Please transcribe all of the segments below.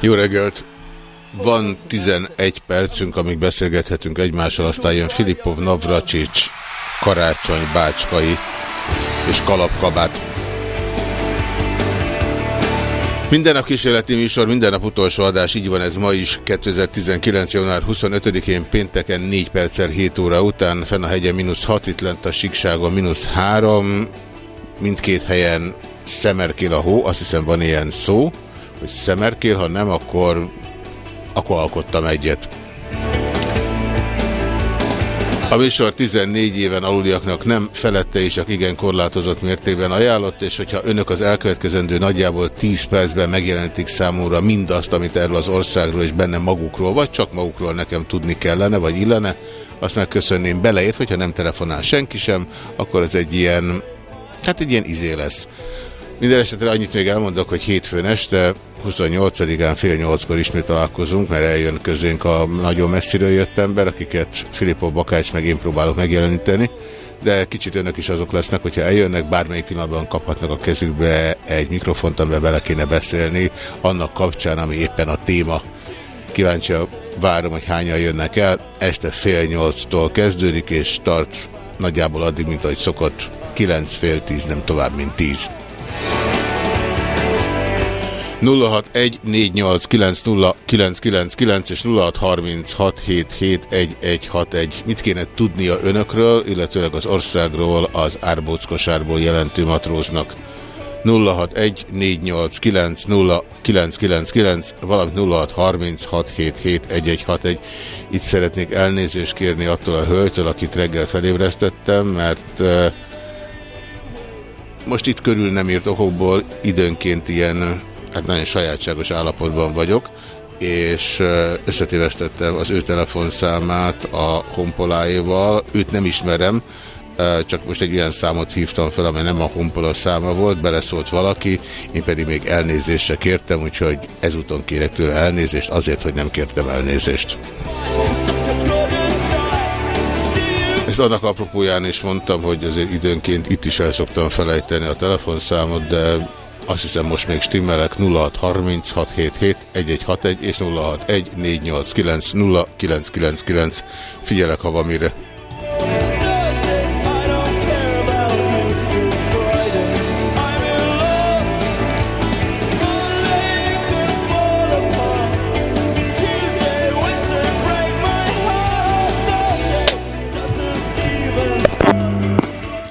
Jó reggelt! Van 11 percünk, amíg beszélgethetünk egymással, aztán jön Filipov, Navracsics, Karácsony, Bácskai és Kalapkabát. Minden nap kísérleti műsor, minden nap utolsó adás, így van ez ma is, 2019. január 25-én pénteken 4 perccel 7 óra után, fenn a hegyen mínusz 6, itt lent a síkságon mínusz 3, mindkét helyen szemerkél a hó, azt hiszem van ilyen szó, hogy szemerkél, ha nem, akkor, akkor alkottam egyet. A műsor 14 éven aluliaknak nem felette és csak igen korlátozott mértékben ajánlott, és hogyha önök az elkövetkezendő nagyjából 10 percben megjelenítik számomra mindazt, amit erről az országról és benne magukról, vagy csak magukról nekem tudni kellene, vagy illene, azt megköszönném beleért, hogyha nem telefonál senki sem, akkor ez egy ilyen, hát egy ilyen izé lesz. Minden esetre annyit még elmondok, hogy hétfőn este, 28-án fél nyolckor ismét találkozunk, mert eljön közénk a nagyon messziről jött ember, akiket Filippo Bakács meg én próbálok megjeleníteni, de kicsit önök is azok lesznek, hogyha eljönnek, bármelyik pillanatban kaphatnak a kezükbe egy mikrofont, amiben bele kéne beszélni, annak kapcsán, ami éppen a téma. Kíváncsi várom, hogy hányan jönnek el. Este fél nyolctól kezdődik, és tart nagyjából addig, mint ahogy szokott, kilenc fél tíz, nem tovább, mint tíz. 0614890999 és 0636771161. Mit kéne tudnia önökről, illetőleg az országról az árbóckosárból jelentő matróznak? 0614890999, valamint 0636771161. Itt szeretnék elnézést kérni attól a hölgytől, akit reggel felébresztettem, mert most itt körül nem írt okokból időnként ilyen hát nagyon sajátságos állapotban vagyok, és összetévesztettem az ő telefonszámát a honpoláival, őt nem ismerem, csak most egy olyan számot hívtam fel, amely nem a honpola száma volt, beleszólt valaki, én pedig még elnézésre kértem, úgyhogy ezúton kérek tőle elnézést, azért, hogy nem kértem elnézést. Ezt annak apropóján is mondtam, hogy azért időnként itt is el szoktam felejteni a telefonszámot, de azt hiszem most még stimmelek 0636771161 és 0614890999. Figyelek, ha van mire.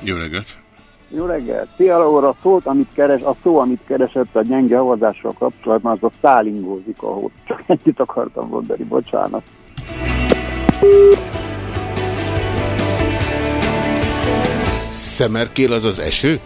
Jó reggelt! Jó reggelt! Fiala úr, a szót, amit keres, a szó, amit keresett a gyenge havazással kapcsolatban, az a szálingózik a hó. Csak ennyit akartam mondani, bocsánat. Szemerkél az az eső?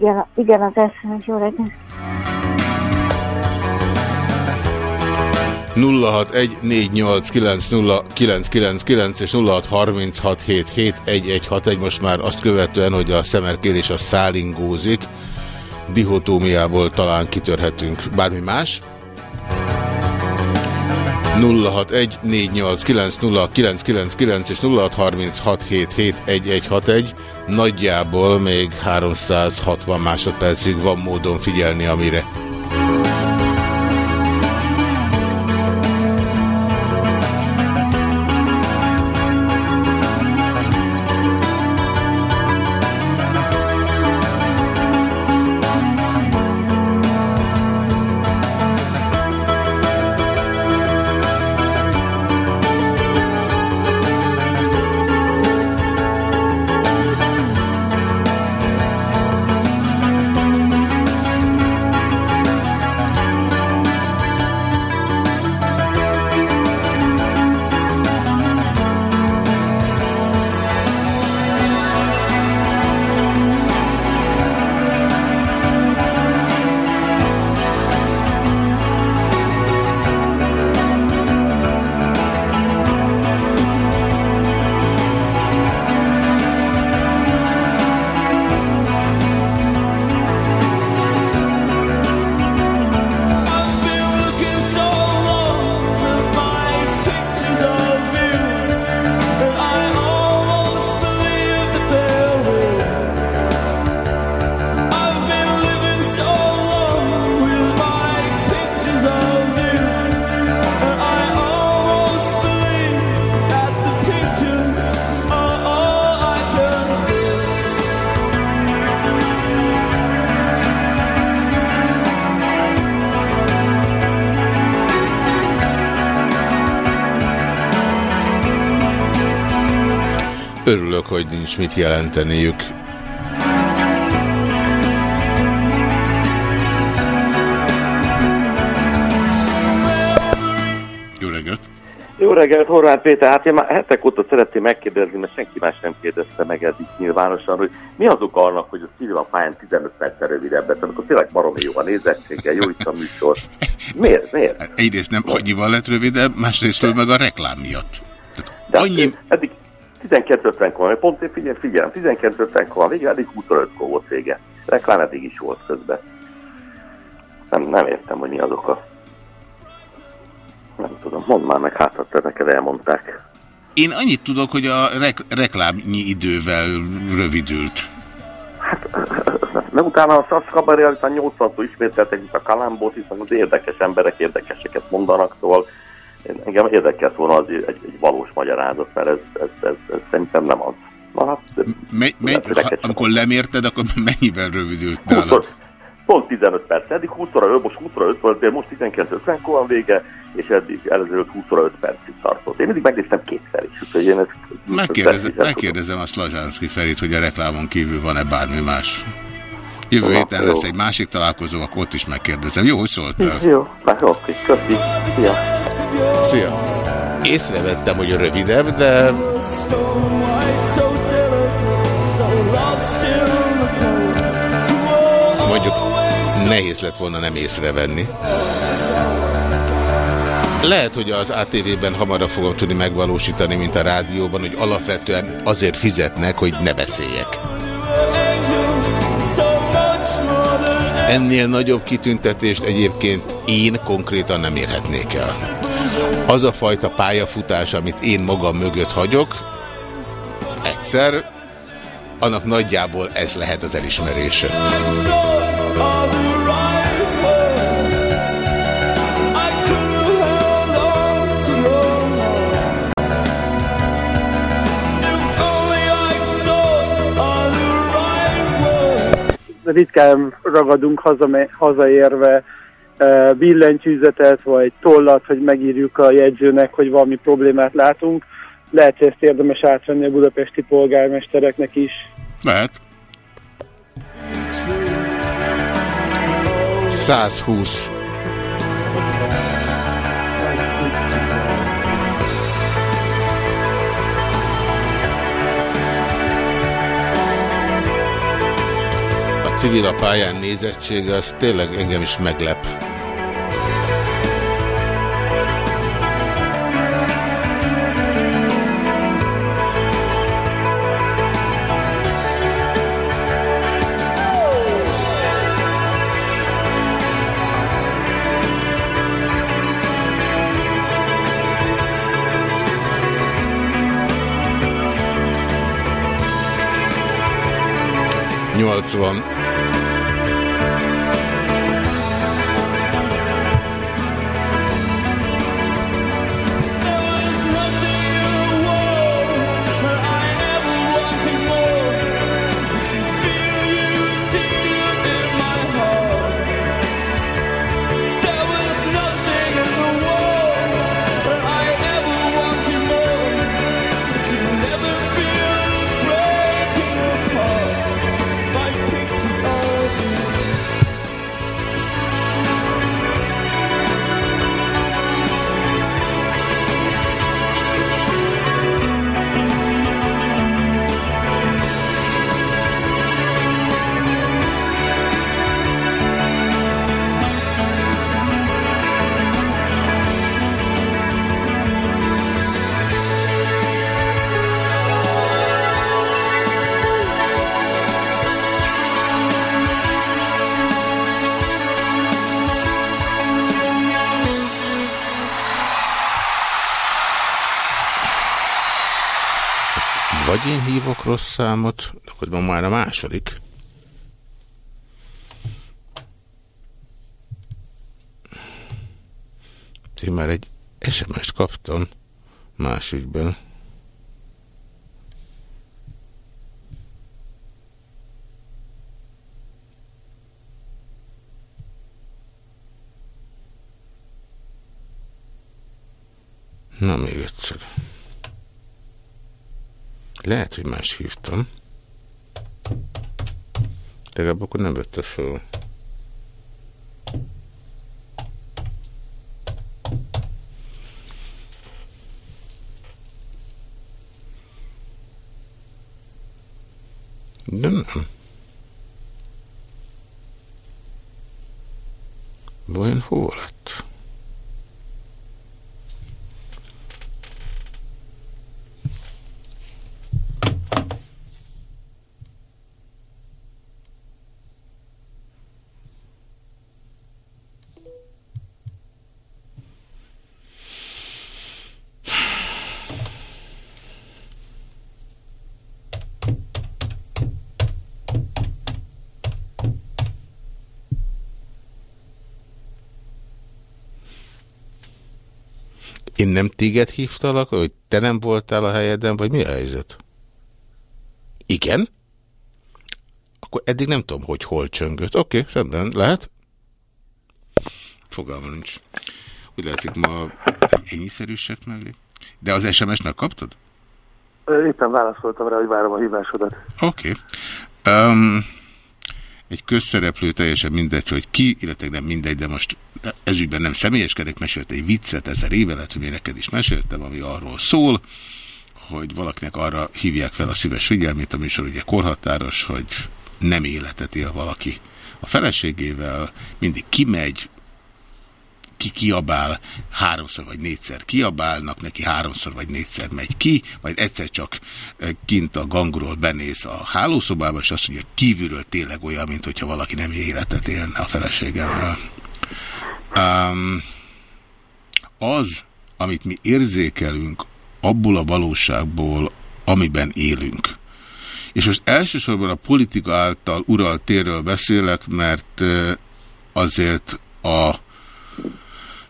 Igen, igen az eszem, jó reggelt. 0614890999 és 0636771161 most már azt követően, hogy a szemerkélés a szálingózik, dihotómiából talán kitörhetünk. Bármi más? 0614890999 és 0636771161 nagyjából még 360 másodpercig van módon figyelni, amire. Nincs mit jelenteniük. Jó reggelt! Jó reggelt, Horváth Péter. Hát én már hetek óta szeretném megkérdezni, mert senki más nem kérdezte meg eddig nyilvánosan, hogy mi az oka annak, hogy a civil a pályán 15 perccel rövidebbet, amikor tényleg baromi jó a nézettséggel, jó itt a műsor. Miért? Miért? Hát egyrészt nem annyival lett rövidebb, másrészt meg a reklám miatt. Tehát De annyi... Eddig 19.50 van, pont én figyelj, figyelem, 19.50 van, vége, eddig 25 volt vége. Reklám eddig is volt közben. Nem, nem értem, hogy mi az oka. Nem tudom, mondd már meg, hát te neked elmondták. Én annyit tudok, hogy a rek reklámnyi idővel rövidült. Meg utána a Sasz Kabaré, aztán 80-tól ismételtek itt a Kalambót, hiszen az érdekes emberek érdekeseket mondanak, szóval engem érdekelt volna az egy, egy valós magyarázat, mert ez, ez, ez, ez szerintem nem az. Na hát, Me me ha, amikor lemérted, akkor mennyivel rövidült nálad? 20, pont 15 perc, eddig 20 óra, most 20 óra 5 volt, de most 19.50 van vége, és eddig előző 20 óra 5 percig tartott. Én mindig megnéztem kétszer is, úgyhogy én ezt... Megkérdezem, megkérdezem a Slazsánszki Ferit, hogy a reklámon kívül van-e bármi más. Jövő Na, héten jó. lesz egy másik találkozó, akkor ott is megkérdezem. Jó, hogy szóltál? Jó, hát oké, köszi. Szia. Szia! Észrevettem, hogy rövidebb, de mondjuk nehéz lett volna nem észrevenni. Lehet, hogy az ATV-ben hamarabb fogom tudni megvalósítani, mint a rádióban, hogy alapvetően azért fizetnek, hogy ne beszéljek. Ennél nagyobb kitüntetést egyébként én konkrétan nem érhetnék el. Az a fajta pályafutás, amit én magam mögött hagyok, egyszer, annak nagyjából ez lehet az elismerése. ritkán ragadunk hazame, hazaérve billentyűzetet vagy tollat, hogy megírjuk a jegyzőnek, hogy valami problémát látunk. Lehet, hogy ezt érdemes átvenni a budapesti polgármestereknek is. Lehet. 120. A civil a pályán nézettsége, az tényleg engem is meglep. 061 6 80 rossz számot, de közben már a második. Én már egy SMS-t kaptam más. Na, még egyszer. Lehet, hogy más hívtam. Legalább akkor nem vette fel. De nem. Vajon hol lett? Én nem téged hívtalak, hogy te nem voltál a helyeden, vagy mi a helyzet? Igen? Akkor eddig nem tudom, hogy hol csöngött. Oké, okay, rendben, lehet? Fogalma nincs. Úgy látszik, ma ennyiszerűsek mellé. De az SMS-nek kaptad? Éppen válaszoltam rá, hogy várom a hívásodat. Oké. Okay. Um, egy közszereplő teljesen mindegy, hogy ki, illetve nem mindegy, de most ezügyben nem személyeskedek, mesélte egy viccet ezer éve, lehet, hogy én neked is meséltem, ami arról szól, hogy valakinek arra hívják fel a szíves figyelmét, a műsor ugye korhatáros, hogy nem életet él valaki a feleségével, mindig kimegy, ki kiabál, háromszor vagy négyszer kiabálnak, neki háromszor vagy négyszer megy ki, majd egyszer csak kint a gangról benéz a hálószobába, és azt mondja, kívülről tényleg olyan, mint hogyha valaki nem életet élne a feleségemmel. Um, az, amit mi érzékelünk abból a valóságból, amiben élünk. És most elsősorban a politika által uralt térről beszélek, mert azért a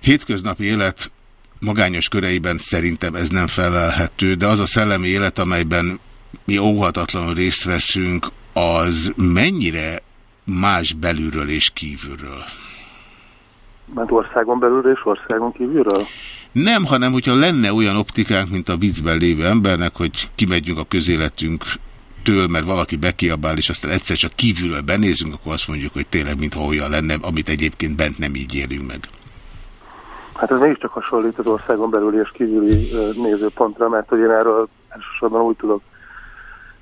hétköznapi élet magányos köreiben szerintem ez nem felelhető, de az a szellemi élet, amelyben mi óhatatlanul részt veszünk, az mennyire más belülről és kívülről? Mert országon belül és országon kívülről? Nem, hanem hogyha lenne olyan optikánk, mint a viccben lévő embernek, hogy kimegyünk a közéletünk től, mert valaki bekiabál, és aztán egyszer csak kívülről benézünk, akkor azt mondjuk, hogy tényleg mintha olyan lenne, amit egyébként bent nem így élünk meg. Hát ez mégiscsak hasonlít az országon belüli és kívüli nézőpontra, mert hogy én erről elsősorban úgy tudok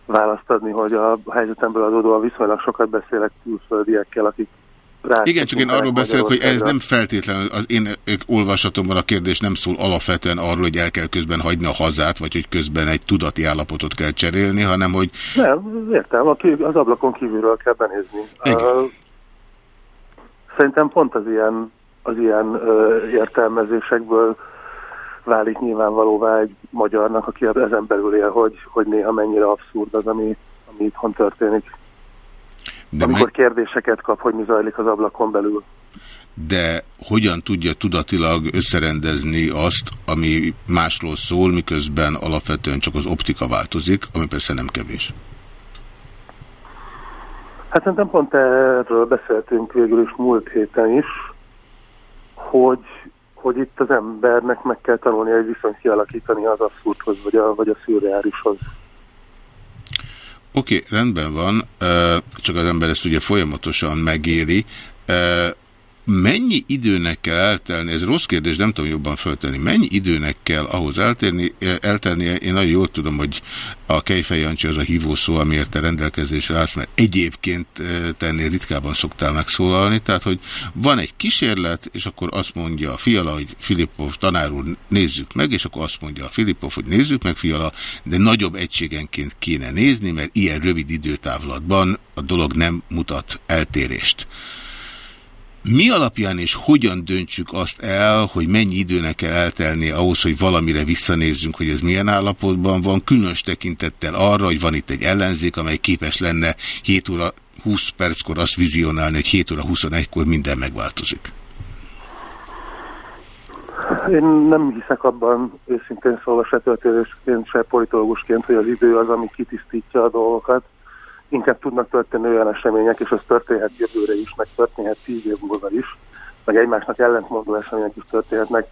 választ adni, hogy a helyzetemből adódóan viszonylag sokat beszélek külföldiekkel, akik igen, csak én arról beszélek, hogy ez nem feltétlenül, az én olvasatomban a kérdés nem szól alapvetően arról, hogy el kell közben hagyni a hazát, vagy hogy közben egy tudati állapotot kell cserélni, hanem hogy... Nem, értem, az ablakon kívülről kell benézni. Igen. Szerintem pont az ilyen, az ilyen ö, értelmezésekből válik nyilvánvalóvá egy magyarnak, aki ezen belül él, hogy, hogy néha mennyire abszurd az, ami, ami itthon történik. De amikor majd... kérdéseket kap, hogy mi zajlik az ablakon belül. De hogyan tudja tudatilag összerendezni azt, ami másról szól, miközben alapvetően csak az optika változik, ami persze nem kevés? Hát szerintem pont erről beszéltünk végül is múlt héten is, hogy, hogy itt az embernek meg kell tanulni egy viszont kialakítani az abszurdhoz, vagy a, vagy a szürreálishoz. Oké, okay, rendben van, csak az ember ezt ugye folyamatosan megéli. Mennyi időnek kell eltelni, ez rossz kérdés, nem tudom jobban föltenni, mennyi időnek kell ahhoz eltérni, eltelnie, én nagyon jól tudom, hogy a Kejfej Jancsi az a hívószó, amiért te rendelkezésre állsz, mert egyébként tennél ritkában szoktál megszólalni, tehát hogy van egy kísérlet, és akkor azt mondja a Fiala, hogy Filipov tanár úr, nézzük meg, és akkor azt mondja a Filipov, hogy nézzük meg Fiala, de nagyobb egységenként kéne nézni, mert ilyen rövid időtávlatban a dolog nem mutat eltérést. Mi alapján és hogyan döntsük azt el, hogy mennyi időnek kell eltelni ahhoz, hogy valamire visszanézzünk, hogy ez milyen állapotban van, különös tekintettel arra, hogy van itt egy ellenzék, amely képes lenne 7 óra 20 perckor azt vizionálni, hogy 7 óra 21-kor minden megváltozik? Én nem hiszek abban, őszintén szólva se történésként, se politológusként, hogy az idő az, ami kitisztítja a dolgokat inkább tudnak történni olyan események, és az történhet jövőre is, meg történhet tíz év múlva is, meg egymásnak ellentmondó események is történhetnek,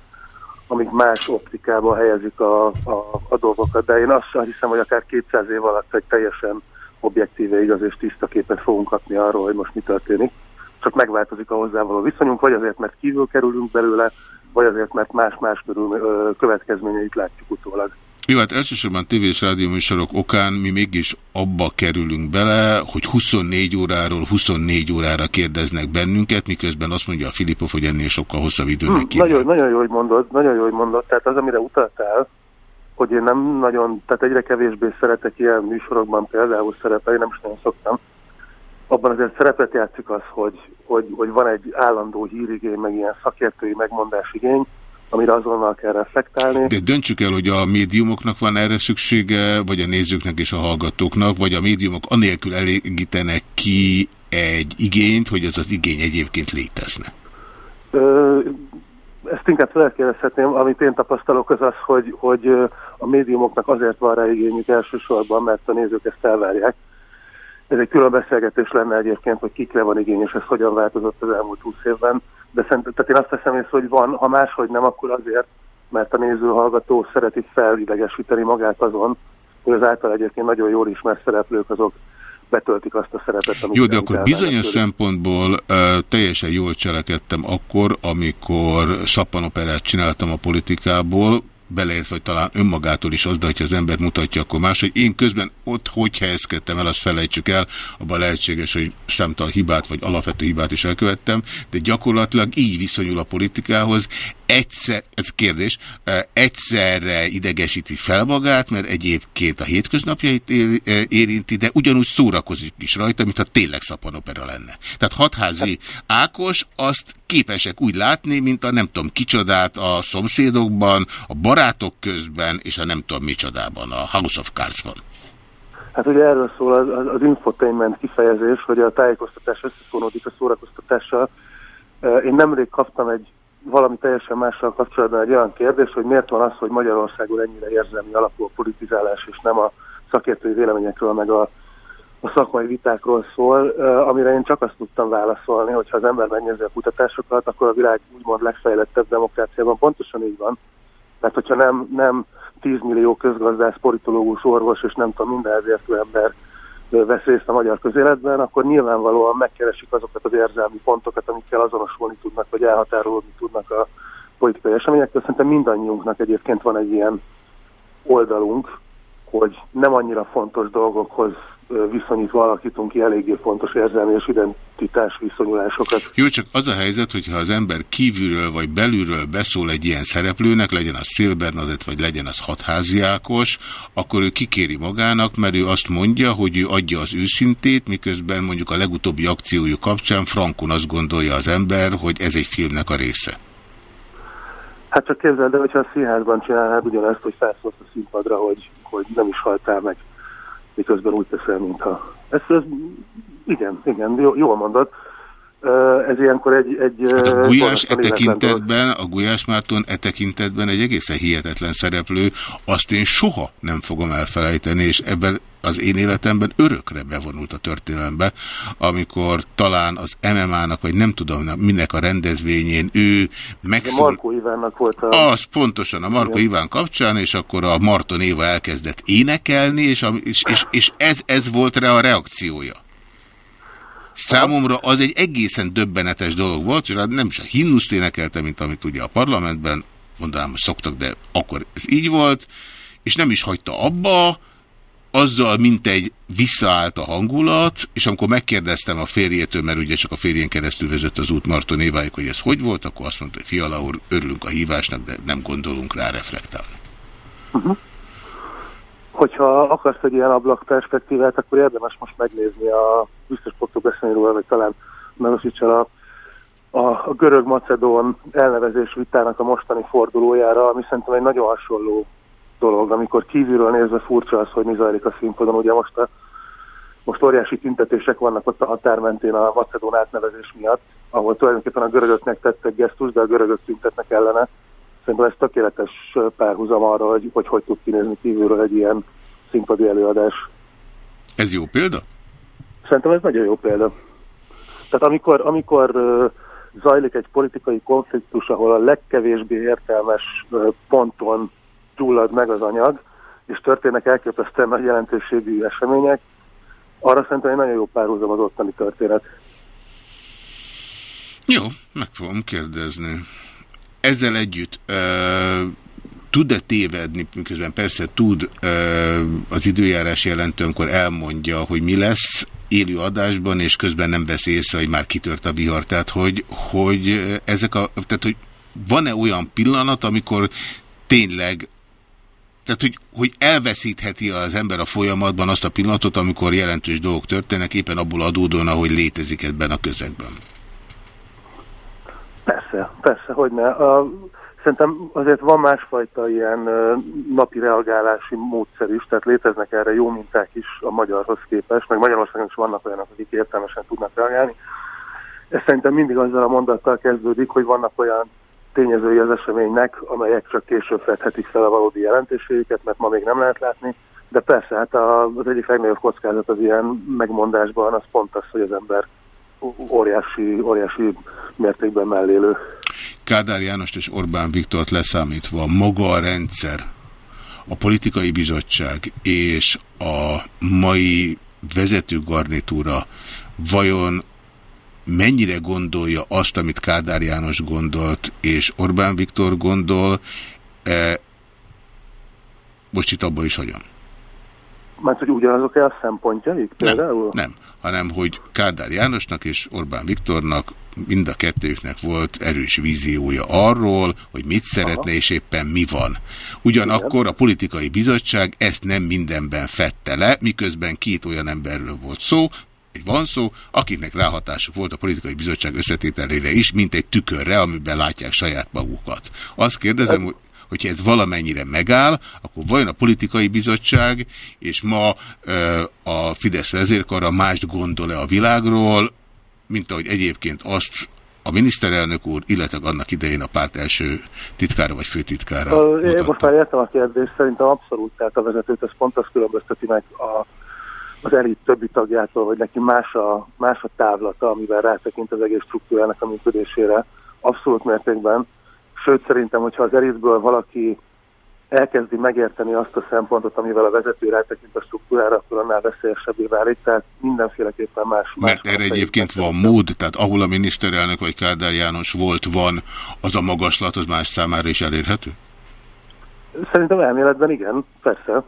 amik más optikában helyezik a, a, a dolgokat. De én azt hiszem, hogy akár 200 év alatt egy teljesen objektíve, igaz és tiszta képet fogunk kapni arról, hogy most mi történik. Csak megváltozik a hozzávaló viszonyunk, vagy azért, mert kívül kerülünk belőle, vagy azért, mert más-más körül következményeit látjuk utólag. Jó, hát elsősorban tévé és rádió műsorok okán mi mégis abba kerülünk bele, hogy 24 óráról 24 órára kérdeznek bennünket, miközben azt mondja a Filipov, hogy ennél sokkal hosszabb időnek hm, kéne. Nagyon, nagyon jó, hogy mondod, nagyon jó, hogy mondod. Tehát az, amire utaltál, hogy én nem nagyon, tehát egyre kevésbé szeretek ilyen műsorokban például szerepelni, nem is nagyon szoktam. Abban azért szerepet játszik az, hogy, hogy, hogy van egy állandó hírigény, meg ilyen szakértői megmondásigény, amire azonnal kell reflektálni. De döntsük el, hogy a médiumoknak van erre szüksége, vagy a nézőknek és a hallgatóknak, vagy a médiumok anélkül elégítenek ki egy igényt, hogy az az igény egyébként létezne? Ö, ezt inkább felkérdezhetném, amit én tapasztalok az az, hogy, hogy a médiumoknak azért van rá igényük elsősorban, mert a nézők ezt elvárják. Ez egy külön beszélgetés lenne egyébként, hogy kikre van igény, és ez hogyan változott az elmúlt 20 évben de szerintem, tehát én azt teszem észre, hogy van, ha máshogy nem, akkor azért, mert a néző-hallgató szereti felidegesíteni magát azon, hogy az által egyébként nagyon jól ismert szereplők azok betöltik azt a szerepet, amit Jó, de akkor bizonyos tőle. szempontból uh, teljesen jól cselekedtem akkor, amikor szappanoperát csináltam a politikából, beleért, vagy talán önmagától is az, de hogyha az ember mutatja, akkor más, hogy én közben ott hogy helyezkedtem el, azt felejtsük el, abban lehetséges, hogy számtalan hibát, vagy alapvető hibát is elkövettem, de gyakorlatilag így viszonyul a politikához, egyszer, ez kérdés, egyszerre idegesíti fel magát, mert egyébként a hétköznapjait érinti, de ugyanúgy szórakozik is rajta, mintha tényleg szapanopera lenne. Tehát hatházi Ákos azt képesek úgy látni, mint a nem tudom kicsodát a szomszédokban, a barátok közben, és a nem tudom micsodában, a House of Cards-ban. Hát ugye erről szól az, az, az infotainment kifejezés, hogy a tájékoztatás összefonódik a szórakoztatással. Én nemrég kaptam egy valami teljesen mással kapcsolatban egy olyan kérdés, hogy miért van az, hogy Magyarországon ennyire érzelmi alapú a politizálás, és nem a szakértői véleményekről, meg a, a szakmai vitákról szól, amire én csak azt tudtam válaszolni, hogy ha az ember megnézi a kutatásokat, akkor a világ úgymond legfejlettebb demokráciában pontosan így van. Mert hogyha nem, nem 10 millió közgazdász, politológus, orvos, és nem tudom, minden ezért ember vesz részt a magyar közéletben, akkor nyilvánvalóan megkeresik azokat az érzelmi pontokat, amikkel azonosulni tudnak, vagy elhatárolódni tudnak a politikai eseményektől. Szerintem mindannyiunknak egyébként van egy ilyen oldalunk, hogy nem annyira fontos dolgokhoz viszonyítva alakítunk ki eléggé fontos érzelmi és identitás viszonyulásokat. Jó, csak az a helyzet, hogyha az ember kívülről vagy belülről beszól egy ilyen szereplőnek, legyen az Szél Bernadett, vagy legyen az Hatházi Ákos, akkor ő kikéri magának, mert ő azt mondja, hogy ő adja az őszintét, miközben mondjuk a legutóbbi akciójuk kapcsán Frankon azt gondolja az ember, hogy ez egy filmnek a része. Hát csak képzeld el, hogyha a színházban csinálnád ugyanezt, hogy felszólsz a színpadra, hogy, hogy nem is haltál meg miközben úgy teszel, mintha... Ez, ez igen, igen, jól mondod. Ez ilyenkor egy... egy hát a Gulyás e tekintetben, a Gulyás Márton e tekintetben egy egészen hihetetlen szereplő, azt én soha nem fogom elfelejteni, és ebben az én életemben örökre bevonult a történelembe, amikor talán az MMA-nak, vagy nem tudom, minek a rendezvényén ő megszól... Markó Ivánnak volt a... Az pontosan a Markó Iván kapcsán, és akkor a Marton Éva elkezdett énekelni, és, a, és, és, és ez, ez volt rá a reakciója. Számomra az egy egészen döbbenetes dolog volt, és nem is a himnuszt énekelte, mint amit ugye a parlamentben, mondanám, hogy szoktak, de akkor ez így volt, és nem is hagyta abba, azzal, mint egy visszaállt a hangulat, és amikor megkérdeztem a férjétől, mert ugye csak a férjén keresztül vezet az út Marton Éváig, hogy ez hogy volt, akkor azt mondta, hogy Fiala úr, örülünk a hívásnak, de nem gondolunk rá reflektálni. Uh -huh. Hogyha akarsz egy ilyen ablak perspektívát, akkor érdemes most megnézni a, biztos fogtok beszélni róla, vagy talán megosítsal a, a, a görög-macedón elnevezés vitának a mostani fordulójára, ami szerintem egy nagyon hasonló dolog, amikor kívülről nézve furcsa az, hogy mi zajlik a színpadon. Ugye most, a, most óriási tüntetések vannak ott a határ a macedón átnevezés miatt, ahol tulajdonképpen a görögöknek tettek gesztus, de a görögök tüntetnek ellene. Szerintem ez tökéletes párhuzam arra, hogy hogy, hogy tud kinézni kívülről egy ilyen színpadi előadás. Ez jó példa? Szerintem ez nagyon jó példa. Tehát amikor, amikor zajlik egy politikai konfliktus, ahol a legkevésbé értelmes ponton gyullad meg az anyag, és történnek elképesztően nagy jelentőségű események, arra szerintem egy nagyon jó párhuzam az ottani történet. Jó, meg fogom kérdezni. Ezzel együtt uh, tud-e tévedni, miközben persze tud uh, az időjárás jelentő, amikor elmondja, hogy mi lesz élő adásban, és közben nem vesz észre, hogy már kitört a vihar. Tehát, hogy, hogy ezek a, tehát, hogy van-e olyan pillanat, amikor tényleg tehát, hogy, hogy elveszítheti az ember a folyamatban azt a pillanatot, amikor jelentős dolgok történnek, éppen abból adódóan, ahogy létezik ebben a közegben. Persze, persze, hogy ne. A, szerintem azért van másfajta ilyen napi reagálási módszer is, tehát léteznek erre jó minták is a magyarhoz képest, meg Magyarországon is vannak olyanok, akik értelmesen tudnak reagálni. Ez szerintem mindig azzal a mondattal kezdődik, hogy vannak olyan tényezői az eseménynek, amelyek csak később fedhetik fel a valódi jelentőségüket, mert ma még nem lehet látni. De persze, hát az egyik legnagyobb kockázat az ilyen megmondásban az pont az, hogy az ember óriási, óriási mértékben mellélő. Kádár Jánost és Orbán Viktort leszámítva maga a rendszer, a politikai bizottság és a mai vezető garnitúra vajon mennyire gondolja azt, amit Kádár János gondolt, és Orbán Viktor gondol, e, most itt abban is hagyom. Mert hogy ugyanazok-e a szempontjaik például? Nem, nem, hanem hogy Kádár Jánosnak és Orbán Viktornak mind a kettőknek volt erős víziója arról, hogy mit szeretne Aha. és éppen mi van. Ugyanakkor a politikai bizottság ezt nem mindenben fette le, miközben két olyan emberről volt szó, egy van szó, akiknek ráhatásuk volt a politikai bizottság összetételére is, mint egy tükörre, amiben látják saját magukat. Azt kérdezem, hogy hogyha ez valamennyire megáll, akkor vajon a politikai bizottság és ma a Fidesz vezérkara mást gondol-e a világról, mint ahogy egyébként azt a miniszterelnök úr, illetve annak idején a párt első titkára vagy főtitkára. Én most már értem a kérdést, szerintem abszolút, tehát a vezetőt ez pont azt különbözteti meg a az elit többi tagjától, hogy neki más a, más a távlata, amivel rátekint az egész struktúrának a működésére, abszolút mértékben. Sőt, szerintem, hogyha az elitből valaki elkezdi megérteni azt a szempontot, amivel a vezető rátekint a struktúrára, akkor annál veszélyesebbé válik, tehát mindenféleképpen más. Mert más erre egyébként van mód, tehát ahol a miniszterelnök vagy Kádár János volt, van, az a magaslat, az más számára is elérhető? Szerintem elméletben igen, persze.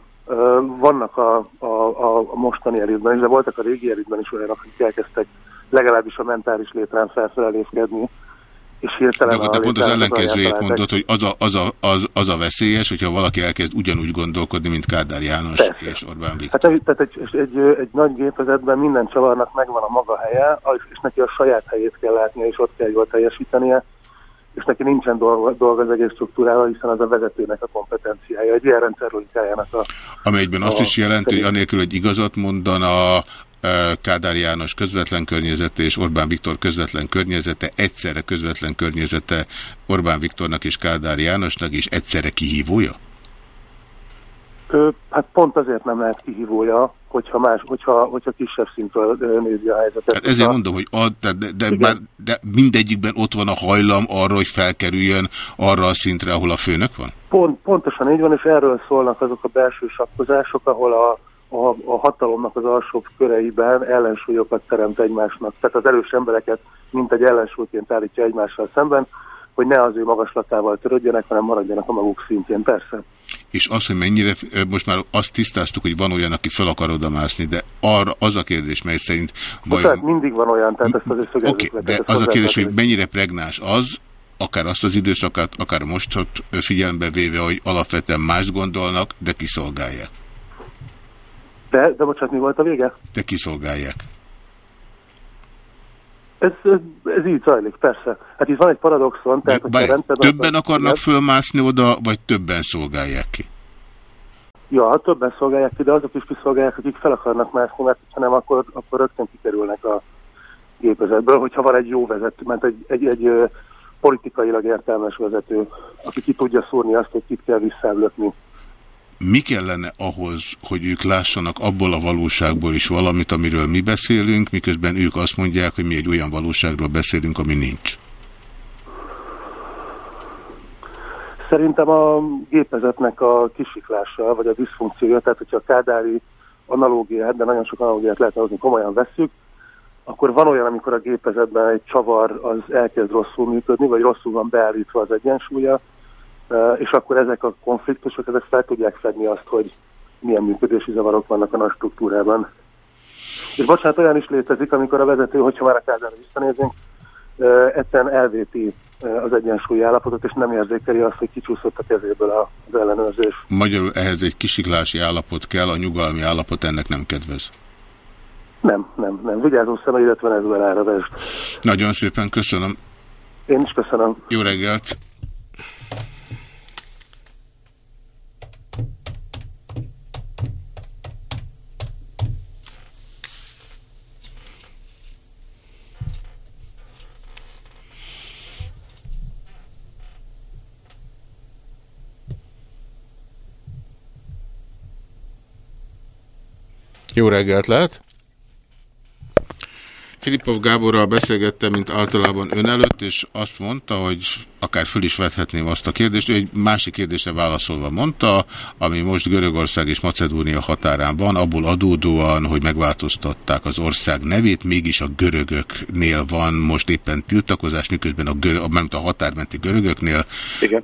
Vannak a, a, a mostani elitben is, de voltak a régi elitben is olyanok, akik elkezdtek legalábbis a mentális létrán felfelelészkedni, és hirtelen... De, de pont az ellenkezőjét mondott, hogy az a, az, a, az, az a veszélyes, hogyha valaki elkezd ugyanúgy gondolkodni, mint Kádár János Persze. és Orbán Viktor. Hát egy, tehát egy, egy, egy nagy gépezetben minden csavarnak megvan a maga helye, és neki a saját helyét kell látnia, és ott kell jól teljesítenie, és neki nincsen dolga, dolga az egész struktúrával, hiszen az a vezetőnek a kompetenciája, egy ilyen rendszerlogikájának a... Amelyben azt is jelenti, hogy anélkül, hogy igazat mondana, Kádár János közvetlen környezete és Orbán Viktor közvetlen környezete, egyszerre közvetlen környezete Orbán Viktornak és Kádár Jánosnak, és egyszerre kihívója? Ö, hát pont azért nem lehet kihívója, hogyha, más, hogyha, hogyha kisebb szintről nézi a helyzetet. Hát ezért a... mondom, hogy ad, de, de, de, bár, de mindegyikben ott van a hajlam arra, hogy felkerüljön arra a szintre, ahol a főnök van? Pont, pontosan így van, és erről szólnak azok a belső sakkozások, ahol a, a, a hatalomnak az alsóbb köreiben ellensúlyokat teremt egymásnak. Tehát az erős embereket mint egy ellensúlyként állítja egymással szemben, hogy ne az ő magaslatával törődjenek, hanem maradjanak a maguk szintjén, persze. És az, hogy mennyire, most már azt tisztáztuk, hogy van olyan, aki fel akar odamászni, de arra az a kérdés, mely szerint... Vajon... Tehát mindig van olyan, tehát ezt azért Oké, okay, de az a kérdés, hogy mennyire pregnás az, akár azt az időszakát, akár most figyelembe véve, hogy alapvetően más gondolnak, de kiszolgálják. De, de bocsánat, mi volt a vége? De kiszolgálják. Ez, ez, ez így zajlik, persze. Hát itt van egy paradoxon. Tehát, hogy a többen akarnak fölmászni oda, vagy többen szolgálják ki? Ja, ha többen szolgálják ki, de azok is kiszolgálják, akik fel akarnak mászni, mert ha nem, akkor, akkor rögtön kikerülnek a gépezetből, hogyha van egy jó vezető, mert egy, egy, egy politikailag értelmes vezető, aki ki tudja szúrni azt, hogy kit kell visszablökni mi kellene ahhoz, hogy ők lássanak abból a valóságból is valamit, amiről mi beszélünk, miközben ők azt mondják, hogy mi egy olyan valóságról beszélünk, ami nincs? Szerintem a gépezetnek a kisiklása, vagy a diszfunkciója, tehát hogyha a kádári analógiát, de nagyon sok analógiát lehet hozni, komolyan veszük, akkor van olyan, amikor a gépezetben egy csavar az elkezd rosszul működni, vagy rosszul van beállítva az egyensúlya, és akkor ezek a konfliktusok, ezek fel tudják fedni azt, hogy milyen működési zavarok vannak a nagy struktúrában. És bocsánat, olyan is létezik, amikor a vezető, hogyha már a kázára visszanézünk, egyszerűen elvéti az egyensúlyi állapotot, és nem érzékeli azt, hogy kicsúszott a kezéből az ellenőrzés. Magyarul ehhez egy kisiklási állapot kell, a nyugalmi állapot ennek nem kedvez. Nem, nem, nem. Vigyázó szeme, illetve Venezuelára vesd. Nagyon szépen köszönöm. Én is köszönöm. Jó reggelt! Jó reggelt lehet! Filipov Gáborral beszélgettem, mint általában ön előtt, és azt mondta, hogy akár föl is vethetném azt a kérdést, ő egy másik kérdésre válaszolva mondta, ami most Görögország és Macedónia határán van, abból adódóan, hogy megváltoztatták az ország nevét, mégis a görögöknél van most éppen tiltakozás, miközben a, görög, a, a határmenti görögöknél. Igen.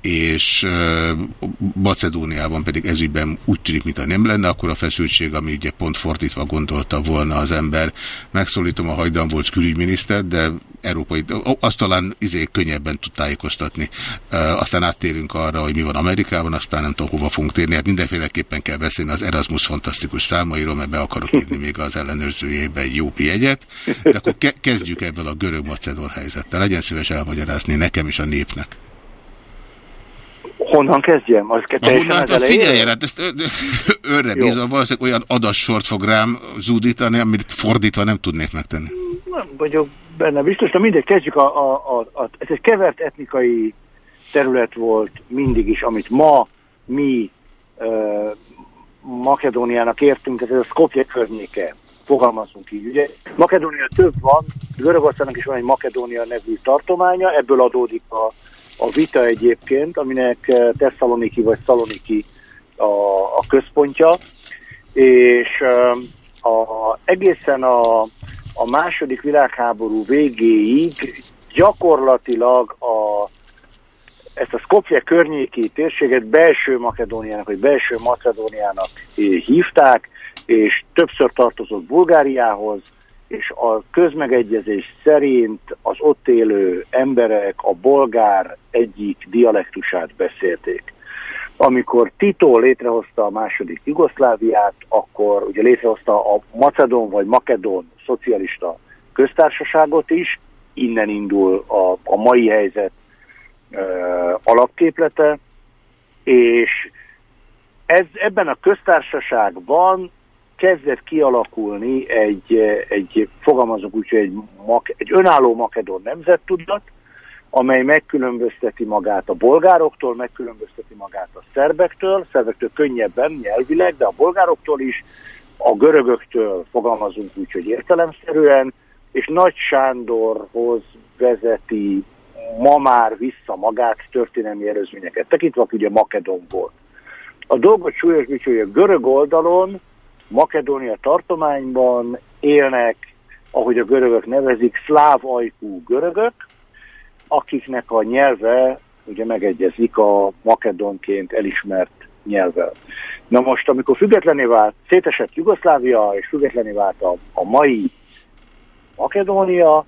És Macedóniában pedig ezügyben úgy tűnik, mintha nem lenne akkor a feszültség, ami ugye pont fordítva gondolta volna az ember. Megszólítom a hajdan volt külügyminiszter, de európai, azt talán izé könnyebben tud tájékoztatni. Aztán áttérünk arra, hogy mi van Amerikában, aztán nem tudom, hova fogunk térni. Hát mindenféleképpen kell beszélni az Erasmus fantasztikus számairól, mert be akarok írni még az ellenőrzőjében jó jegyet. De akkor kezdjük ebből a görög-macedon helyzettel. Legyen szíves elmagyarázni nekem is a népnek. Honnan kezdjem? Az teljesen hát, az figyelj, hát ezt önre bízom, valószínűleg olyan adassort fog rám zúdítani, amit fordítva nem tudnék megtenni. Nem vagyok benne biztos, de mindegy, kezdjük a, a, a, a, ez egy kevert etnikai terület volt mindig is, amit ma mi uh, Makedóniának értünk, ez a Skopje környéke, fogalmazunk így. Ugye Makedónia több van, Görögországnak is van egy Makedónia nevű tartománya, ebből adódik a a vita egyébként, aminek eh, Tesszaloniki vagy Szaloniki a, a központja, és eh, a, egészen a, a második világháború végéig gyakorlatilag a, ezt a Skopje környéki térséget belső Makedóniának, vagy belső Macedóniának hívták, és többször tartozott Bulgáriához, és a közmegegyezés szerint az ott élő emberek a bolgár egyik dialektusát beszélték. Amikor Tito létrehozta a második Jugoszláviát, akkor ugye létrehozta a Macedon vagy Makedon szocialista köztársaságot is, innen indul a, a mai helyzet ö, alapképlete, és ez, ebben a köztársaságban kezdett kialakulni egy, egy fogalmazok úgy, egy, egy önálló makedon nemzettudat, amely megkülönbözteti magát a bolgároktól, megkülönbözteti magát a szerbektől, szerbektől könnyebben nyelvileg, de a bolgároktól is, a görögöktől fogalmazunk úgy, hogy értelemszerűen, és Nagy Sándorhoz vezeti ma már vissza magát történelmi erőzményeket tekintve, aki ugye Makedon volt. A dolgot súlyosbítja, hogy a görög oldalon Makedónia tartományban élnek, ahogy a görögök nevezik, szláv ajkú görögök, akiknek a nyelve ugye megegyezik a makedonként elismert nyelvvel. Na most, amikor függetlené vált, szétesett Jugoszlávia, és függetlené vált a, a mai Makedónia,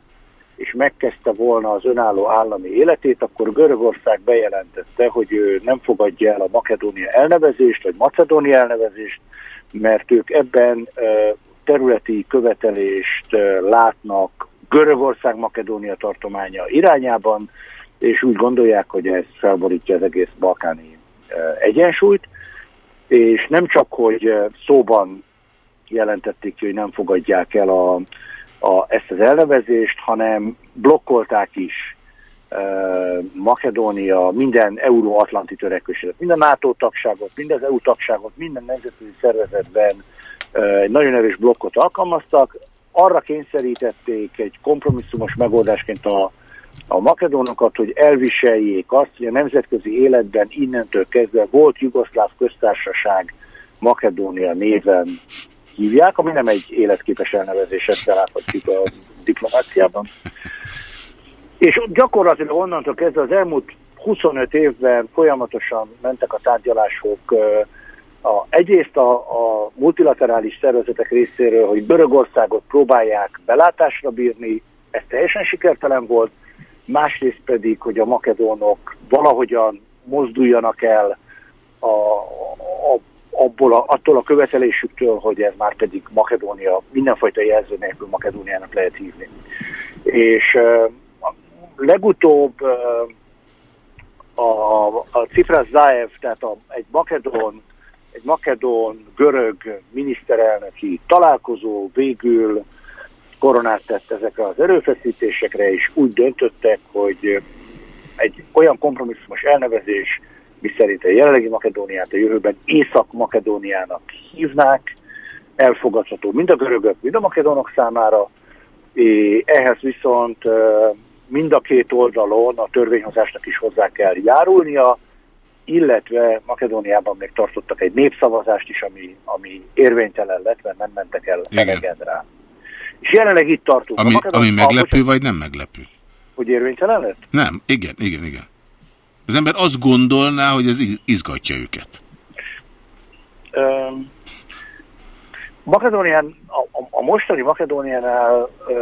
és megkezdte volna az önálló állami életét, akkor Görögország bejelentette, hogy ő nem fogadja el a Makedónia elnevezést, vagy Macedónia elnevezést, mert ők ebben területi követelést látnak Görögország Makedónia tartománya irányában, és úgy gondolják, hogy ez felborítja az egész balkáni egyensúlyt, és nem csak, hogy szóban jelentették ki, hogy nem fogadják el a, a, ezt az elnevezést, hanem blokkolták is Makedónia minden euróatlanti törekvését, minden NATO tagságot, minden az EU tagságot, minden nemzetközi szervezetben egy nagyon erős blokkot alkalmaztak, arra kényszerítették egy kompromisszumos megoldásként a, a makedónokat, hogy elviseljék azt, hogy a nemzetközi életben innentől kezdve volt Jugoszláv köztársaság Makedónia néven hívják, ami nem egy életképes elnevezés, ezt eláthatjuk a diplomáciában. És gyakorlatilag onnantól kezdve az elmúlt 25 évben folyamatosan mentek a tárgyalások a, egyrészt a, a multilaterális szervezetek részéről, hogy Görögországot próbálják belátásra bírni, ez teljesen sikertelen volt, másrészt pedig, hogy a makedónok valahogyan mozduljanak el a, a, abból a, attól a követelésüktől, hogy ez már pedig Makedónia, mindenfajta jelző nélkül Makedóniának lehet hívni. És legutóbb a, a Cipras Zaev, tehát a, egy makedón, egy makedón görög miniszterelnöki találkozó végül koronát tett ezekre az erőfeszítésekre, és úgy döntöttek, hogy egy olyan kompromisszumos elnevezés, miszerint a jelenlegi Makedóniát a jövőben Észak-Makedóniának hívnák, elfogadható mind a görögök, mind a makedónok számára, ehhez viszont mind a két oldalon a törvényhozásnak is hozzá kell járulnia, illetve Makedóniában még tartottak egy népszavazást is, ami, ami érvénytelen lett, mert nem mentek el elegen rá. És jelenleg itt tartunk. Ami, ami meglepő, a, vagy nem meglepő? Hogy érvénytelen lett? Nem, igen, igen, igen. Az ember azt gondolná, hogy ez izgatja őket. Um, Makedónián, a, a, mostani Makedóniánál uh,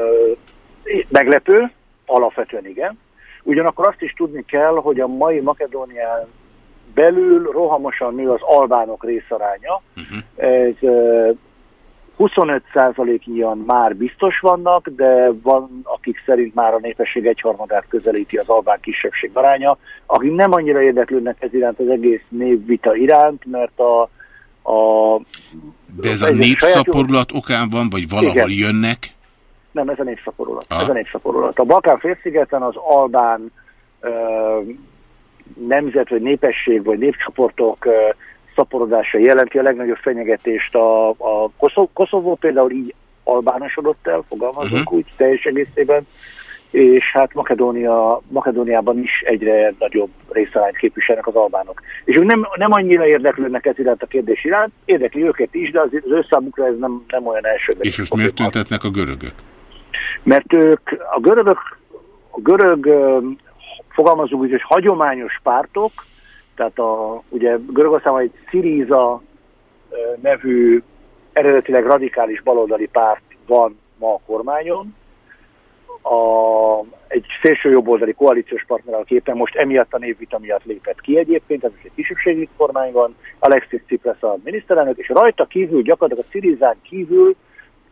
meglepő, alapvetően igen. Ugyanakkor azt is tudni kell, hogy a mai Makedónián belül rohamosan nő az albánok részaránya. Uh-huh. Ez 25%-nyian már biztos vannak, de van, akik szerint már a népesség egyharmadát közelíti az albán kisebbség aránya, akik nem annyira érdeklődnek ez iránt az egész névvita iránt, mert a, a de ez a népszaporulat okán van, vagy valahol igen. jönnek? Nem, ez a népszaporulat. Ah. Ez a népszaporulat. A Balkán félszigeten az albán ö, nemzet, vagy népesség, vagy népcsoportok ö, szaporodása jelenti a legnagyobb fenyegetést. A, a Koszov, Koszovó például így albánosodott el, fogalmazunk uh-huh. úgy, teljes egészében, és hát Makedónia, Makedóniában is egyre nagyobb részarányt képviselnek az albánok. És ők nem, nem annyira érdeklődnek ez iránt a kérdés iránt, érdekli őket is, de az, az ő számukra ez nem, nem olyan elsődleges. És most miért tüntetnek a görögök? Mert ők, a görögök, a görög, fogalmazunk úgy, hogy hagyományos pártok, tehát a, ugye Görögországban egy Syriza nevű eredetileg radikális baloldali párt van ma a kormányon, a, egy szélső jobboldali koalíciós partnerrel képen most emiatt a névvita miatt lépett ki egyébként, ez egy kisebbségi kormány van, Alexis Tsipras a miniszterelnök, és rajta kívül, gyakorlatilag a Syrizán kívül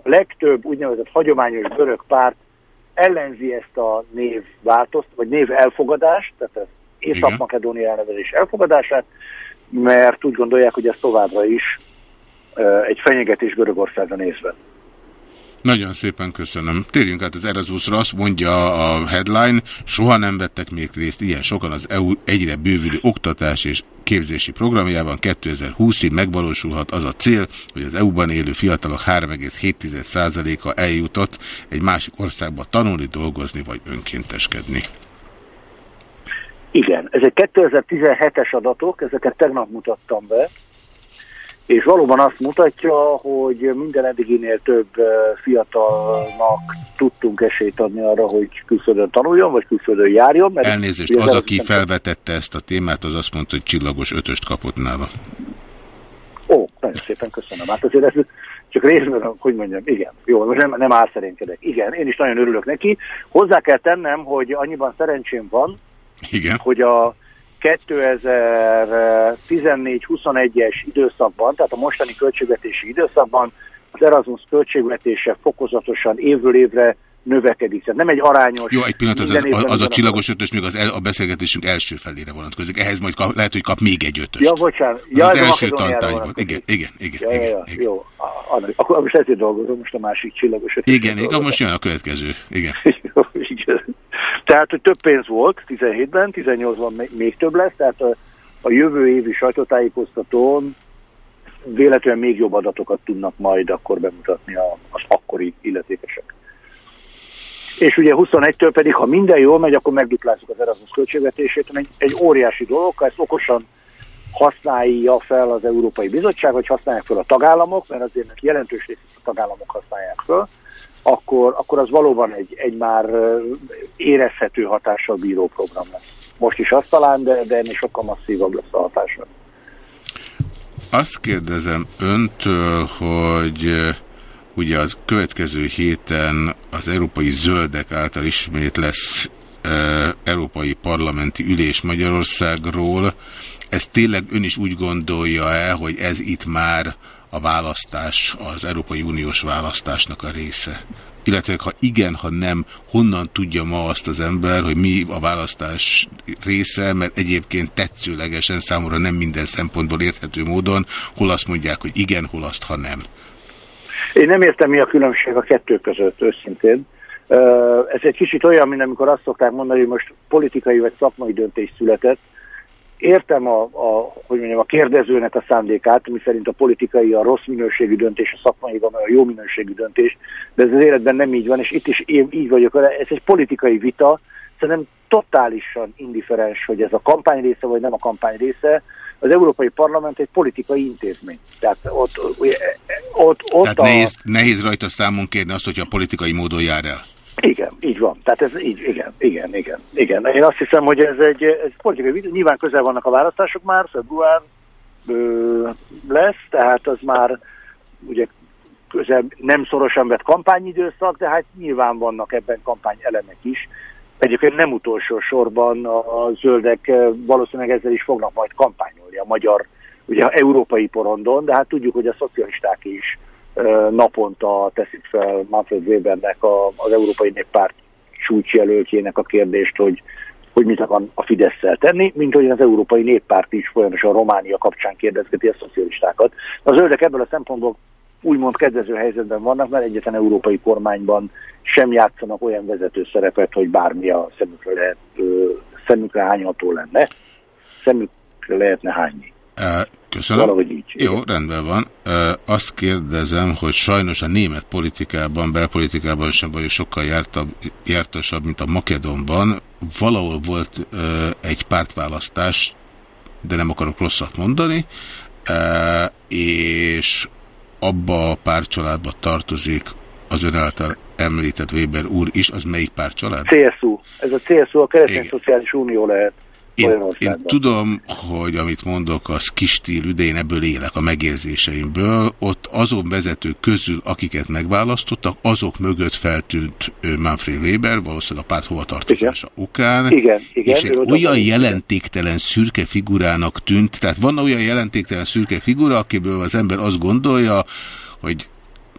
a legtöbb úgynevezett hagyományos görög párt ellenzi ezt a névváltozt, vagy név elfogadást, tehát ez Észak-Makedónia elnevezés elfogadását, mert úgy gondolják, hogy ez továbbra is egy fenyegetés Görögországra nézve. Nagyon szépen köszönöm. Térjünk át az Erasmusra, azt mondja a headline, soha nem vettek még részt ilyen sokan az EU egyre bővülő oktatás és képzési programjában 2020-ig megvalósulhat az a cél, hogy az EU-ban élő fiatalok 3,7%-a eljutott egy másik országba tanulni, dolgozni vagy önkénteskedni. Igen, ezek 2017-es adatok, ezeket tegnap mutattam be, és valóban azt mutatja, hogy minden eddiginél több fiatalnak tudtunk esélyt adni arra, hogy külföldön tanuljon, vagy külföldön járjon. Mert Elnézést, az, aki felvetette ezt a témát, az azt mondta, hogy csillagos ötöst kapott nála. Ó, nagyon szépen köszönöm. Hát azért ez csak részben, hogy mondjam, igen, jó, most nem, nem álszerénkedek. Igen, én is nagyon örülök neki. Hozzá kell tennem, hogy annyiban szerencsém van, igen. hogy a 2014-21-es időszakban, tehát a mostani költségvetési időszakban az Erasmus költségvetése fokozatosan évről évre növekedik. Tehát nem egy arányos... Jó, egy pillanat, az, az, az, az a csillagos ötös még az el, a beszélgetésünk első felére vonatkozik. Ehhez majd kap, lehet, hogy kap még egy ötöst. Ja, bocsánat. Ja, az, az első tantányban. Igen, igen, igen. Ja, igen, ja, igen. Jó, annak, akkor most ezért dolgozom, most a másik csillagos ötös. Igen, igen, most jön a következő. Igen. jó, igen. Tehát, hogy több pénz volt 17-ben, 18-ban még több lesz, tehát a, a jövő évi sajtótájékoztatón véletlenül még jobb adatokat tudnak majd akkor bemutatni az akkori illetékesek. és ugye 21-től pedig, ha minden jól megy, akkor megduplázzuk az Erasmus költségvetését, egy, egy óriási dolog, ha ezt okosan használja fel az Európai Bizottság, vagy használják fel a tagállamok, mert azért jelentős részt a tagállamok használják fel, akkor, akkor az valóban egy, egy már érezhető hatással bíró program lesz. Most is azt talán, de, de ennél sokkal masszívabb lesz a hatása. Azt kérdezem öntől, hogy ugye az következő héten az Európai Zöldek által ismét lesz e, Európai Parlamenti Ülés Magyarországról. Ez tényleg ön is úgy gondolja-e, hogy ez itt már a választás, az Európai Uniós választásnak a része? Illetve ha igen, ha nem, honnan tudja ma azt az ember, hogy mi a választás része, mert egyébként tetszőlegesen számomra nem minden szempontból érthető módon, hol azt mondják, hogy igen, hol azt, ha nem. Én nem értem, mi a különbség a kettő között, őszintén. Ez egy kicsit olyan, mint amikor azt szokták mondani, hogy most politikai vagy szakmai döntés született, értem a, a, hogy mondjam, a kérdezőnek a szándékát, mi szerint a politikai a rossz minőségű döntés, a szakmai van a jó minőségű döntés, de ez az életben nem így van, és itt is én így vagyok, ez egy politikai vita, szerintem totálisan indiferens, hogy ez a kampány része, vagy nem a kampány része, az Európai Parlament egy politikai intézmény. Tehát ott, ott, ott Tehát a... nehéz, nehéz rajta számon kérni azt, hogy a politikai módon jár el. Így van. Tehát ez így, igen, igen, igen, igen. Én azt hiszem, hogy ez egy, ez politikai videó. Nyilván közel vannak a választások már, február ö, lesz, tehát az már ugye közel nem szorosan vett kampányidőszak, de hát nyilván vannak ebben kampány elemek is. Egyébként nem utolsó sorban a zöldek valószínűleg ezzel is fognak majd kampányolni a magyar, ugye a európai porondon, de hát tudjuk, hogy a szocialisták is naponta teszik fel Manfred Webernek a, az Európai Néppárt csúcsjelöltjének a kérdést, hogy, hogy mit akar a fidesz tenni, mint hogy az Európai Néppárt is folyamatosan Románia kapcsán kérdezgeti a szocialistákat. A zöldek ebből a szempontból úgymond kedvező helyzetben vannak, mert egyetlen európai kormányban sem játszanak olyan vezető szerepet, hogy bármi a szemükre, lehet, szemükre hányható lenne. Szemükre lehetne hányni. Köszönöm. Valahogy így. Jó, rendben van. Azt kérdezem, hogy sajnos a német politikában, belpolitikában sem vagyok sokkal jártabb, jártasabb, mint a Makedonban. Valahol volt egy pártválasztás, de nem akarok rosszat mondani, és abba a párcsaládba tartozik az ön által említett Weber úr is, az melyik párcsalád? CSU. Ez a CSU, a Keresztény Szociális Unió lehet. Én, én tudom, hogy amit mondok, az kis stílű, de én ebből élek a megérzéseimből. Ott azon vezetők közül, akiket megválasztottak, azok mögött feltűnt Manfred Weber, valószínűleg a párt hovatartozása igen. okán. Igen, igen, és egy olyan jelentéktelen szürke figurának tűnt, tehát van olyan jelentéktelen szürke figura, akiből az ember azt gondolja, hogy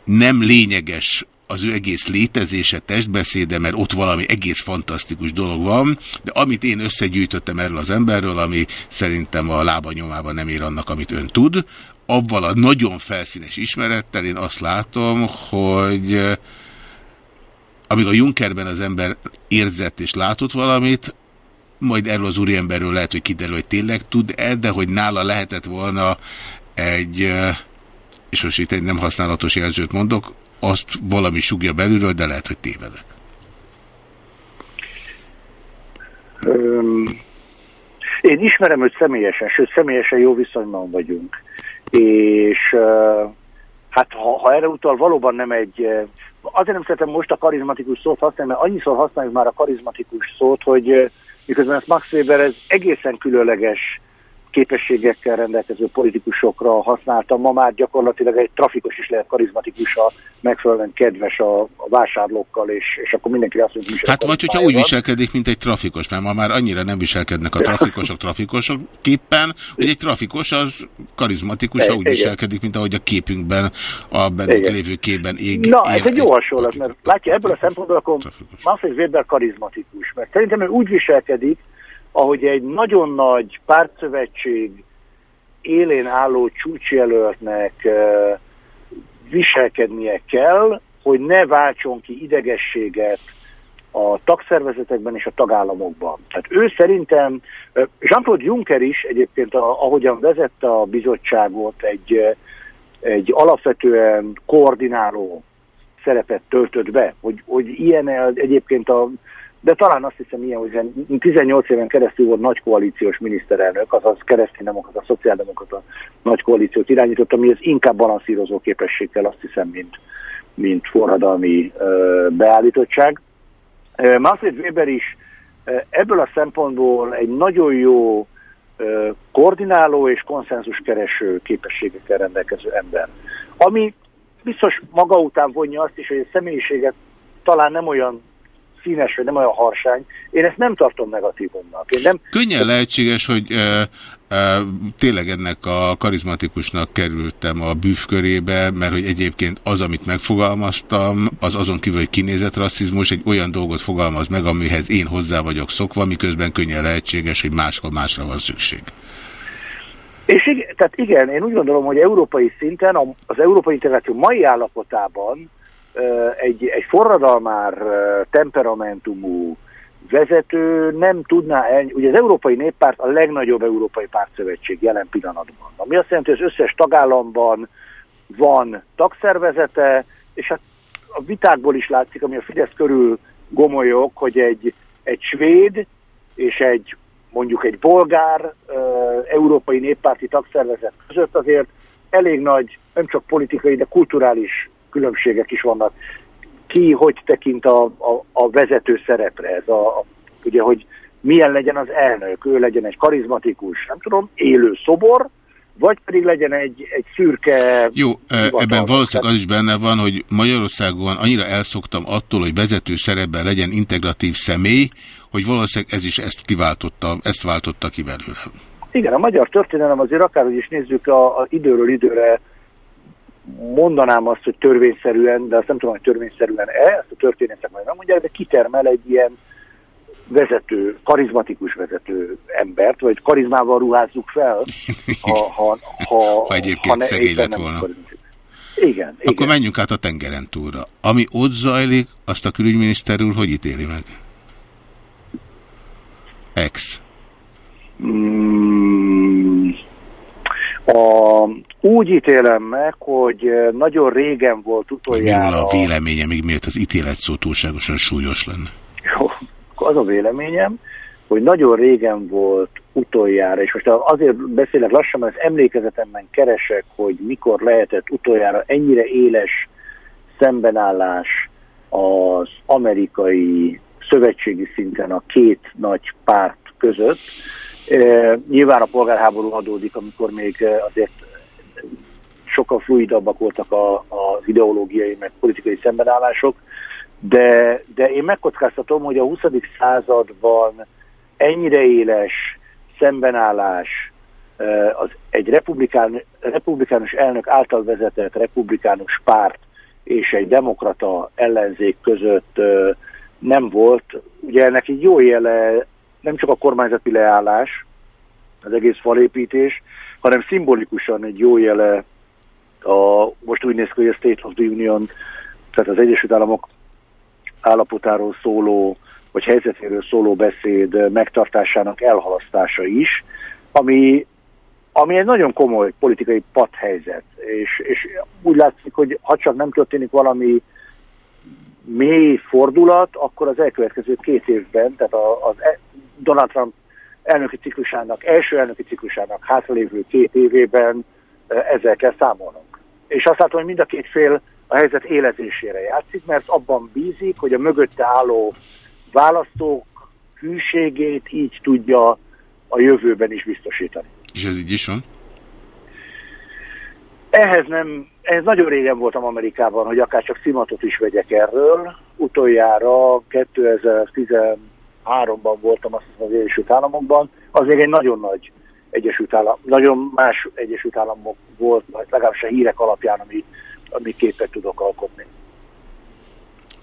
nem lényeges az ő egész létezése, testbeszéde, mert ott valami egész fantasztikus dolog van, de amit én összegyűjtöttem erről az emberről, ami szerintem a lába nyomában nem ér annak, amit ön tud, avval a nagyon felszínes ismerettel én azt látom, hogy eh, amíg a Junkerben az ember érzett és látott valamit, majd erről az úriemberről lehet, hogy kiderül, hogy tényleg tud-e, de hogy nála lehetett volna egy, eh, és most itt egy nem használatos jelzőt mondok, azt valami sugja belülről, de lehet, hogy tévedek. Um, én ismerem őt személyesen, sőt személyesen jó viszonyban vagyunk. És uh, hát ha, ha erre utal, valóban nem egy... Azért nem szeretem most a karizmatikus szót használni, mert annyiszor használjuk már a karizmatikus szót, hogy miközben ezt Max Weber ez egészen különleges képességekkel rendelkező politikusokra használtam. Ma már gyakorlatilag egy trafikos is lehet karizmatikus, a megfelelően kedves a, a vásárlókkal, és, és akkor mindenki azt mondja, hogy Hát vagy hogyha úgy viselkedik, mint egy trafikos, mert ma már annyira nem viselkednek a trafikosok trafikosok képpen, hogy egy trafikos az karizmatikus, ha úgy igen. viselkedik, mint ahogy a képünkben, a bennünk lévő képben ég. Na, él, ez egy jó hasonlat, mert látja, ebből a szempontból akkor Manfred Weber karizmatikus, mert szerintem ő úgy viselkedik, ahogy egy nagyon nagy pártszövetség élén álló csúcsjelöltnek viselkednie kell, hogy ne váltson ki idegességet a tagszervezetekben és a tagállamokban. Tehát ő szerintem, Jean-Claude Juncker is egyébként, ahogyan vezette a bizottságot, egy, egy alapvetően koordináló szerepet töltött be, hogy, hogy ilyen egyébként a de talán azt hiszem ilyen, hogy 18 éven keresztül volt nagy koalíciós miniszterelnök, azaz a szociáldemokrata nagy koalíciót irányított, ami ez inkább balanszírozó képességgel azt hiszem, mint, mint forradalmi ö, beállítottság. Manfred Weber is ebből a szempontból egy nagyon jó ö, koordináló és konszenzus-kereső képességekkel rendelkező ember. Ami biztos maga után vonja azt is, hogy a személyiséget talán nem olyan színes, vagy nem olyan harsány. Én ezt nem tartom negatívumnak. Én nem... Könnyen lehetséges, hogy e, e, tényleg ennek a karizmatikusnak kerültem a bűvkörébe, mert hogy egyébként az, amit megfogalmaztam, az azon kívül, hogy kinézett rasszizmus, egy olyan dolgot fogalmaz meg, amihez én hozzá vagyok szokva, miközben könnyen lehetséges, hogy máshol másra van szükség. És igen, tehát igen, én úgy gondolom, hogy európai szinten az európai integráció mai állapotában egy, egy forradalmár temperamentumú vezető nem tudná el, ugye az Európai Néppárt a legnagyobb európai pártszövetség jelen pillanatban. Ami azt jelenti, hogy az összes tagállamban van tagszervezete, és hát a vitákból is látszik, ami a Fidesz körül gomolyok, hogy egy, egy svéd és egy mondjuk egy bolgár európai néppárti tagszervezet között azért elég nagy, nem csak politikai, de kulturális különbségek is vannak. Ki hogy tekint a, a, a vezető szerepre, ez a, a, ugye, hogy milyen legyen az elnök, ő legyen egy karizmatikus, nem tudom, élő szobor, vagy pedig legyen egy, egy szürke... Jó, hivatal. ebben valószínűleg az is benne van, hogy Magyarországon annyira elszoktam attól, hogy vezető szerepben legyen integratív személy, hogy valószínűleg ez is ezt kiváltotta, ezt váltotta ki belőlem. Igen, a magyar történelem azért akárhogy is nézzük, a, a időről időre mondanám azt, hogy törvényszerűen, de azt nem tudom, hogy törvényszerűen-e, ezt a történetek majd nem mondják, de kitermel egy ilyen vezető, karizmatikus vezető embert, vagy karizmával ruházzuk fel, ha, ha, ha, ha egyébként ha szegény lett volna. Igen, Akkor igen. menjünk át a tengeren túlra. Ami ott zajlik, azt a külügyminiszter úr hogy ítéli meg? Ex. Mm, a, úgy ítélem meg, hogy eh, nagyon régen volt utoljára... Mi a véleménye, még miért az ítélet szó túlságosan súlyos lenne? Jó, az a véleményem, hogy nagyon régen volt utoljára, és most azért beszélek lassan, mert az emlékezetemben keresek, hogy mikor lehetett utoljára ennyire éles szembenállás az amerikai szövetségi szinten a két nagy párt között, Nyilván a polgárháború adódik, amikor még azért sokkal fluidabbak voltak a, az ideológiai, meg politikai szembenállások, de, de én megkockáztatom, hogy a 20. században ennyire éles szembenállás az egy republikán, republikánus elnök által vezetett republikánus párt és egy demokrata ellenzék között nem volt. Ugye ennek egy jó jele nem csak a kormányzati leállás, az egész falépítés, hanem szimbolikusan egy jó jele a, most úgy néz ki, hogy a State of the Union, tehát az Egyesült Államok állapotáról szóló, vagy helyzetéről szóló beszéd megtartásának elhalasztása is, ami, ami egy nagyon komoly politikai padhelyzet, és, és úgy látszik, hogy ha csak nem történik valami mély fordulat, akkor az elkövetkező két évben, tehát az e- Donald Trump elnöki ciklusának, első elnöki ciklusának hátralévő két évében ezzel kell számolnunk. És azt látom, hogy mind a két fél a helyzet élezésére játszik, mert abban bízik, hogy a mögötte álló választók hűségét így tudja a jövőben is biztosítani. És ez így is van? Ehhez nem, ez nagyon régen voltam Amerikában, hogy akár csak szimatot is vegyek erről. Utoljára 2013-ban voltam azt hiszem az Egyesült Államokban, az még egy nagyon nagy Egyesült Állam, nagyon más Egyesült Államok volt, legalábbis a hírek alapján, ami, ami képet tudok alkotni.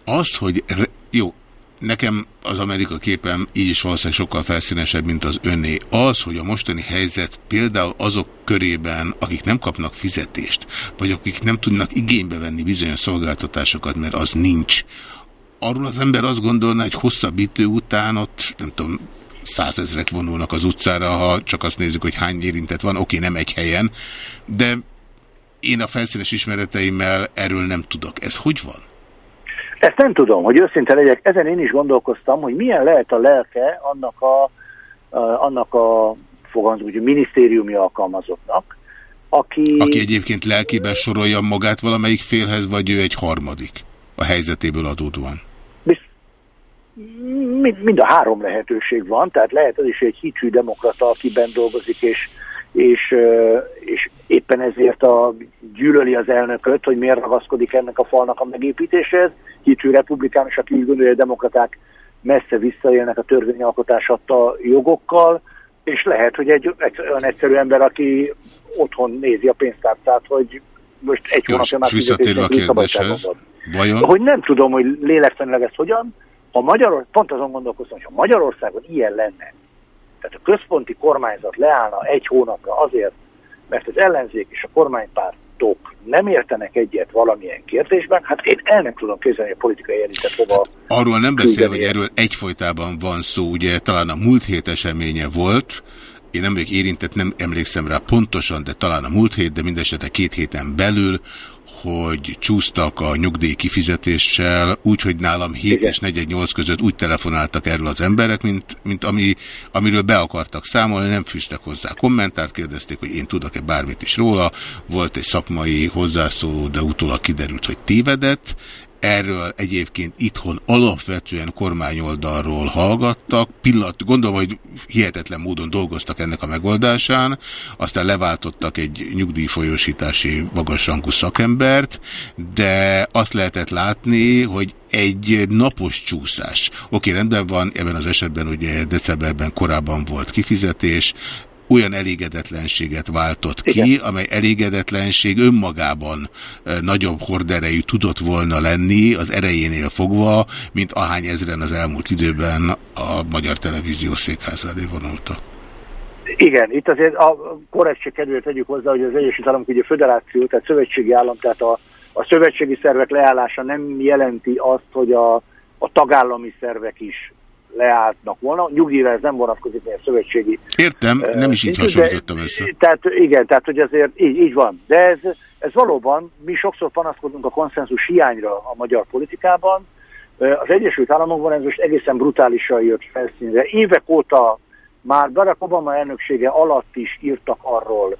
Azt, hogy jó, Nekem az Amerika képem így is valószínűleg sokkal felszínesebb, mint az önné. Az, hogy a mostani helyzet például azok körében, akik nem kapnak fizetést, vagy akik nem tudnak igénybe venni bizonyos szolgáltatásokat, mert az nincs, arról az ember azt gondolná, hogy hosszabb idő után ott, nem tudom, százezrek vonulnak az utcára, ha csak azt nézzük, hogy hány érintett van, oké, nem egy helyen, de én a felszínes ismereteimmel erről nem tudok. Ez hogy van? Ezt nem tudom, hogy őszinte legyek, ezen én is gondolkoztam, hogy milyen lehet a lelke annak a, a annak a fogalmazunk, hogy minisztériumi alkalmazottnak, aki... Aki egyébként lelkében sorolja magát valamelyik félhez, vagy ő egy harmadik a helyzetéből adódóan? Mind, mind a három lehetőség van, tehát lehet az is egy hitű demokrata, akiben dolgozik, és, és, és éppen ezért a, gyűlöli az elnököt, hogy miért ragaszkodik ennek a falnak a megépítéshez, hitű republikánus, aki úgy gondolja, hogy a demokraták messze visszaélnek a törvényalkotás adta jogokkal, és lehet, hogy egy olyan egyszerű ember, aki otthon nézi a pénztárcát, hogy most egy hónapja már visszatérve a kérdéshez, vajon? Hogy nem tudom, hogy lélektanilag ez hogyan, ha Magyarország, pont azon gondolkoztam, hogy ha Magyarországon ilyen lenne, tehát a központi kormányzat leállna egy hónapra azért, mert az ellenzék és a kormánypártok nem értenek egyet valamilyen kérdésben, hát én el nem tudom képzelni a politikai elitet hova. Arról nem beszél, hogy erről egyfolytában van szó, ugye talán a múlt hét eseménye volt, én nem vagyok érintett, nem emlékszem rá pontosan, de talán a múlt hét, de mindesetre két héten belül, hogy csúsztak a nyugdíj kifizetéssel, úgyhogy nálam 7 Igen. és 48 között úgy telefonáltak erről az emberek, mint, mint ami, amiről be akartak számolni, nem fűztek hozzá kommentárt, kérdezték, hogy én tudok-e bármit is róla, volt egy szakmai hozzászóló, de utólag kiderült, hogy tévedett, Erről egyébként itthon alapvetően kormányoldalról hallgattak. Pillanat, gondolom, hogy hihetetlen módon dolgoztak ennek a megoldásán, aztán leváltottak egy nyugdíjfolyósítási magasrangú szakembert, de azt lehetett látni, hogy egy napos csúszás. Oké, rendben van, ebben az esetben ugye decemberben korábban volt kifizetés, olyan elégedetlenséget váltott ki, Igen. amely elégedetlenség önmagában nagyobb horderejű tudott volna lenni az erejénél fogva, mint ahány ezren az elmúlt időben a Magyar Televízió székház elé vonultak. Igen, itt azért a korrektség kedvéért tegyük hozzá, hogy az Egyesült Államok ugye föderáció, tehát szövetségi állam, tehát a, a szövetségi szervek leállása nem jelenti azt, hogy a, a tagállami szervek is leálltnak volna. Nyugdíjra ez nem vonatkozik, mert szövetségi... Értem, nem is így hasonlítottam össze. Tehát igen, tehát hogy azért így, így van. De ez, ez valóban, mi sokszor panaszkodunk a konszenzus hiányra a magyar politikában. Az Egyesült Államokban ez most egészen brutálisan jött felszínre. Évek óta már Barack Obama elnöksége alatt is írtak arról,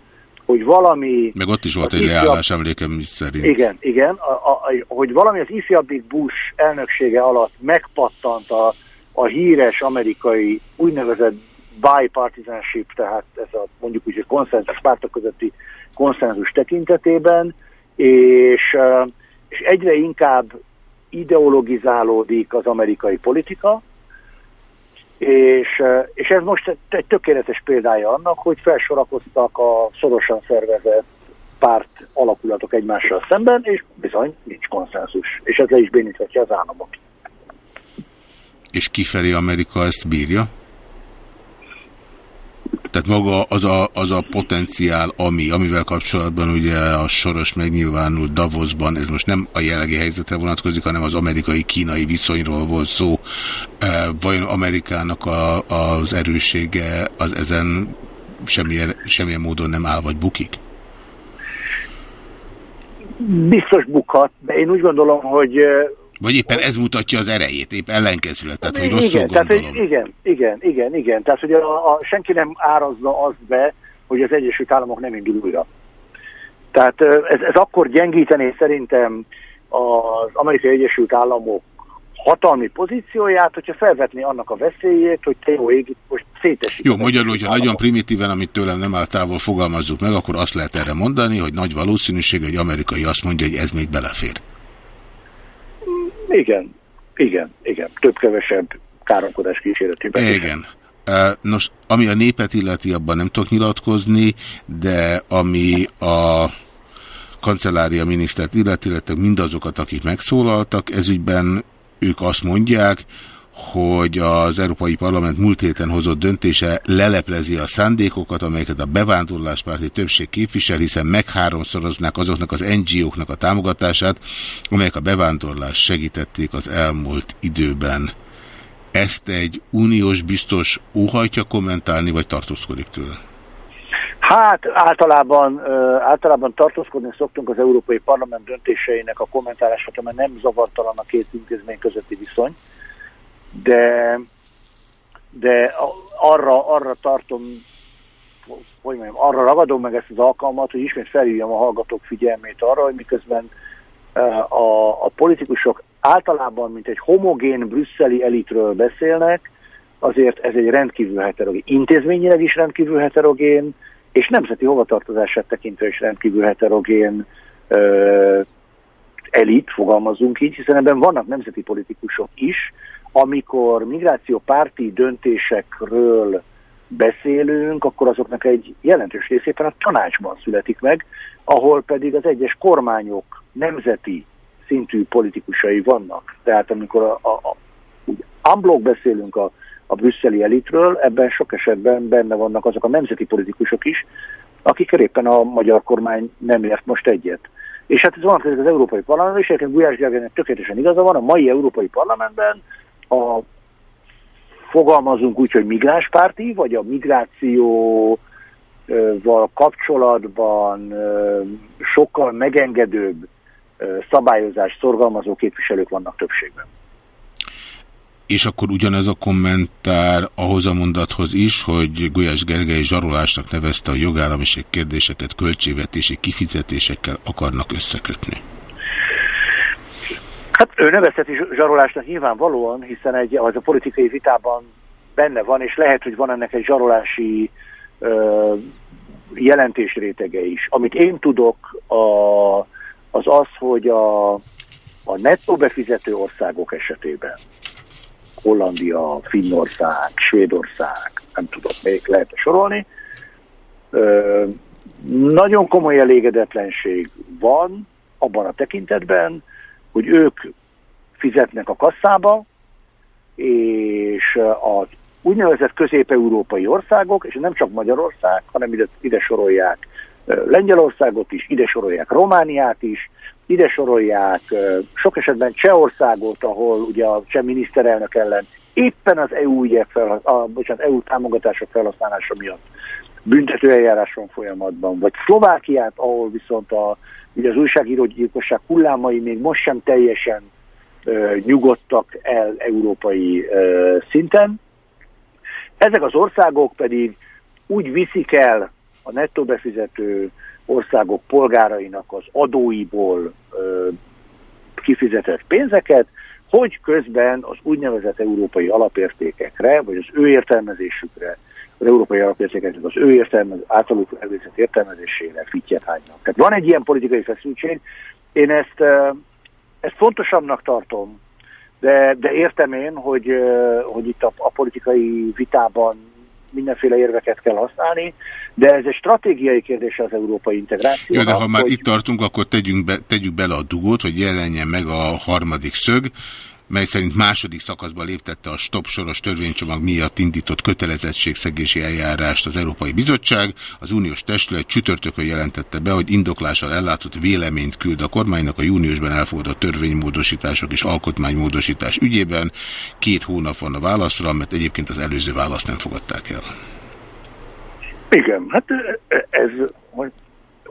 hogy valami... Meg ott is volt egy ifjabb... leállás emlékem szerint. Igen, igen, a, a, hogy valami az ifjabbik Bush elnöksége alatt megpattant a a híres amerikai úgynevezett bipartisanship, tehát ez a mondjuk úgy, hogy konszenzus, pártok közötti konszenzus tekintetében, és, és egyre inkább ideologizálódik az amerikai politika, és, és ez most egy tökéletes példája annak, hogy felsorakoztak a szorosan szervezett párt alakulatok egymással szemben, és bizony nincs konszenzus. És ez le is béníthatja az államot. És kifelé Amerika ezt bírja? Tehát maga az a, az a potenciál, ami, amivel kapcsolatban ugye a soros megnyilvánult Davosban, ez most nem a jelenlegi helyzetre vonatkozik, hanem az amerikai-kínai viszonyról volt szó. E, vajon Amerikának a, az erőssége az ezen semmilyen, semmilyen módon nem áll, vagy bukik? Biztos bukhat, de én úgy gondolom, hogy vagy éppen ez mutatja az erejét, épp ellenkezőleg, tehát hogy rosszul igen, gondolom. Tehát, hogy igen, igen, igen, igen. Tehát, hogy a, a, senki nem árazza azt be, hogy az Egyesült Államok nem indul újra. Tehát ez, ez akkor gyengítené szerintem az Amerikai Egyesült Államok hatalmi pozícióját, hogyha felvetni annak a veszélyét, hogy te jó ég, most szétesik. Jó, magyarul, hogyha nagyon primitíven, amit tőlem nem áll távol fogalmazzuk meg, akkor azt lehet erre mondani, hogy nagy valószínűség, egy amerikai azt mondja, hogy ez még belefér. Igen, igen, igen. Több-kevesebb káromkodás kísérletében. Igen. Nos, ami a népet illeti, abban nem tudok nyilatkozni, de ami a kancellária minisztert illeti, illetve mindazokat, akik megszólaltak, ezügyben ők azt mondják, hogy az Európai Parlament múlt héten hozott döntése leleplezi a szándékokat, amelyeket a bevándorláspárti többség képvisel, hiszen megháromszoroznák azoknak az NGO-knak a támogatását, amelyek a bevándorlást segítették az elmúlt időben. Ezt egy uniós biztos óhajtja kommentálni, vagy tartózkodik tőle? Hát általában, általában tartózkodni szoktunk az Európai Parlament döntéseinek a kommentálását, mert nem zavartalan a két intézmény közötti viszony, de, de arra, arra tartom, hogy mondjam, arra ragadom meg ezt az alkalmat, hogy ismét felhívjam a hallgatók figyelmét arra, hogy miközben a, a politikusok általában, mint egy homogén brüsszeli elitről beszélnek, azért ez egy rendkívül heterogén, intézményileg is rendkívül heterogén, és nemzeti hovatartozását tekintve is rendkívül heterogén ö, elit, fogalmazunk így, hiszen ebben vannak nemzeti politikusok is, amikor migrációpárti döntésekről beszélünk, akkor azoknak egy jelentős részében a tanácsban születik meg, ahol pedig az egyes kormányok nemzeti szintű politikusai vannak. Tehát amikor a, a, a unblock beszélünk a a brüsszeli elitről, ebben sok esetben benne vannak azok a nemzeti politikusok is, akikkel éppen a magyar kormány nem ért most egyet. És hát ez vonatkozik az Európai Parlament, és egyébként Gulyás Gergelynek tökéletesen igaza van, a mai Európai Parlamentben a fogalmazunk úgy, hogy migránspárti, vagy a migrációval kapcsolatban sokkal megengedőbb szabályozást szorgalmazó képviselők vannak többségben. És akkor ugyanez a kommentár ahhoz a mondathoz is, hogy Gulyás Gergely zsarolásnak nevezte a jogállamiség kérdéseket költségvetési kifizetésekkel akarnak összekötni. Hát ő nevezheti zsarolásnak nyilvánvalóan, hiszen egy, az a politikai vitában benne van, és lehet, hogy van ennek egy zsarolási ö, jelentésrétege is. Amit én tudok, a, az az, hogy a, a nettó befizető országok esetében Hollandia, Finnország, Svédország, nem tudok még lehet -e sorolni. Ö, nagyon komoly elégedetlenség van abban a tekintetben, hogy ők fizetnek a kasszába, és az úgynevezett közép-európai országok, és nem csak Magyarország, hanem ide, ide sorolják Lengyelországot is, ide sorolják Romániát is, ide sorolják sok esetben Csehországot, ahol ugye a cseh miniszterelnök ellen éppen az EU, ügyek fel, a, bocsánat, EU támogatások felhasználása miatt büntetőeljáráson folyamatban, vagy Szlovákiát, ahol viszont a, ugye az újságírógyilkosság hullámai még most sem teljesen ö, nyugodtak el európai ö, szinten. Ezek az országok pedig úgy viszik el a nettó befizető országok polgárainak az adóiból ö, kifizetett pénzeket, hogy közben az úgynevezett európai alapértékekre, vagy az ő értelmezésükre, az európai alapértékeknek az ő értelmez, általuk elvégzett értelmezésére fittyet hánynak. Tehát van egy ilyen politikai feszültség, én ezt, ezt fontosabbnak tartom, de, de értem én, hogy, hogy itt a, a politikai vitában mindenféle érveket kell használni, de ez egy stratégiai kérdés az európai integráció. Jó, de ha már hogy... itt tartunk, akkor tegyünk be, tegyük bele a dugót, hogy jelenjen meg a harmadik szög mely szerint második szakaszban léptette a stop soros törvénycsomag miatt indított kötelezettségszegési eljárást az Európai Bizottság. Az uniós testület csütörtökön jelentette be, hogy indoklással ellátott véleményt küld a kormánynak a júniusban elfogadott törvénymódosítások és alkotmánymódosítás ügyében. Két hónap van a válaszra, mert egyébként az előző választ nem fogadták el. Igen, hát ez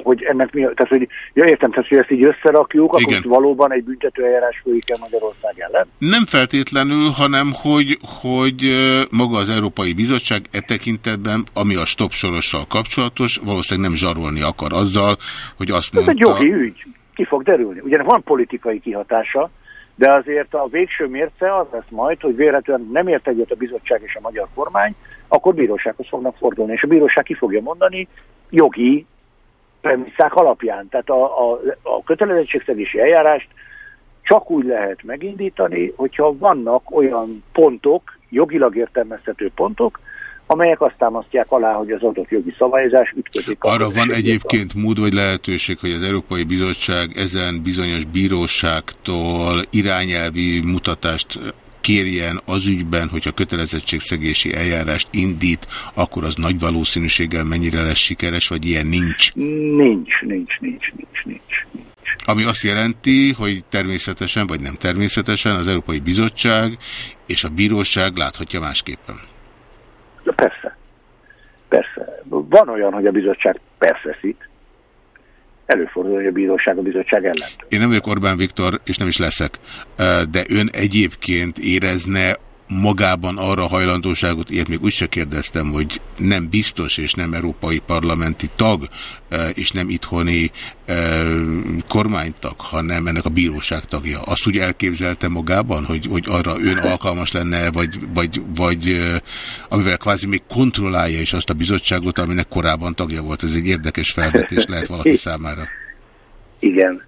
hogy ennek mi, tehát hogy, ja értem, tehát hogy ezt így összerakjuk, Igen. akkor valóban egy büntetőeljárás folyik el Magyarország ellen? Nem feltétlenül, hanem hogy, hogy maga az Európai Bizottság e tekintetben, ami a stop sorossal kapcsolatos, valószínűleg nem zsarolni akar azzal, hogy azt mondta... Ez egy jogi ügy, ki fog derülni. Ugye van politikai kihatása, de azért a végső mérce az lesz majd, hogy véletlenül nem ért egyet a bizottság és a magyar kormány, akkor bírósághoz fognak fordulni, és a bíróság ki fogja mondani jogi premisszák alapján. Tehát a, a, a kötelezettségszegési eljárást csak úgy lehet megindítani, hogyha vannak olyan pontok, jogilag értelmezhető pontok, amelyek azt támasztják alá, hogy az adott jogi szabályozás ütközik. Arra van egyébként mód vagy lehetőség, hogy az Európai Bizottság ezen bizonyos bíróságtól irányelvi mutatást kérjen az ügyben, hogyha kötelezettségszegési eljárást indít, akkor az nagy valószínűséggel mennyire lesz sikeres, vagy ilyen nincs? Nincs, nincs, nincs, nincs, nincs. Ami azt jelenti, hogy természetesen, vagy nem természetesen az Európai Bizottság és a bíróság láthatja másképpen. Persze. Persze. Van olyan, hogy a bizottság persze szít. Előfordul, hogy a bíróság a bizottság ellen. Én nem vagyok Orbán Viktor, és nem is leszek, de ön egyébként érezne magában arra hajlandóságot, ilyet még úgy se kérdeztem, hogy nem biztos és nem európai parlamenti tag, e, és nem itthoni e, kormánytag, hanem ennek a bíróság tagja. Azt úgy elképzelte magában, hogy, hogy arra ön alkalmas lenne, vagy, vagy, vagy e, amivel kvázi még kontrollálja is azt a bizottságot, aminek korábban tagja volt. Ez egy érdekes felvetés lehet valaki számára. Igen.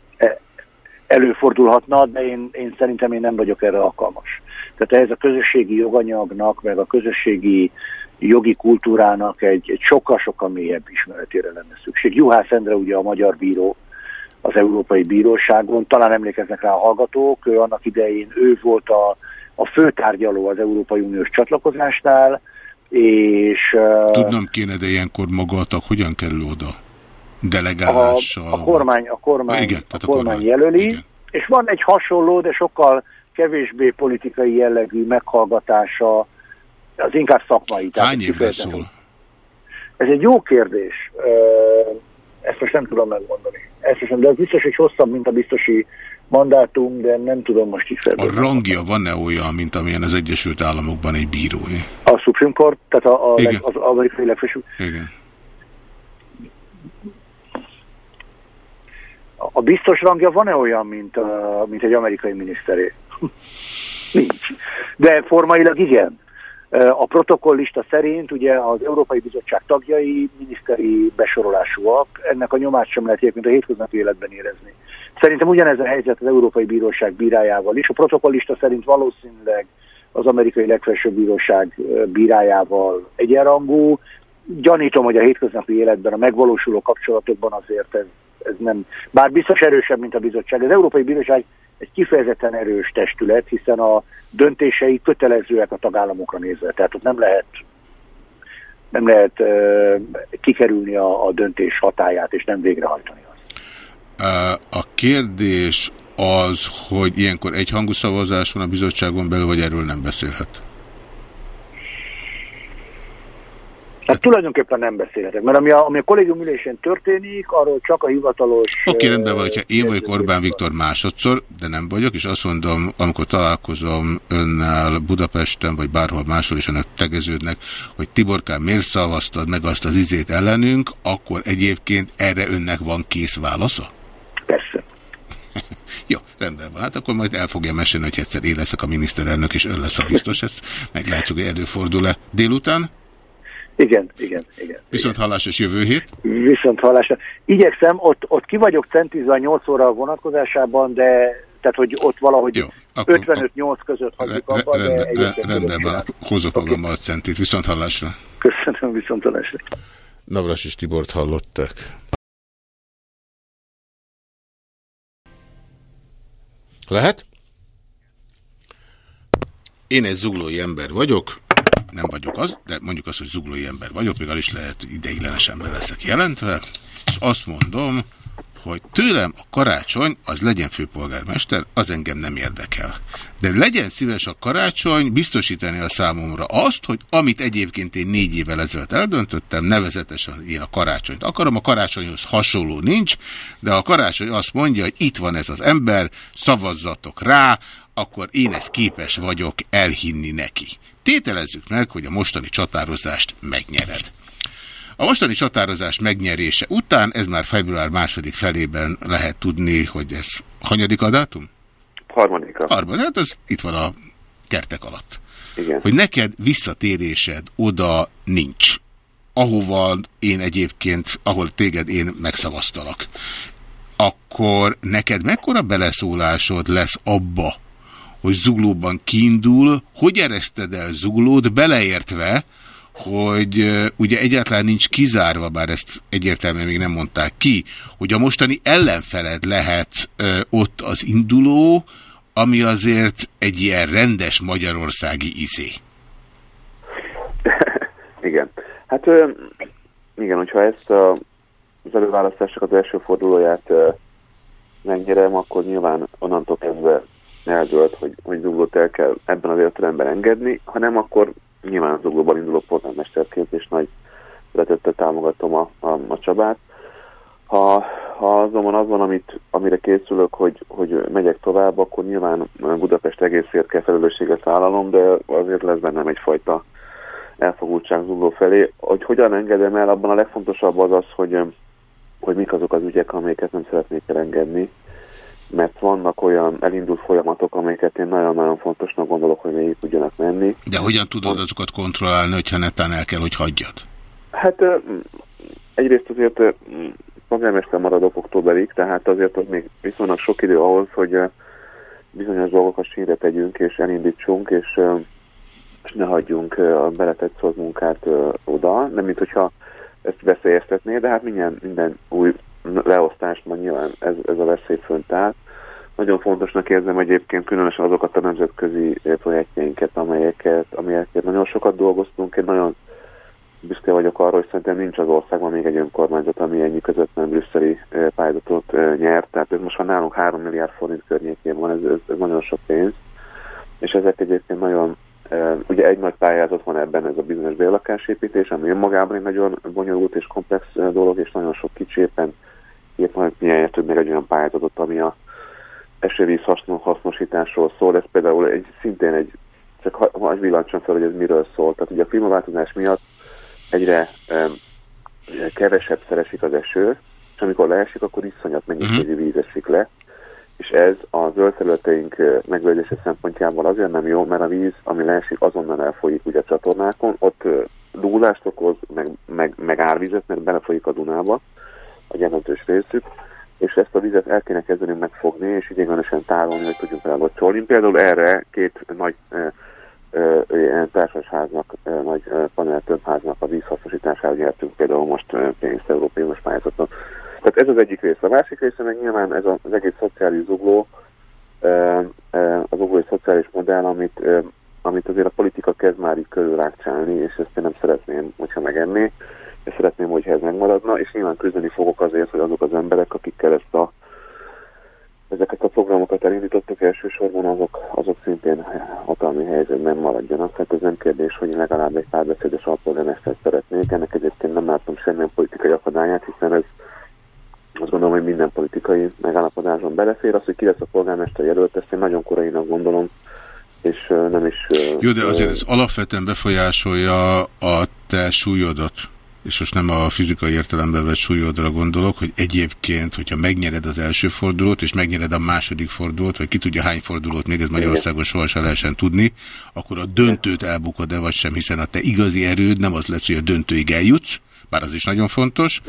Előfordulhatna, de én, én szerintem én nem vagyok erre alkalmas. Tehát ez a közösségi joganyagnak, meg a közösségi jogi kultúrának egy, sokkal-sokkal mélyebb ismeretére lenne szükség. Juhász Endre ugye a magyar bíró az Európai Bíróságon, talán emlékeznek rá a hallgatók, ő annak idején ő volt a, a főtárgyaló az Európai Uniós csatlakozásnál, és... Tudnom kéne, de ilyenkor maga a tag hogyan kerül oda? Delegálással? A, a kormány, a kormány, igen, a kormány, a kormány jelöli, igen. és van egy hasonló, de sokkal kevésbé politikai jellegű meghallgatása, az inkább szakmai. Hány évre szól? Ez egy jó kérdés. Ezt most nem tudom megmondani. Ezt hiszem, de ez biztos, hogy hosszabb, mint a biztosi mandátum, de nem tudom most felvenni. A rangja van-e olyan, mint amilyen az Egyesült Államokban egy bírói? A Supreme Court, tehát a, a leg, az amerikai legfősebb. Igen. A biztos rangja van-e olyan, mint, a, mint egy amerikai miniszteré? Nincs. De formailag igen. A protokollista szerint ugye az Európai Bizottság tagjai miniszteri besorolásúak, ennek a nyomát sem lehet egyébként a hétköznapi életben érezni. Szerintem ugyanez a helyzet az Európai Bíróság bírájával is. A protokollista szerint valószínűleg az amerikai legfelsőbb bíróság bírájával egyenrangú. Gyanítom, hogy a hétköznapi életben a megvalósuló kapcsolatokban azért ez, ez nem, bár biztos erősebb, mint a bizottság. Az Európai Bíróság egy kifejezetten erős testület, hiszen a döntései kötelezőek a tagállamokra nézve. Tehát ott nem lehet nem lehet uh, kikerülni a, a döntés hatáját, és nem végrehajtani azt. A kérdés az, hogy ilyenkor egyhangú szavazás van a bizottságon belül, vagy erről nem beszélhet? Hát tulajdonképpen nem beszélhetek, mert ami a, ami a kollégium ülésén történik, arról csak a hivatalos... Oké, okay, rendben van, hogyha én vagyok Orbán Viktor másodszor, de nem vagyok, és azt mondom, amikor találkozom önnel Budapesten, vagy bárhol máshol is önök tegeződnek, hogy Tiborkán miért szavaztad meg azt az izét ellenünk, akkor egyébként erre önnek van kész válasza? Persze. Jó, rendben van. Hát akkor majd el fogja mesélni, hogy egyszer én leszek a miniszterelnök, és ön lesz a biztos. Ezt meglátjuk, hogy előfordul-e délután. Igen, igen, igen. Viszont hallásos jövő hét? Viszont hallásra. Igyekszem, ott, ott ki vagyok centízve a 8 óra vonatkozásában, de tehát, hogy ott valahogy 55-8 között hagyjuk abba, de rend, Rendben van, hozok okay. magammal a centit. Viszont hallásra. Köszönöm, viszont hallásra. Navras és Tibort hallották. Lehet? Én egy zuglói ember vagyok, nem vagyok az, de mondjuk azt, hogy zuglói ember vagyok, még az is lehet, ideiglenesen be leszek jelentve, és azt mondom, hogy tőlem a karácsony az legyen főpolgármester, az engem nem érdekel. De legyen szíves a karácsony biztosítani a számomra azt, hogy amit egyébként én négy évvel ezelőtt eldöntöttem, nevezetesen én a karácsonyt akarom, a karácsonyhoz hasonló nincs, de a karácsony azt mondja, hogy itt van ez az ember, szavazzatok rá, akkor én ezt képes vagyok elhinni neki. Tételezzük meg, hogy a mostani csatározást megnyered. A mostani csatározás megnyerése után, ez már február második felében lehet tudni, hogy ez hanyadik a dátum? Harmadika. Harmadik, hát az itt van a kertek alatt. Igen. Hogy neked visszatérésed oda nincs. Ahova én egyébként, ahol téged én megszavaztalak. Akkor neked mekkora beleszólásod lesz abba, hogy zuglóban kiindul, hogy ereszted el zuglót, beleértve, hogy ugye egyáltalán nincs kizárva, bár ezt egyértelműen még nem mondták ki, hogy a mostani ellenfeled lehet ott az induló, ami azért egy ilyen rendes magyarországi izé. igen. Hát ö, igen, hogyha ezt a, az előválasztások az első fordulóját ö, megnyerem, akkor nyilván onnantól kezdve eldőlt, hogy, hogy zuglót el kell ebben az értelemben engedni, hanem akkor nyilván az zuglóban induló polgármesterként és nagy szeretettel támogatom a, a, a Csabát. Ha, ha azonban az van, amit, amire készülök, hogy, hogy megyek tovább, akkor nyilván Budapest egészért kell felelősséget vállalom, de azért lesz bennem egyfajta elfogultság zugló felé. Hogy hogyan engedem el, abban a legfontosabb az az, hogy, hogy mik azok az ügyek, amelyeket nem szeretnék elengedni, mert vannak olyan elindult folyamatok, amelyeket én nagyon-nagyon fontosnak gondolok, hogy még tudjanak menni. De hogyan tudod azokat kontrollálni, hogyha netán el kell, hogy hagyjad? Hát egyrészt azért polgármester maradok októberig, tehát azért hogy még viszonylag sok idő ahhoz, hogy bizonyos dolgokat sínre tegyünk és elindítsunk, és, és ne hagyjunk a beletett munkát oda. Nem, mint hogyha ezt veszélyeztetné, de hát minden, minden új leosztásban nyilván ez, ez a veszély fönt áll. Nagyon fontosnak érzem egyébként különösen azokat a nemzetközi projektjeinket, amelyeket, amelyeket nagyon sokat dolgoztunk. Én nagyon büszke vagyok arra, hogy szerintem nincs az országban még egy önkormányzat, ami ennyi közvetlen brüsszeli pályázatot nyert. Tehát ez most már nálunk 3 milliárd forint környékén van, ez, ez, ez nagyon sok pénz. És ezek egyébként nagyon, ugye egy nagy pályázat van ebben, ez a bizonyos bérlakásépítés, ami önmagában egy nagyon bonyolult és komplex dolog, és nagyon sok kicsi éppen milyen több még egy olyan pályázatot, ami a esővíz hasznosításról szól. Ez például egy, szintén egy, csak ha, villancson fel, hogy ez miről szól. Tehát ugye a klímaváltozás miatt egyre um, kevesebb szeresik az eső, és amikor leesik, akkor iszonyat mennyiségű mhm. víz esik le, és ez a zöld területeink megvédése szempontjából azért nem jó, mert a víz, ami leesik, azonnal elfolyik ugye a csatornákon, ott dúlást okoz, meg, meg, meg árvizet, mert belefolyik a Dunába, a jelentős részük, és ezt a vizet el kéne kezdeni megfogni, és idéglenesen tárolni, hogy tudjunk elgocsolni. Például erre két nagy e, társasháznak, nagy panel többháznak a vízhasznosítására nyertünk például most pénzt Európai Uniós pályázaton. Tehát ez az egyik része. A másik része meg nyilván ez az egész szociális zugló, az zuglói szociális modell, amit, amit azért a politika kezd már így körülrákcsálni, és ezt én nem szeretném, hogyha megenné és szeretném, hogy ez megmaradna, és nyilván küzdeni fogok azért, hogy azok az emberek, akikkel ezt a, ezeket a programokat elindítottak elsősorban, azok, azok szintén hatalmi helyzetben maradjanak. Tehát ez nem kérdés, hogy legalább egy párbeszédes alpolgármestert szeretnék. Ennek egyébként nem látom semmilyen politikai akadályát, hiszen ez azt gondolom, hogy minden politikai megállapodáson belefér. Az, hogy ki lesz a polgármester jelölt, ezt én nagyon korainak gondolom, és nem is... Jó, de azért ez alapvetően befolyásolja a te súlyodat és most nem a fizikai értelemben vett súlyodra gondolok, hogy egyébként, hogyha megnyered az első fordulót, és megnyered a második fordulót, vagy ki tudja hány fordulót, még ez Magyarországon sohasem lehessen tudni, akkor a döntőt elbukod-e vagy sem, hiszen a te igazi erőd nem az lesz, hogy a döntőig eljutsz, bár az is nagyon fontos,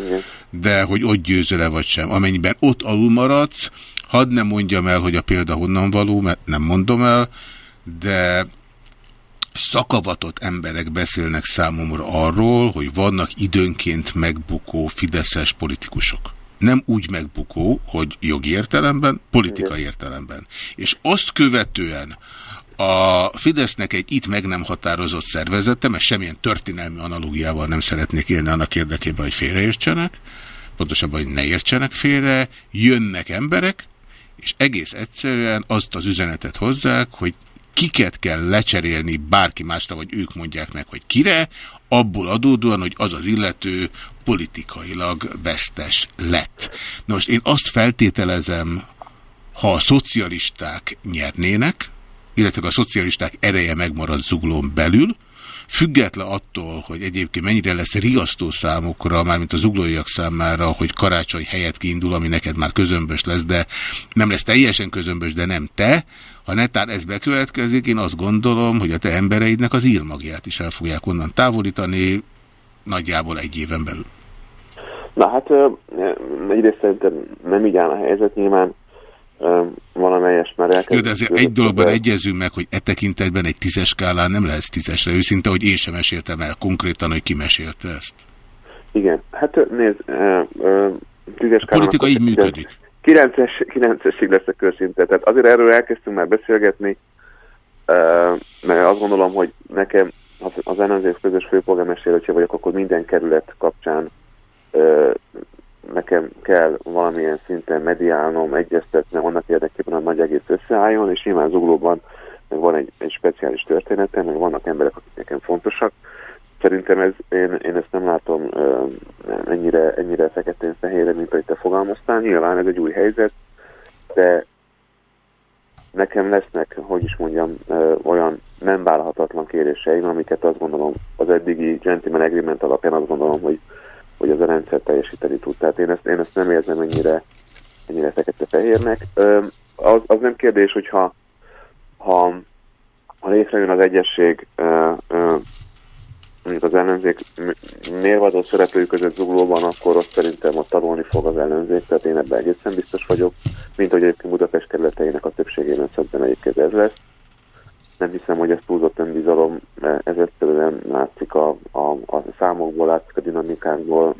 de hogy ott győzöl-e vagy sem. Amennyiben ott alul maradsz, hadd nem mondjam el, hogy a példa honnan való, mert nem mondom el, de szakavatott emberek beszélnek számomra arról, hogy vannak időnként megbukó fideszes politikusok. Nem úgy megbukó, hogy jogi értelemben, politikai értelemben. És azt követően a Fidesznek egy itt meg nem határozott szervezete, mert semmilyen történelmi analógiával nem szeretnék élni annak érdekében, hogy félreértsenek, pontosabban, hogy ne értsenek félre, jönnek emberek, és egész egyszerűen azt az üzenetet hozzák, hogy kiket kell lecserélni bárki másra, vagy ők mondják meg, hogy kire, abból adódóan, hogy az az illető politikailag vesztes lett. Na most én azt feltételezem, ha a szocialisták nyernének, illetve a szocialisták ereje megmarad zuglón belül, Független attól, hogy egyébként mennyire lesz riasztó számokra, mármint az uglóiak számára, hogy karácsony helyet kiindul, ami neked már közömbös lesz, de nem lesz teljesen közömbös, de nem te. Ha netán ez bekövetkezik, én azt gondolom, hogy a te embereidnek az írmagját is el fogják onnan távolítani nagyjából egy éven belül. Na hát egyrészt szerintem nem így áll a helyzet, nyilván valamelyes már. Jó, de azért egy dologban de... egyezünk meg, hogy e tekintetben egy tízes skálán nem lesz tízesre őszinte, hogy én sem meséltem el konkrétan, hogy ki mesélte ezt. Igen, hát nézd, tízes skálán... A politika így működik. 9-es, 9-esig lesz a körszinte, tehát azért erről elkezdtünk már beszélgetni, mert azt gondolom, hogy nekem az ellenzék közös főpolgármester, hogyha vagyok, akkor minden kerület kapcsán nekem kell valamilyen szinten mediálnom, egyeztetnem annak érdekében, a nagy egész összeálljon, és nyilván Zuglóban meg van egy, egy speciális történetem, meg vannak emberek, akik nekem fontosak. Szerintem ez, én, én ezt nem látom ö, ennyire, ennyire feketén-fehérre, mint ahogy te fogalmaztál. Nyilván ez egy új helyzet, de nekem lesznek, hogy is mondjam, ö, olyan nem válhatatlan kéréseim, amiket azt gondolom az eddigi gentleman agreement alapján azt gondolom, hogy, hogy ez a rendszer teljesíteni tud. Tehát én ezt, én ezt nem érzem ennyire, ennyire fekete-fehérnek. Az, az nem kérdés, hogyha ha, ha létrejön az egyesség ö, mondjuk az ellenzék mérvadó szereplői között zuglóban, akkor ott szerintem ott tanulni fog az ellenzék, tehát én ebben egészen biztos vagyok, mint hogy egyébként Budapest kerületeinek a többségében szerintem egyébként ez lesz. Nem hiszem, hogy ez túlzott önbizalom, ez egyszerűen látszik a, a, a számokból, látszik a dinamikákból.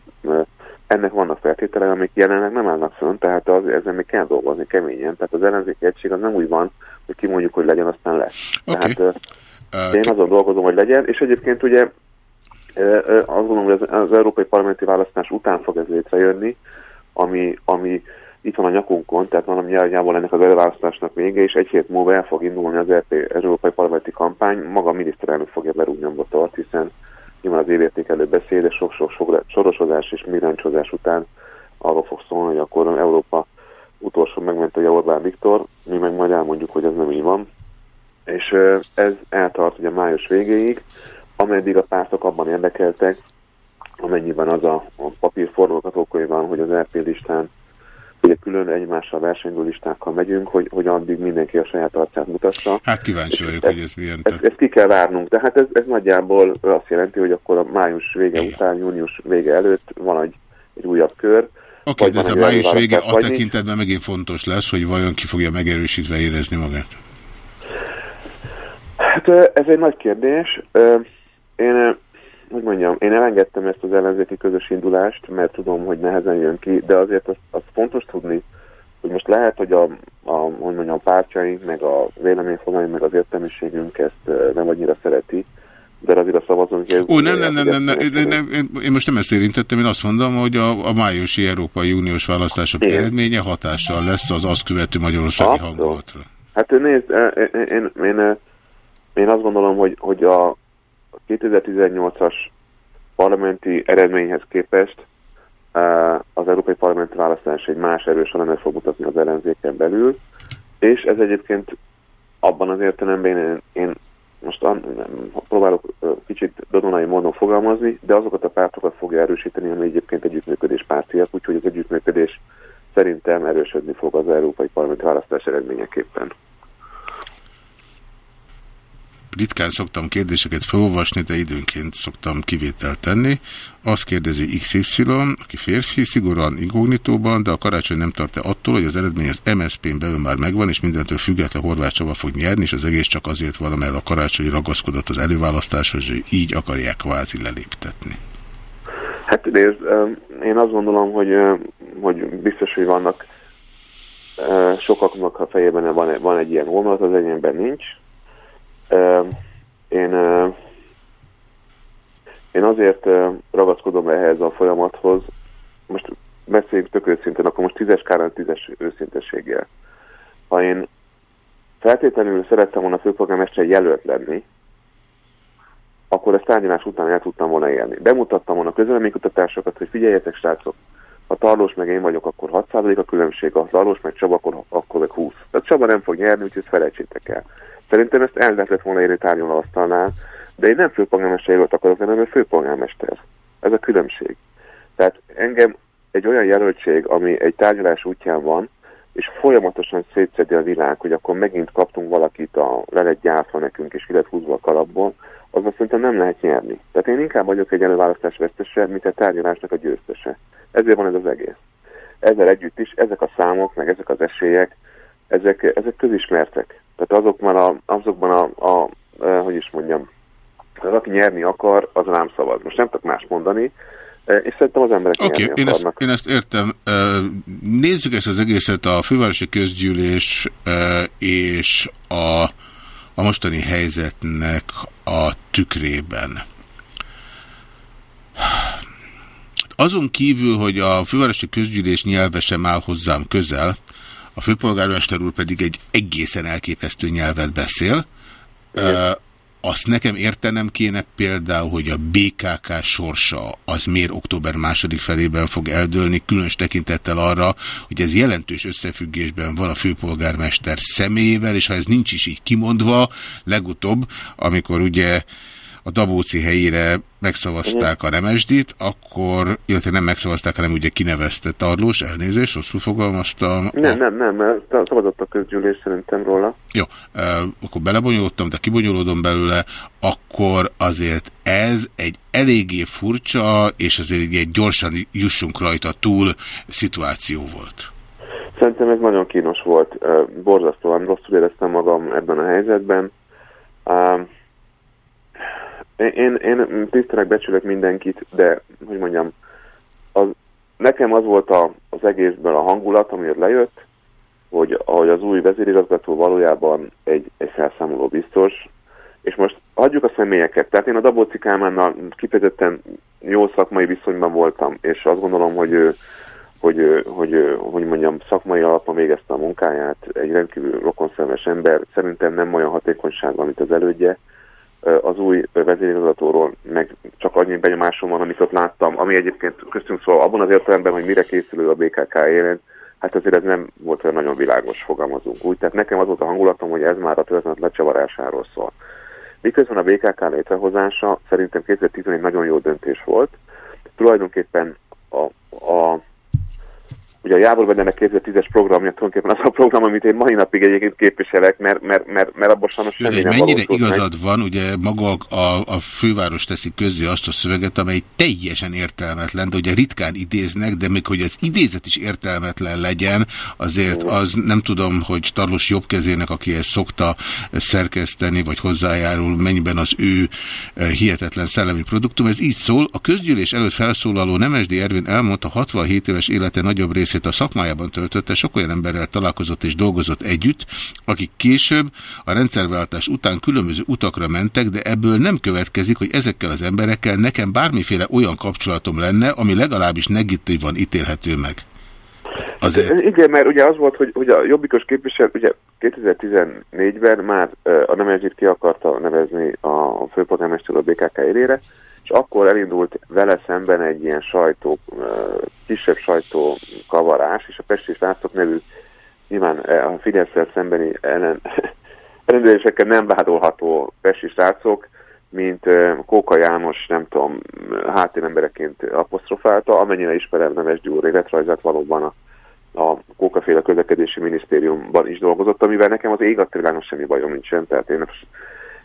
Ennek vannak feltételei, amik jelenleg nem állnak fönn, tehát az, ezen még kell dolgozni keményen. Tehát az ellenzéki egység az nem úgy van, hogy kimondjuk, hogy legyen, aztán lesz. Okay. Tehát uh, én azon dolgozom, hogy legyen, és egyébként ugye azt gondolom, hogy az, az európai parlamenti választás után fog ez létrejönni, ami, ami itt van a nyakunkon, tehát valami járjából ennek az előválasztásnak vége, és egy hét múlva el fog indulni az RP, európai parlamenti kampány, maga a miniszterelnök fogja berúgnyomba tart, hiszen nyilván az évértékelő beszéde sok-sok sorosozás és migráncsozás után arról fog szólni, hogy akkor Európa utolsó megmentője Orbán Viktor, mi meg majd elmondjuk, hogy ez nem így van. És ez eltart ugye május végéig, ameddig a pártok abban érdekeltek, amennyiben az a, a papír forgatókönyv van, hogy az RP listán ugye külön egymással versenylő listákkal megyünk, hogy, hogy addig mindenki a saját arcát mutassa. Hát kíváncsi vagyok, hogy ez milyen. Ezt, ezt ki kell várnunk. Tehát ez, ez nagyjából azt jelenti, hogy akkor a május vége Igen. után, június vége előtt van egy, egy újabb kör. Oké, okay, de ez a május vége a tekintetben megint fontos lesz, hogy vajon ki fogja megerősítve érezni magát. Hát ez egy nagy kérdés. Én, hogy mondjam, én elengedtem ezt az ellenzéki közös indulást, mert tudom, hogy nehezen jön ki, de azért az, az fontos tudni, hogy most lehet, hogy a, a, hogy mondjam, a pártjaink, meg a véleményfogalmi, meg az értelmiségünk ezt nem annyira szereti, de azért a szavazónk... Ó, nem, nem, nem, nem, nem, nem, nem, én most nem ezt érintettem, én azt mondom, hogy a, a májusi Európai Uniós választások Igen. eredménye hatással lesz az azt követő magyarországi hangulatra. Hát nézd, én, én, én, én azt gondolom, hogy, hogy a, 2018-as parlamenti eredményhez képest az európai parlamenti választás egy más erős elemet fog mutatni az ellenzéken belül, és ez egyébként abban az értelemben én, én most próbálok kicsit dodonai módon fogalmazni, de azokat a pártokat fogja erősíteni, ami egyébként együttműködés pártiak, úgyhogy az együttműködés szerintem erősödni fog az európai parlamenti választás eredményeképpen ritkán szoktam kérdéseket felolvasni, de időnként szoktam kivételt tenni. Azt kérdezi XY, aki férfi, szigorúan igognitóban, de a karácsony nem tart-e attól, hogy az eredmény az MSZP-n belül már megvan, és mindentől független Horváth Csaba fog nyerni, és az egész csak azért van, mert a karácsony ragaszkodott az előválasztáshoz, hogy így akarják kvázi leléptetni. Hát nézd, én azt gondolom, hogy, hogy biztos, hogy vannak sokaknak a fejében van, van egy ilyen vonat, az enyémben nincs, én, én azért ragaszkodom ehhez a folyamathoz, most beszéljünk tök őszintén, akkor most tízes kárán tízes őszintességgel. Ha én feltétlenül szerettem volna főpolgármester jelölt lenni, akkor ezt tárgyalás után el tudtam volna élni. Bemutattam volna közleménykutatásokat, hogy figyeljetek srácok, ha Tarlós meg én vagyok, akkor 6% a különbség, ha Tarlós meg Csaba, akkor, akkor meg 20. Tehát Csaba nem fog nyerni, úgyhogy felejtsétek el. Szerintem ezt el lehetett volna érni asztalnál, de én nem főpolgármester jelölt akarok, hanem főpolgármester. Ez a különbség. Tehát engem egy olyan jelöltség, ami egy tárgyalás útján van, és folyamatosan szétszedi a világ, hogy akkor megint kaptunk valakit, a, le lett gyártva nekünk, és ki lett húzva a kalapból, azt szerintem nem lehet nyerni. Tehát én inkább vagyok egy előválasztás vesztese, mint egy tárgyalásnak a győztese. Ezért van ez az egész. Ezzel együtt is ezek a számok, meg ezek az esélyek, ezek, ezek közismertek. Tehát azokban a, azokban a, a, a hogy is mondjam, az aki nyerni akar, az rám szavaz. Most nem tudok más mondani, e, és szerintem az emberek okay, én, ezt, én ezt értem. E, nézzük ezt az egészet a fővárosi közgyűlés e, és a, a mostani helyzetnek a tükrében. Azon kívül, hogy a fővárosi közgyűlés nyelve sem áll hozzám közel, a főpolgármester úr pedig egy egészen elképesztő nyelvet beszél. Azt nekem értenem kéne például, hogy a BKK sorsa az miért október második felében fog eldőlni, különös tekintettel arra, hogy ez jelentős összefüggésben van a főpolgármester személyével, és ha ez nincs is így kimondva, legutóbb, amikor ugye a Dabóci helyére megszavazták a Nemesdit, akkor, illetve nem megszavazták, hanem ugye kinevezte Tarlós, elnézést, rosszul fogalmaztam. Nem, nem, nem, mert szavazott a közgyűlés szerintem róla. Jó, akkor belebonyolódtam, de kibonyolódom belőle, akkor azért ez egy eléggé furcsa, és azért egy gyorsan jussunk rajta túl szituáció volt. Szerintem ez nagyon kínos volt. Borzasztóan rosszul éreztem magam ebben a helyzetben. Én, én tisztelek, becsülök mindenkit, de, hogy mondjam, az, nekem az volt a, az egészből a hangulat, amiért lejött, hogy, hogy az új vezérigazgató valójában egy, egy felszámoló biztos, és most hagyjuk a személyeket. Tehát én a Dabóci Kálmánnal kifejezetten jó szakmai viszonyban voltam, és azt gondolom, hogy ő, hogy, hogy, hogy mondjam, szakmai alapon végezte a munkáját, egy rendkívül rokonszelmes ember, szerintem nem olyan hatékonysággal, mint az elődje, az új vezérigazgatóról, meg csak annyi benyomásom van, amit ott láttam, ami egyébként köztünk szól abban az értelemben, hogy mire készülő a BKK élén, hát azért ez nem volt olyan nagyon világos, fogalmazunk úgy. Tehát nekem az volt a hangulatom, hogy ez már a történet lecsavarásáról szól. Miközben a BKK létrehozása szerintem 2011 nagyon jó döntés volt. Tulajdonképpen a, a Ugye a Jábor Bendenek 2010-es programja tulajdonképpen az a program, amit én mai napig egyébként képviselek, mert, mert, mert, mert abban sajnos semmi nem Mennyire igazad meg. van, ugye maga a, a főváros teszi közzé azt a szöveget, amely teljesen értelmetlen, de ugye ritkán idéznek, de még hogy az idézet is értelmetlen legyen, azért az nem tudom, hogy Tarlos jobbkezének, aki ezt szokta szerkeszteni, vagy hozzájárul, mennyiben az ő eh, hihetetlen szellemi produktum. Ez így szól, a közgyűlés előtt felszólaló Nemesdi Ervin elmondta 67 éves élete nagyobb részét részét a szakmájában töltötte, sok olyan emberrel találkozott és dolgozott együtt, akik később a rendszerváltás után különböző utakra mentek, de ebből nem következik, hogy ezekkel az emberekkel nekem bármiféle olyan kapcsolatom lenne, ami legalábbis negatívan ítélhető meg. Azért... Igen, mert ugye az volt, hogy, hogy a jobbikos képviselő, ugye 2014-ben már a Nemezsit ki akarta nevezni a főpolgármester a BKK élére, és akkor elindult vele szemben egy ilyen sajtó, kisebb sajtó kavarás, és a Pesti Lászlók nevű nyilván a fidesz szembeni ellen, nem vádolható Pesti srácok, mint Kóka János, nem tudom, háttérembereként apostrofálta, amennyire ismerem Neves Gyúr életrajzát valóban a, a Kókaféle közlekedési minisztériumban is dolgozott, amivel nekem az ég semmi bajom nincsen, tehát én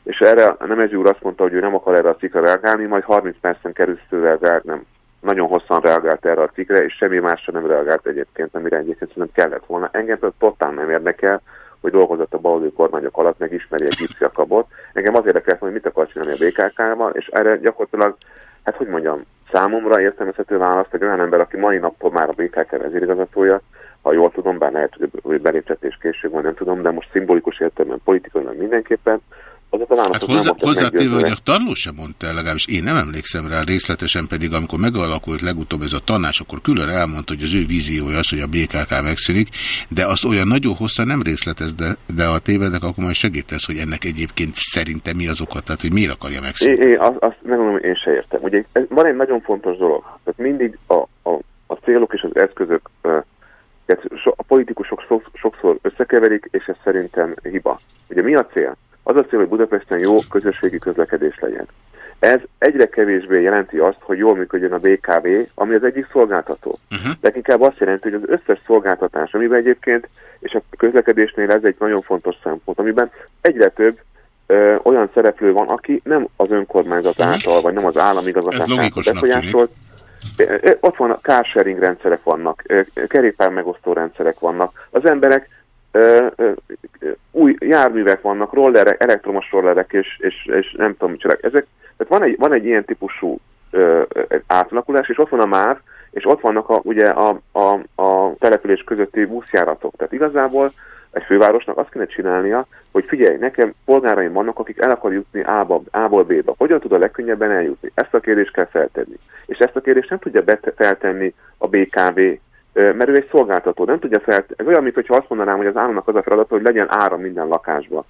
és erre a Nemezi úr azt mondta, hogy ő nem akar erre a cikkre reagálni, majd 30 percen keresztül reagált, nem, nagyon hosszan reagált erre a cikkre, és semmi másra nem reagált egyébként, amire egyébként szerintem kellett volna. Engem totál nem érdekel, hogy dolgozott a baloldali kormányok alatt, meg ismeri egy gipsziakabot. Engem az érdekel, hogy mit akar csinálni a BKK-val, és erre gyakorlatilag, hát hogy mondjam, számomra értelmezhető választ egy olyan ember, aki mai napon már a BKK vezérigazgatója, ha jól tudom, bár lehet, hogy belépett és később, vagy nem tudom, de most szimbolikus értelemben politikailag mindenképpen, azok hát hozzá, hozzátéve, hogy a tanuló sem mondta el, legalábbis én nem emlékszem rá részletesen, pedig amikor megalakult legutóbb ez a tanács, akkor külön elmondta, hogy az ő víziója az, hogy a BKK megszűnik, de azt olyan nagyon hosszan nem részletez, de, de ha tévedek, akkor majd segítesz, hogy ennek egyébként szerintem mi az oka, tehát hogy miért akarja megszűnni. Én, azt, azt megmondom, hogy én se értem. Ugye ez, van egy nagyon fontos dolog, tehát mindig a, a, a célok és az eszközök a politikusok sokszor összekeverik, és ez szerintem hiba. Ugye mi a cél? Az a cél, hogy Budapesten jó közösségi közlekedés legyen. Ez egyre kevésbé jelenti azt, hogy jól működjön a BKV, ami az egyik szolgáltató. Uh-huh. De inkább azt jelenti, hogy az összes szolgáltatás, amiben egyébként, és a közlekedésnél ez egy nagyon fontos szempont, amiben egyre több ö, olyan szereplő van, aki nem az önkormányzat uh-huh. által, vagy nem az állami igazgatás által befolyásolt. Ott van carsharing rendszerek vannak, kerékpár megosztó rendszerek vannak. Az emberek új járművek vannak, rollerek, elektromos rollerek, és, és, és nem tudom, mit Ezek, tehát van egy, van egy ilyen típusú ö, átalakulás, és ott van a MÁV, és ott vannak a, ugye a, a, a település közötti buszjáratok. Tehát igazából egy fővárosnak azt kéne csinálnia, hogy figyelj, nekem polgáraim vannak, akik el akar jutni A-ba, A-ból B-ba. Hogyan tud a legkönnyebben eljutni? Ezt a kérdést kell feltenni. És ezt a kérdést nem tudja feltenni a BKV, mert ő egy szolgáltató, nem tudja fel, ez olyan, mintha azt mondanám, hogy az államnak az a feladat, hogy legyen áram minden lakásban.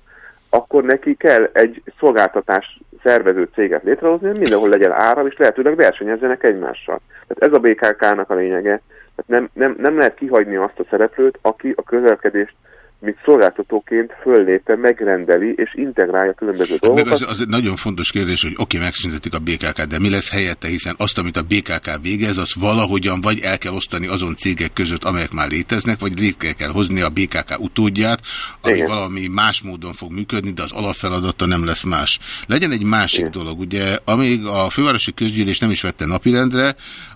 akkor neki kell egy szolgáltatás szervező céget létrehozni, hogy mindenhol legyen áram, és lehetőleg versenyezzenek egymással. Tehát ez a BKK-nak a lényege. Tehát nem, nem, nem lehet kihagyni azt a szereplőt, aki a közelkedést mint szolgáltatóként föllépve megrendeli és integrálja különböző dolgokat. Meg az, az egy nagyon fontos kérdés, hogy oké, okay, megszüntetik a BKK, de mi lesz helyette, hiszen azt, amit a BKK végez, az valahogyan vagy el kell osztani azon cégek között, amelyek már léteznek, vagy létre kell hozni a BKK utódját, ami Igen. valami más módon fog működni, de az alapfeladata nem lesz más. Legyen egy másik Igen. dolog, ugye, amíg a fővárosi közgyűlés nem is vette napirendre,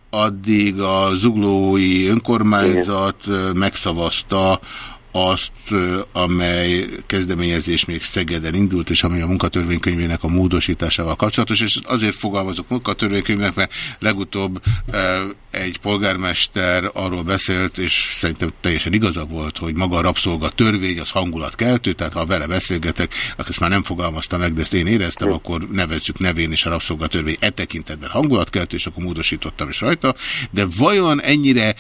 addig a zuglói önkormányzat Igen. megszavazta azt, amely kezdeményezés még Szegeden indult, és ami a munkatörvénykönyvének a módosításával kapcsolatos, és azért fogalmazok munkatörvénykönyvnek, mert legutóbb egy polgármester arról beszélt, és szerintem teljesen igaza volt, hogy maga a rabszolga törvény az hangulatkeltő, tehát ha vele beszélgetek, akkor ezt már nem fogalmazta meg, de ezt én éreztem, akkor nevezzük nevén is a rabszolga törvény e tekintetben hangulatkeltő, és akkor módosítottam is rajta, de vajon ennyire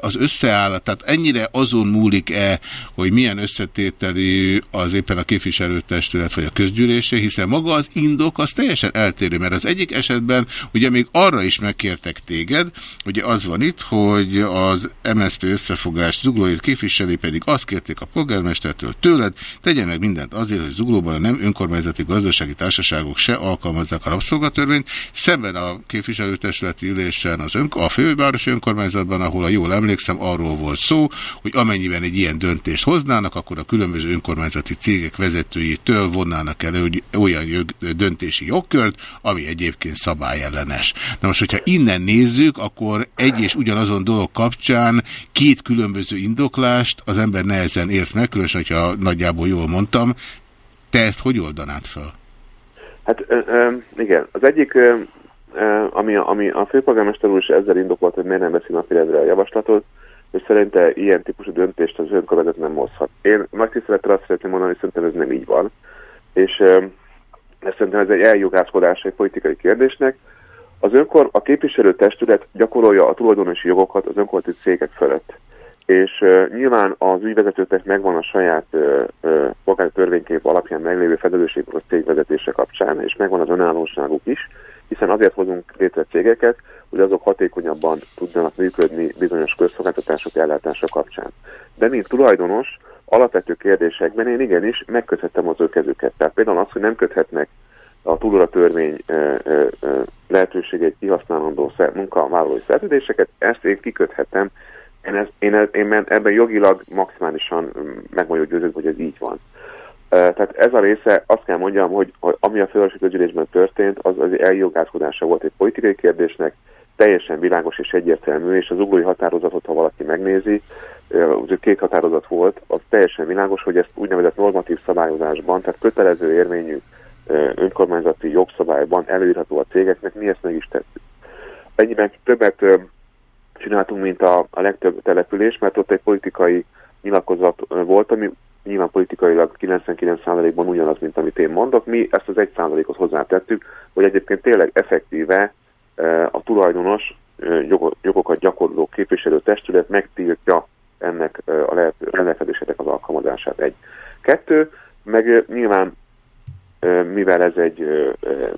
az összeállat, tehát ennyire azon múlik-e, hogy milyen összetételű az éppen a képviselőtestület vagy a közgyűlésé, hiszen maga az indok az teljesen eltérő, mert az egyik esetben ugye még arra is megkértek téged, ugye az van itt, hogy az MSZP összefogás zuglóért képviseli, pedig azt kérték a polgármestertől tőled, tegye meg mindent azért, hogy zuglóban a nem önkormányzati gazdasági társaságok se alkalmazzák a rabszolgatörvényt, szemben a képviselőtestületi ülésen az ön, a fővárosi önkormányzatban, ahol a jól emlékszem, arról volt szó, hogy amennyiben egy ilyen döntés döntést hoznának, akkor a különböző önkormányzati cégek vezetőjétől vonnának el olyan jog, döntési jogkört, ami egyébként szabályellenes. Na most, hogyha innen nézzük, akkor egy és ugyanazon dolog kapcsán két különböző indoklást az ember nehezen ért meg, különösen, hogyha nagyjából jól mondtam. Te ezt hogy oldanád fel? Hát igen, az egyik, ami, ami a főpolgármester úr is ezzel indokolt, hogy miért nem veszi napirendre a javaslatot, és szerinte ilyen típusú döntést az önkormányzat nem hozhat. Én nagy tisztelettel azt szeretném mondani, hogy szerintem ez nem így van, és ez szerintem ez egy eljogászkodás egy politikai kérdésnek. Az önkor, a képviselőtestület gyakorolja a tulajdonosi jogokat az önkormányzati cégek felett. És uh, nyilván az ügyvezetőknek megvan a saját uh, uh, polgári törvénykép alapján meglévő felelősségük a cégvezetése kapcsán, és megvan az önállóságuk is, hiszen azért hozunk létre cégeket, hogy azok hatékonyabban tudjanak működni bizonyos közszolgáltatások ellátása kapcsán. De mint tulajdonos, alapvető kérdésekben én igenis megköthettem az ő kezüket. Tehát például az, hogy nem köthetnek a túlóra törvény lehetőségét kihasználandó munkavállalói szerződéseket, ezt én kiköthetem. Én, ez, én, én ebben jogilag maximálisan meg vagyok győződve, hogy ez így van. Tehát ez a része, azt kell mondjam, hogy, ami a fővárosi közgyűlésben történt, az az eljogászkodása volt egy politikai kérdésnek, teljesen világos és egyértelmű, és az uglói határozatot, ha valaki megnézi, az két határozat volt, az teljesen világos, hogy ezt úgynevezett normatív szabályozásban, tehát kötelező érvényű önkormányzati jogszabályban előírható a cégeknek, mi ezt meg is tettük. Ennyiben többet csináltunk, mint a, a legtöbb település, mert ott egy politikai nyilatkozat volt, ami nyilván politikailag 99%-ban ugyanaz, mint amit én mondok. Mi ezt az 1%-ot hozzátettük, hogy egyébként tényleg effektíve a tulajdonos jogokat gyakorló képviselő testület megtiltja ennek a lehető, rendelkezéseknek az alkalmazását. Egy. Kettő, meg nyilván mivel ez egy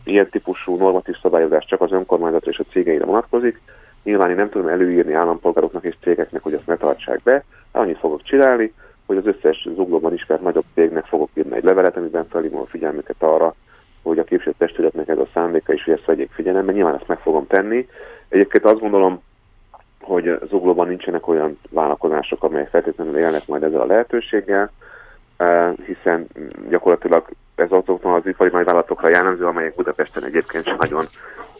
ilyen típusú normatív szabályozás csak az önkormányzatra és a cégeire vonatkozik, nyilván én nem tudom előírni állampolgároknak és cégeknek, hogy ezt ne tartsák be, annyit fogok csinálni, hogy az összes zuglóban ismert nagyobb cégnek fogok írni egy levelet, amiben felhívom a figyelmüket arra, hogy a képviselőtestületnek ez a szándéka is, hogy ezt vegyék figyelembe. Nyilván ezt meg fogom tenni. Egyébként azt gondolom, hogy zuglóban nincsenek olyan vállalkozások, amelyek feltétlenül élnek majd ezzel a lehetőséggel, eh, hiszen gyakorlatilag ez azoknak az ipari nagyvállalatokra jellemző, amelyek Budapesten egyébként sem nagyon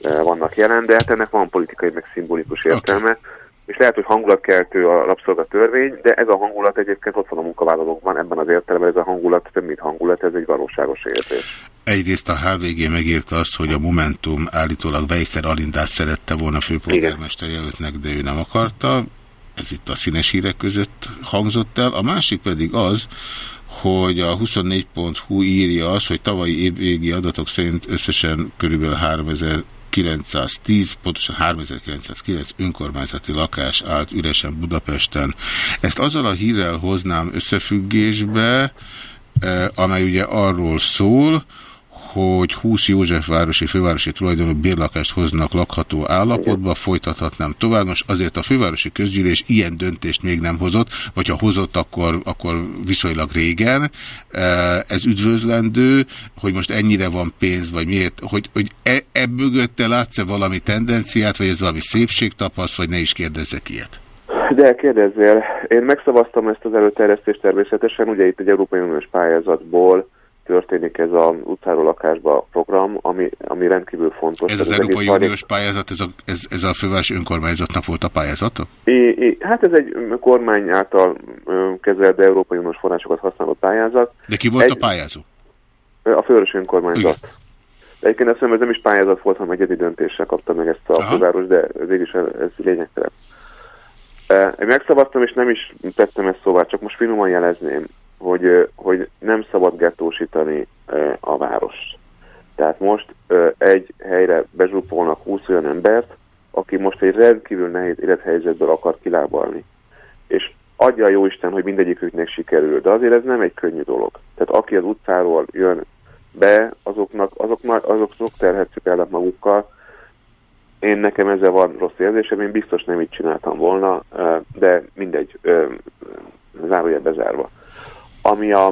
eh, vannak jelen, de hát ennek van politikai meg szimbolikus értelme. Okay és lehet, hogy hangulatkeltő a rabszolga törvény, de ez a hangulat egyébként ott van a munkavállalókban, ebben az értelemben ez a hangulat több mint hangulat, ez egy valóságos érzés. Egyrészt a HVG megírta azt, hogy a Momentum állítólag Vejszer Alindát szerette volna főpolgármester jelöltnek, de ő nem akarta. Ez itt a színes hírek között hangzott el. A másik pedig az, hogy a 24.hu írja azt, hogy tavalyi évvégi adatok szerint összesen körülbelül 3000 910, pontosan 3909 önkormányzati lakás állt üresen Budapesten. Ezt azzal a hírrel hoznám összefüggésbe, amely ugye arról szól, hogy 20 Józsefvárosi fővárosi tulajdonú bérlakást hoznak lakható állapotba, folytathatnám tovább. Most azért a fővárosi közgyűlés ilyen döntést még nem hozott, vagy ha hozott, akkor, akkor viszonylag régen. E, ez üdvözlendő, hogy most ennyire van pénz, vagy miért, hogy, hogy e, e mögötte látsz-e valami tendenciát, vagy ez valami szépségtapaszt, vagy ne is kérdezzek ilyet? De kérdezzél, én megszavaztam ezt az előterjesztést természetesen, ugye itt egy Európai Uniós pályázatból történik ez az utcáról lakásba program, ami, ami rendkívül fontos. Ez az, az Európai Uniós pályázat, ez a, ez, ez a fővárosi önkormányzatnak volt a pályázata? I, I, hát ez egy kormány által kezelt, Európai Uniós forrásokat használó pályázat. De ki volt egy, a pályázó? A fővárosi önkormányzat. Igen. De egyébként azt hiszem, ez nem is pályázat volt, hanem egyedi döntéssel kapta meg ezt a Aha. főváros, de végig ez, ez lényegtelen. Én megszavaztam, és nem is tettem ezt szóval, csak most finoman jelezném hogy, hogy nem szabad gettósítani a várost. Tehát most egy helyre bezsúpolnak 20 olyan embert, aki most egy rendkívül nehéz élethelyzetből akar kilábalni. És adja a jó Isten, hogy mindegyiküknek sikerül, de azért ez nem egy könnyű dolog. Tehát aki az utcáról jön be, azoknak, azok, azok, azok terhetjük el magukkal. Én nekem ezzel van rossz érzésem, én biztos nem így csináltam volna, de mindegy, zárója bezárva. Ami a,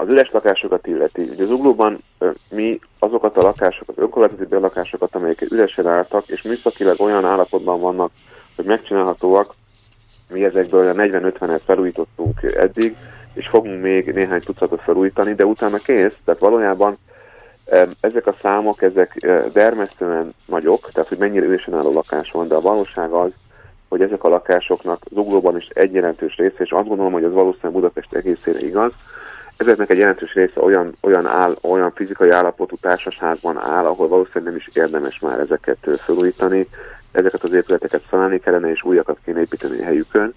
az üres lakásokat illeti. Ugye az uglóban mi azokat a lakásokat, önkormányzati belakásokat, amelyek üresen álltak, és műszakileg olyan állapotban vannak, hogy megcsinálhatóak, mi ezekből a 40-50-et felújítottunk eddig, és fogunk még néhány tucatot felújítani, de utána kész, tehát valójában ezek a számok, ezek dermesztően nagyok, tehát hogy mennyire üresen álló lakás van, de a valóság az, hogy ezek a lakásoknak Zuglóban is egy jelentős része, és azt gondolom, hogy az valószínűleg Budapest egészére igaz, ezeknek egy jelentős része olyan, olyan, áll, olyan fizikai állapotú társasházban áll, ahol valószínűleg nem is érdemes már ezeket felújítani, ezeket az épületeket felállni kellene, és újakat kéne építeni a helyükön,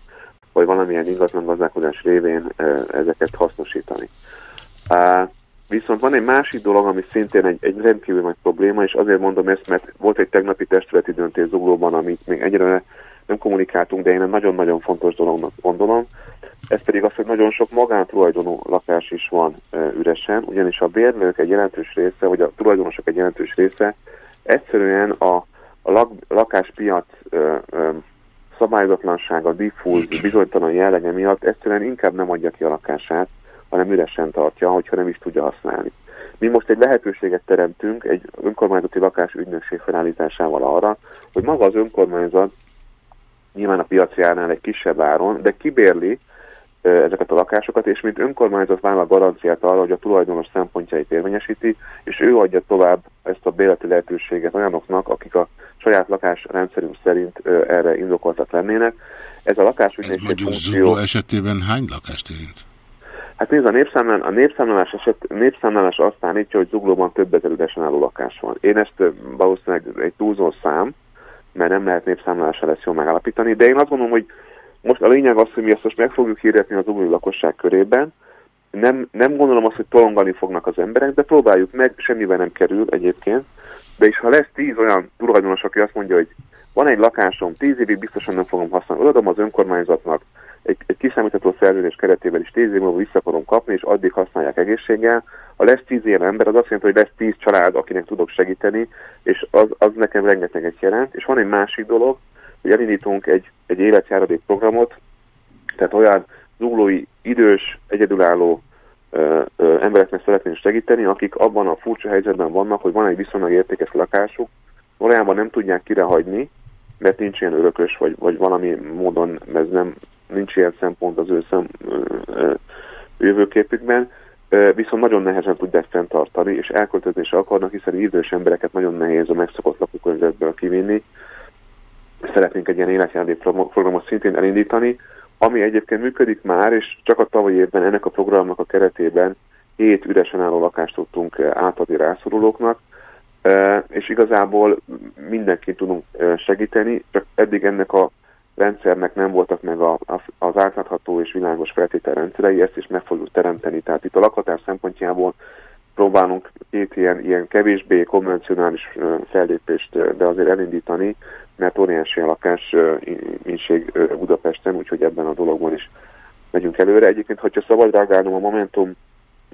vagy valamilyen ingatlan gazdálkodás révén ezeket hasznosítani. Viszont van egy másik dolog, ami szintén egy, egy rendkívül nagy probléma, és azért mondom ezt, mert volt egy tegnapi testületi döntés Zuglóban, amit még egyre nem kommunikáltunk, de én egy nagyon-nagyon fontos dolognak gondolom. Ez pedig az, hogy nagyon sok magántulajdonú lakás is van e, üresen, ugyanis a bérlők egy jelentős része, vagy a tulajdonosok egy jelentős része egyszerűen a, a lak, lakáspiac e, e, szabályozatlansága, diffúz, bizonytalan jellege miatt egyszerűen inkább nem adja ki a lakását, hanem üresen tartja, hogyha nem is tudja használni. Mi most egy lehetőséget teremtünk egy önkormányzati lakásügynökség felállításával arra, hogy maga az önkormányzat nyilván a piaci árnál egy kisebb áron, de kibérli ezeket a lakásokat, és mint önkormányzat vállal garanciát arra, hogy a tulajdonos szempontjait érvényesíti, és ő adja tovább ezt a béleti lehetőséget olyanoknak, akik a saját lakásrendszerünk szerint erre indokoltak lennének. Ez a lakásügynökség funkció... esetében hány lakást érint? Hát nézd, a, népszámlán, a népszámlálás, eset, népszámlálás azt állítja, hogy Zuglóban több ezer üresen álló lakás van. Én ezt valószínűleg egy túlzó szám, mert nem lehet népszámlálásra lesz jól megállapítani, de én azt gondolom, hogy most a lényeg az, hogy mi ezt most meg fogjuk hirdetni az új lakosság körében, nem, nem gondolom azt, hogy tolongani fognak az emberek, de próbáljuk meg, semmiben nem kerül egyébként, de és ha lesz tíz olyan tulajdonos, aki azt mondja, hogy van egy lakásom, tíz évig biztosan nem fogom használni, odaadom az önkormányzatnak, egy, egy kiszámítható szerződés keretében is tíz év múlva vissza akarom kapni, és addig használják egészséggel. Ha lesz tíz ilyen ember, az azt jelenti, hogy lesz tíz család, akinek tudok segíteni, és az, az nekem rengeteget jelent. És van egy másik dolog, hogy elindítunk egy, egy életjáradék programot, tehát olyan zuglói, idős, egyedülálló ö, ö, embereknek szeretnénk segíteni, akik abban a furcsa helyzetben vannak, hogy van egy viszonylag értékes lakásuk, valójában nem tudják kirehagyni, mert nincs ilyen örökös, vagy, vagy valami módon ez nem, nincs ilyen szempont az ő szem, ö, jövőképükben, viszont nagyon nehezen tudják fenntartani, és elköltözni is akarnak, hiszen idős embereket nagyon nehéz a megszokott lakókörnyezetből kivinni. Szeretnénk egy ilyen életjárdék programot szintén elindítani, ami egyébként működik már, és csak a tavalyi évben ennek a programnak a keretében hét üresen álló lakást tudtunk átadni rászorulóknak, és igazából mindenki tudunk segíteni, csak eddig ennek a rendszernek nem voltak meg a, az átlátható és világos feltételrendszerei, ezt is meg fogjuk teremteni. Tehát itt a lakhatás szempontjából próbálunk két ilyen, ilyen kevésbé konvencionális fellépést, de azért elindítani, mert óriási a lakás inség Budapesten, úgyhogy ebben a dologban is megyünk előre. Egyébként, hogyha szabad reagálnom a Momentum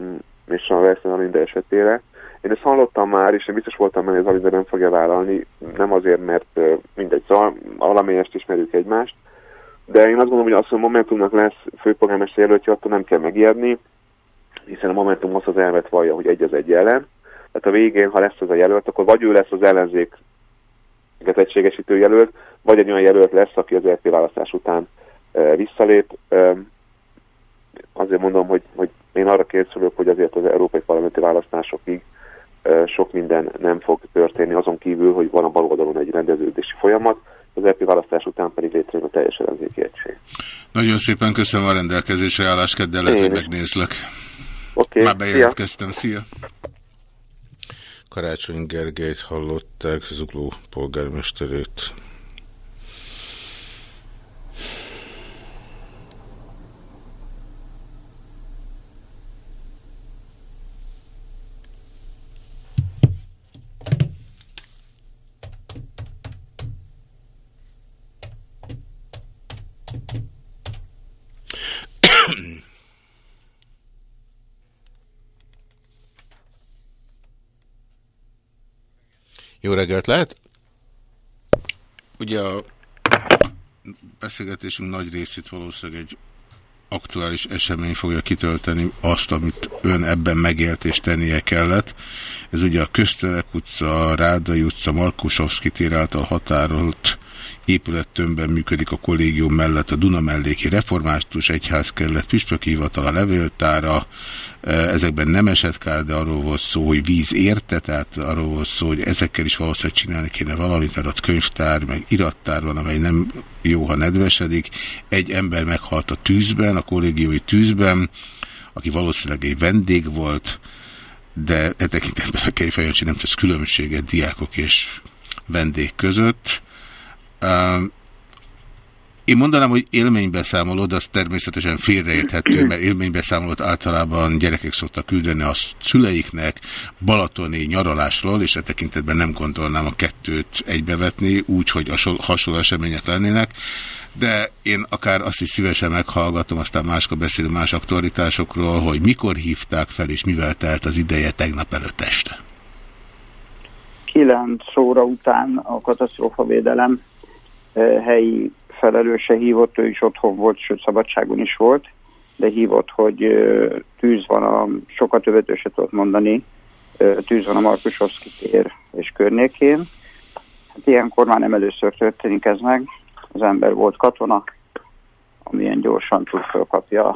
mm, és a Veszten Alinda esetére, én ezt hallottam már, és én biztos voltam hogy az Alinda nem fogja vállalni, nem azért, mert mindegy, szóval valamelyest ismerjük egymást, de én azt gondolom, hogy az, hogy a Momentumnak lesz főpolgármester jelöltje, attól nem kell megijedni, hiszen a Momentum az az elvet vallja, hogy egy az egy ellen. Tehát a végén, ha lesz az a jelölt, akkor vagy ő lesz az ellenzék egységesítő jelölt, vagy egy olyan jelölt lesz, aki az LP választás után e, visszalép. E, azért mondom, hogy, hogy én arra készülök, hogy azért az európai parlamenti választásokig e, sok minden nem fog történni, azon kívül, hogy van a bal oldalon egy rendeződési folyamat, az EP választás után pedig létrejön a teljes ellenzéki egység. Nagyon szépen köszönöm a rendelkezésre állás, keddel lehet, hogy megnézlek. Oké, okay, Már bejelentkeztem, szia. szia! Karácsony Gergelyt hallották, Zugló polgármesterét. Jó reggelt lehet? Ugye a beszélgetésünk nagy részét valószínűleg egy aktuális esemény fogja kitölteni azt, amit ön ebben megélt és tennie kellett. Ez ugye a Köztelek utca, Rádai utca, Markusovszki tér által határolt épülettömbben működik a kollégium mellett a Duna melléki református egyházkerület püspöki hivatal a levéltára. E, ezekben nem esett kár, de arról volt szó, hogy víz érte, tehát arról volt szó, hogy ezekkel is valószínűleg csinálni kéne valamit, mert ott könyvtár, meg irattár van, amely nem jó, ha nedvesedik. Egy ember meghalt a tűzben, a kollégiumi tűzben, aki valószínűleg egy vendég volt, de e tekintetben a Kejfejancsi nem tesz különbséget diákok és vendég között. Én mondanám, hogy élménybeszámoló, de az természetesen félreérthető, mert élménybeszámolót általában gyerekek szoktak küldeni a szüleiknek balatoni nyaralásról, és e tekintetben nem gondolnám a kettőt egybevetni, úgy, hogy hasonló események lennének, de én akár azt is szívesen meghallgatom, aztán máskor beszélünk más aktualitásokról, hogy mikor hívták fel, és mivel telt az ideje tegnap előtt este. 9 óra után a katasztrófavédelem helyi felelőse hívott, ő is otthon volt, sőt szabadságon is volt, de hívott, hogy tűz van a, sokat többet se tudott mondani, tűz van a Markusovszki tér és környékén. Hát ilyenkor már nem először történik ez meg. Az ember volt katona, amilyen gyorsan tud felkapja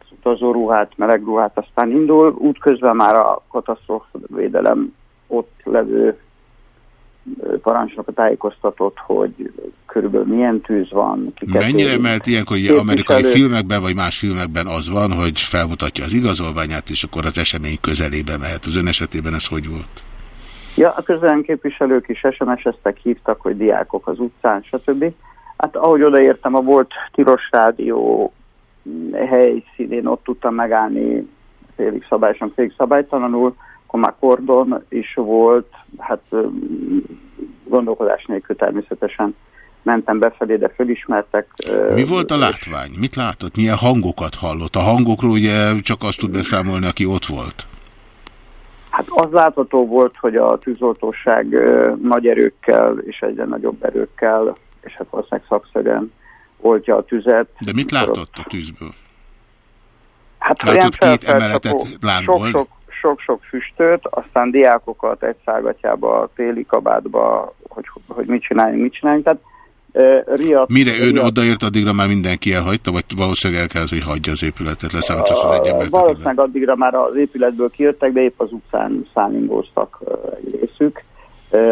az utazóruhát, meleg ruhát, aztán indul. Útközben már a katasztrófavédelem ott levő parancsnok tájékoztatott, hogy körülbelül milyen tűz van. Mennyire, mert ilyenkor ugye amerikai filmekben, vagy más filmekben az van, hogy felmutatja az igazolványát, és akkor az esemény közelébe mehet. Az ön esetében ez hogy volt? Ja, a közelen képviselők is SMS-eztek, hívtak, hogy diákok az utcán, stb. Hát ahogy odaértem, a volt Tilos Rádió helyszínén ott tudtam megállni félig szabályosan, félig szabálytalanul, akkor már kordon is volt, hát gondolkodás nélkül természetesen mentem befelé, de fölismertek. Mi volt a látvány? Mit látott? Milyen hangokat hallott? A hangokról ugye csak azt tud beszámolni, aki ott volt. Hát az látható volt, hogy a tűzoltóság nagy erőkkel és egyre nagyobb erőkkel, és hát valószínűleg szakszerűen oltja a tüzet. De mit látott a tűzből? Hát látott két emeletet lángolni? Sok-sok füstöt, aztán diákokat egy szálgatjába, téli kabátba, hogy, hogy mit csináljunk, mit csináljunk. Tehát riadt, Mire ön riadt, odaért, addigra már mindenki elhagyta, vagy valószínűleg el kellett, hogy hagyja az épületet, leszámít az egy embert? Valószínűleg addigra már az épületből kijöttek, de épp az utcán szállingóztak egy részük.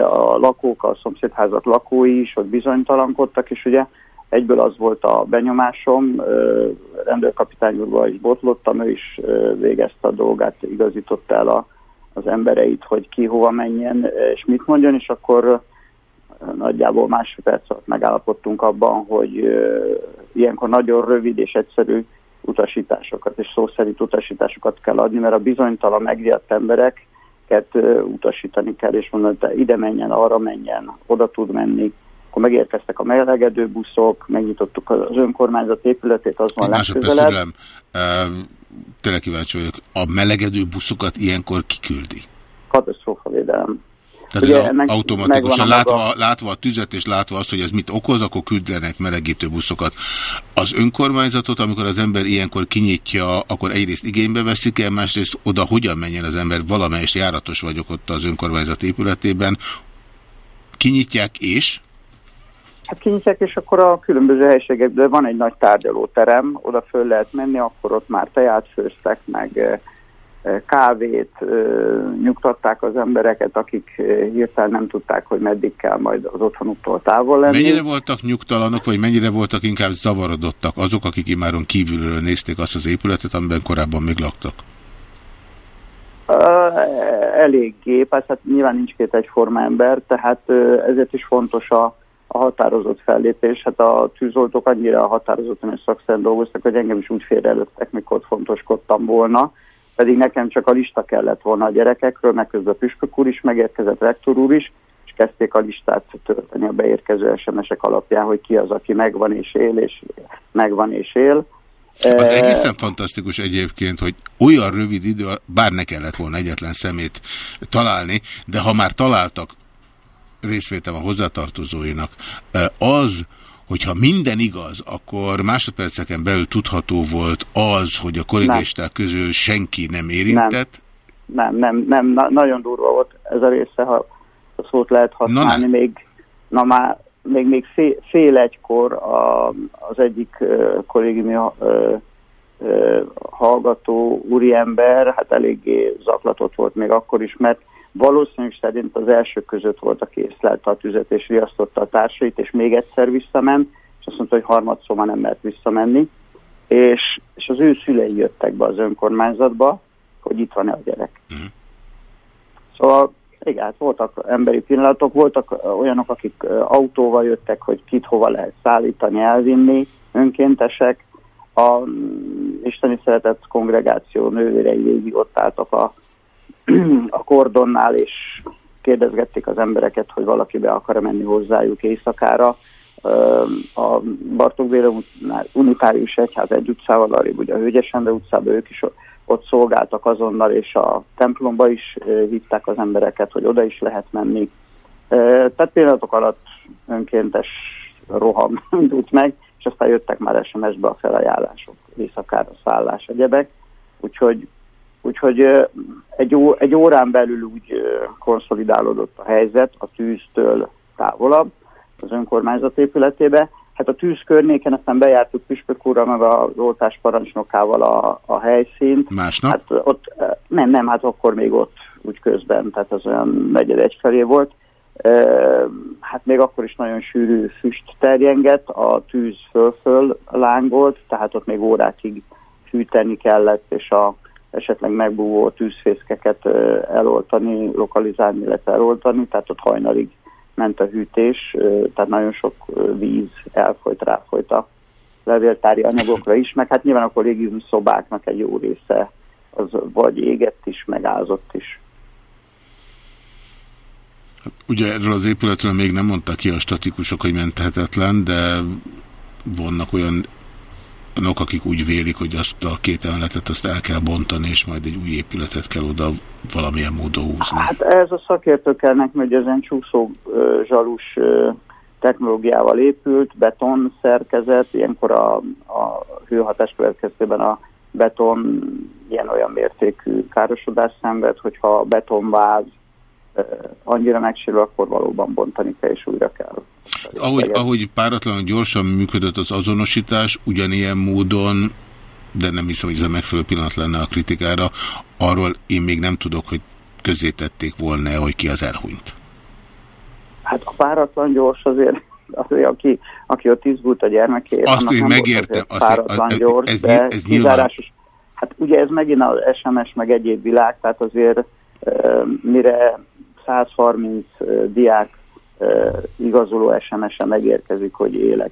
A lakók, a szomszédházak lakói is ott bizonytalankodtak, és ugye Egyből az volt a benyomásom, rendőrkapitány úrval is botlottam, ő is végezte a dolgát, igazította el a, az embereit, hogy ki hova menjen, és mit mondjon, és akkor nagyjából másfél perc alatt megállapodtunk abban, hogy ilyenkor nagyon rövid és egyszerű utasításokat és szó szerint utasításokat kell adni, mert a bizonytalan megriadt embereket utasítani kell, és mondani, hogy ide menjen, arra menjen, oda tud menni, akkor megérkeztek a melegedő buszok, megnyitottuk az önkormányzat épületét, az van legközelebb. Tényleg kíváncsi vagyok. A melegedő buszokat ilyenkor kiküldi? Katasztrófavédelem. Tehát Ugye, ez automatikusan látva, maga... látva a tüzet és látva azt, hogy ez mit okoz, akkor küldenek melegítő buszokat. Az önkormányzatot, amikor az ember ilyenkor kinyitja, akkor egyrészt igénybe veszik el, másrészt oda hogyan menjen az ember, valamelyest járatos vagyok ott az önkormányzat épületében, kinyitják és? Hát kinyitják, és akkor a különböző helységekből van egy nagy tárgyalóterem, oda föl lehet menni, akkor ott már teját főztek, meg kávét, nyugtatták az embereket, akik hirtelen nem tudták, hogy meddig kell majd az otthonuktól távol lenni. Mennyire voltak nyugtalanok, vagy mennyire voltak inkább zavarodottak azok, akik imáron kívülről nézték azt az épületet, amiben korábban még laktak? Eléggé, persze hát nyilván nincs két egyforma ember, tehát ezért is fontos a, a határozott fellépés. Hát a tűzoltók annyira határozottan és szakszerűen dolgoztak, hogy engem is úgy félreelőttek, mikor fontoskodtam volna pedig nekem csak a lista kellett volna a gyerekekről, meg közben püspök úr is megérkezett, rektor úr is, és kezdték a listát tölteni a beérkező SMS-ek alapján, hogy ki az, aki megvan és él, és megvan és él. Az egészen fantasztikus egyébként, hogy olyan rövid idő, bár ne kellett volna egyetlen szemét találni, de ha már találtak részvétem a hozzátartozóinak, az, hogyha minden igaz, akkor másodperceken belül tudható volt az, hogy a kollégisták közül senki nem érintett? Nem, nem, nem, nem. Nagyon durva volt ez a része, ha a szót lehet használni, na. még, na már, még, még fél, fél egykor a, az egyik uh, kollégiumi uh, uh, hallgató úriember, hát eléggé zaklatott volt még akkor is, mert Valószínűleg szerint az első között volt, aki észlelte a tüzet és riasztotta a társait, és még egyszer visszament, és azt mondta, hogy harmadszor már nem mert visszamenni. És, és az ő szülei jöttek be az önkormányzatba, hogy itt van-e a gyerek. Mm. Szóval igen, hát voltak emberi pillanatok, voltak olyanok, akik autóval jöttek, hogy kit hova lehet szállítani, elvinni, önkéntesek. A mm, Isteni Szeretett Kongregáció nővérei végig ott álltak a a kordonnál, és kérdezgették az embereket, hogy valaki be akar menni hozzájuk éjszakára. A Bartók Béla Unitárius Egyház egy utcával, arrébb ugye a Hőgyesende utcában ők is ott szolgáltak azonnal, és a templomba is hitták az embereket, hogy oda is lehet menni. Tehát pillanatok alatt önkéntes roham indult meg, és aztán jöttek már SMS-be a felajánlások, éjszakára szállás, egyebek. Úgyhogy Úgyhogy egy, ó, egy órán belül úgy konszolidálódott a helyzet a tűztől távolabb az önkormányzat épületébe. Hát a tűz környéken aztán bejártuk Püspök úrra, meg a oltás parancsnokával a, a helyszínt. Másnap? Hát ott, nem, nem, hát akkor még ott úgy közben, tehát az olyan negyed egy felé volt. Hát még akkor is nagyon sűrű füst terjengett, a tűz föl-föl lángolt, tehát ott még órákig fűteni kellett, és a esetleg megbúvó tűzfészkeket eloltani, lokalizálni, illetve eloltani, tehát ott hajnalig ment a hűtés, tehát nagyon sok víz elfolyt, ráfolyt a levéltári anyagokra is, meg hát nyilván a kollégium szobáknak egy jó része az vagy égett is, meg ázott is. Ugye erről az épületről még nem mondta ki a statikusok, hogy menthetetlen, de vannak olyan olyanok, akik úgy vélik, hogy azt a két emeletet azt el kell bontani, és majd egy új épületet kell oda valamilyen módon húzni. Hát ez a szakértőknek, hogy ezen csúszó zsalus technológiával épült, beton szerkezet, ilyenkor a, a hőhatás következtében a beton ilyen-olyan mértékű károsodás szenved, hogyha a betonváz annyira megsérül, akkor valóban bontani kell és újra kell. Ahogy, ahogy páratlanul gyorsan működött az azonosítás, ugyanilyen módon, de nem hiszem, hogy ez a megfelelő pillanat lenne a kritikára, arról én még nem tudok, hogy közé tették volna hogy ki az elhunyt. Hát a páratlan gyors azért, azért aki, aki ott izgult a gyermekért, azt én megértem, azt páratlan én, gyors, ez, de ez nyilván... Hát ugye ez megint az SMS meg egyéb világ, tehát azért mire 130 diák igazoló SMS-e megérkezik, hogy élek,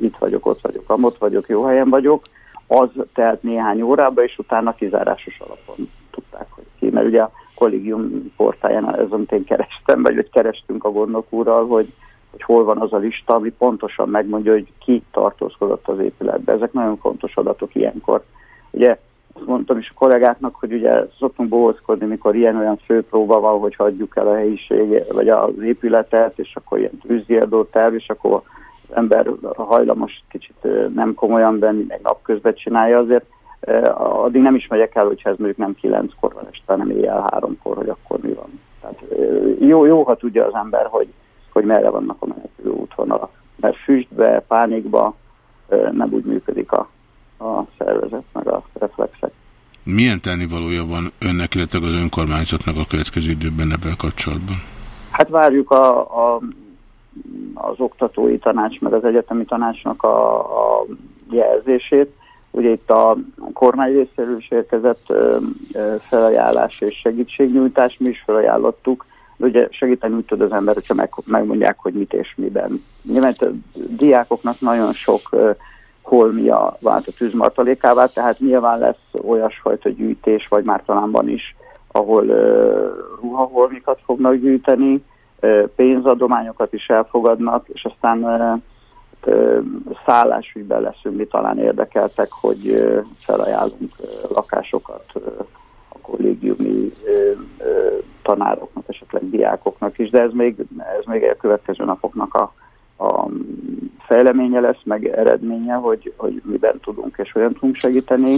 itt vagyok, ott vagyok, amott vagyok, jó helyen vagyok, az telt néhány órába, és utána kizárásos alapon tudták, hogy ki. Mert ugye a kollégium portáján amit én kerestem, vagy hogy kerestünk a gondnok úrral, hogy, hogy hol van az a lista, ami pontosan megmondja, hogy ki tartózkodott az épületbe. Ezek nagyon fontos adatok ilyenkor. Ugye mondtam is a kollégáknak, hogy ugye szoktunk bohózkodni, mikor ilyen-olyan főpróba van, hogy hagyjuk el a helyiség, vagy az épületet, és akkor ilyen tűzziadó terv, és akkor az ember hajlamos kicsit nem komolyan venni, meg napközben csinálja azért. Addig nem is megyek el, hogyha ez mondjuk nem kilenckor van este, hanem éjjel háromkor, hogy akkor mi van. Tehát jó, jó, ha tudja az ember, hogy, hogy merre vannak a menekülő útvonalak. Mert füstbe, pánikba nem úgy működik a, a szervezet, meg a reflexek. Milyen tennivalója van önnek, illetve az önkormányzatnak a következő időben ebben kapcsolatban? Hát várjuk a, a, az oktatói tanács, meg az egyetemi tanácsnak a, a jelzését. Ugye itt a kormány részéről is érkezett felajánlás és segítségnyújtás, mi is felajánlottuk, de ugye segíteni úgy tud az ember, hogyha meg, megmondják, hogy mit és miben. Nyilván a diákoknak nagyon sok holmia vált a tűzmartalékává, tehát nyilván lesz olyasfajta gyűjtés, vagy már talán van is, ahol uh, ruhaholmikat fognak gyűjteni, uh, pénzadományokat is elfogadnak, és aztán uh, szállásügyben leszünk. Mi talán érdekeltek, hogy felajánlunk lakásokat a kollégiumi tanároknak, esetleg diákoknak is, de ez még, ez még a következő napoknak a, a fejleménye lesz, meg eredménye, hogy, hogy miben tudunk és hogyan tudunk segíteni.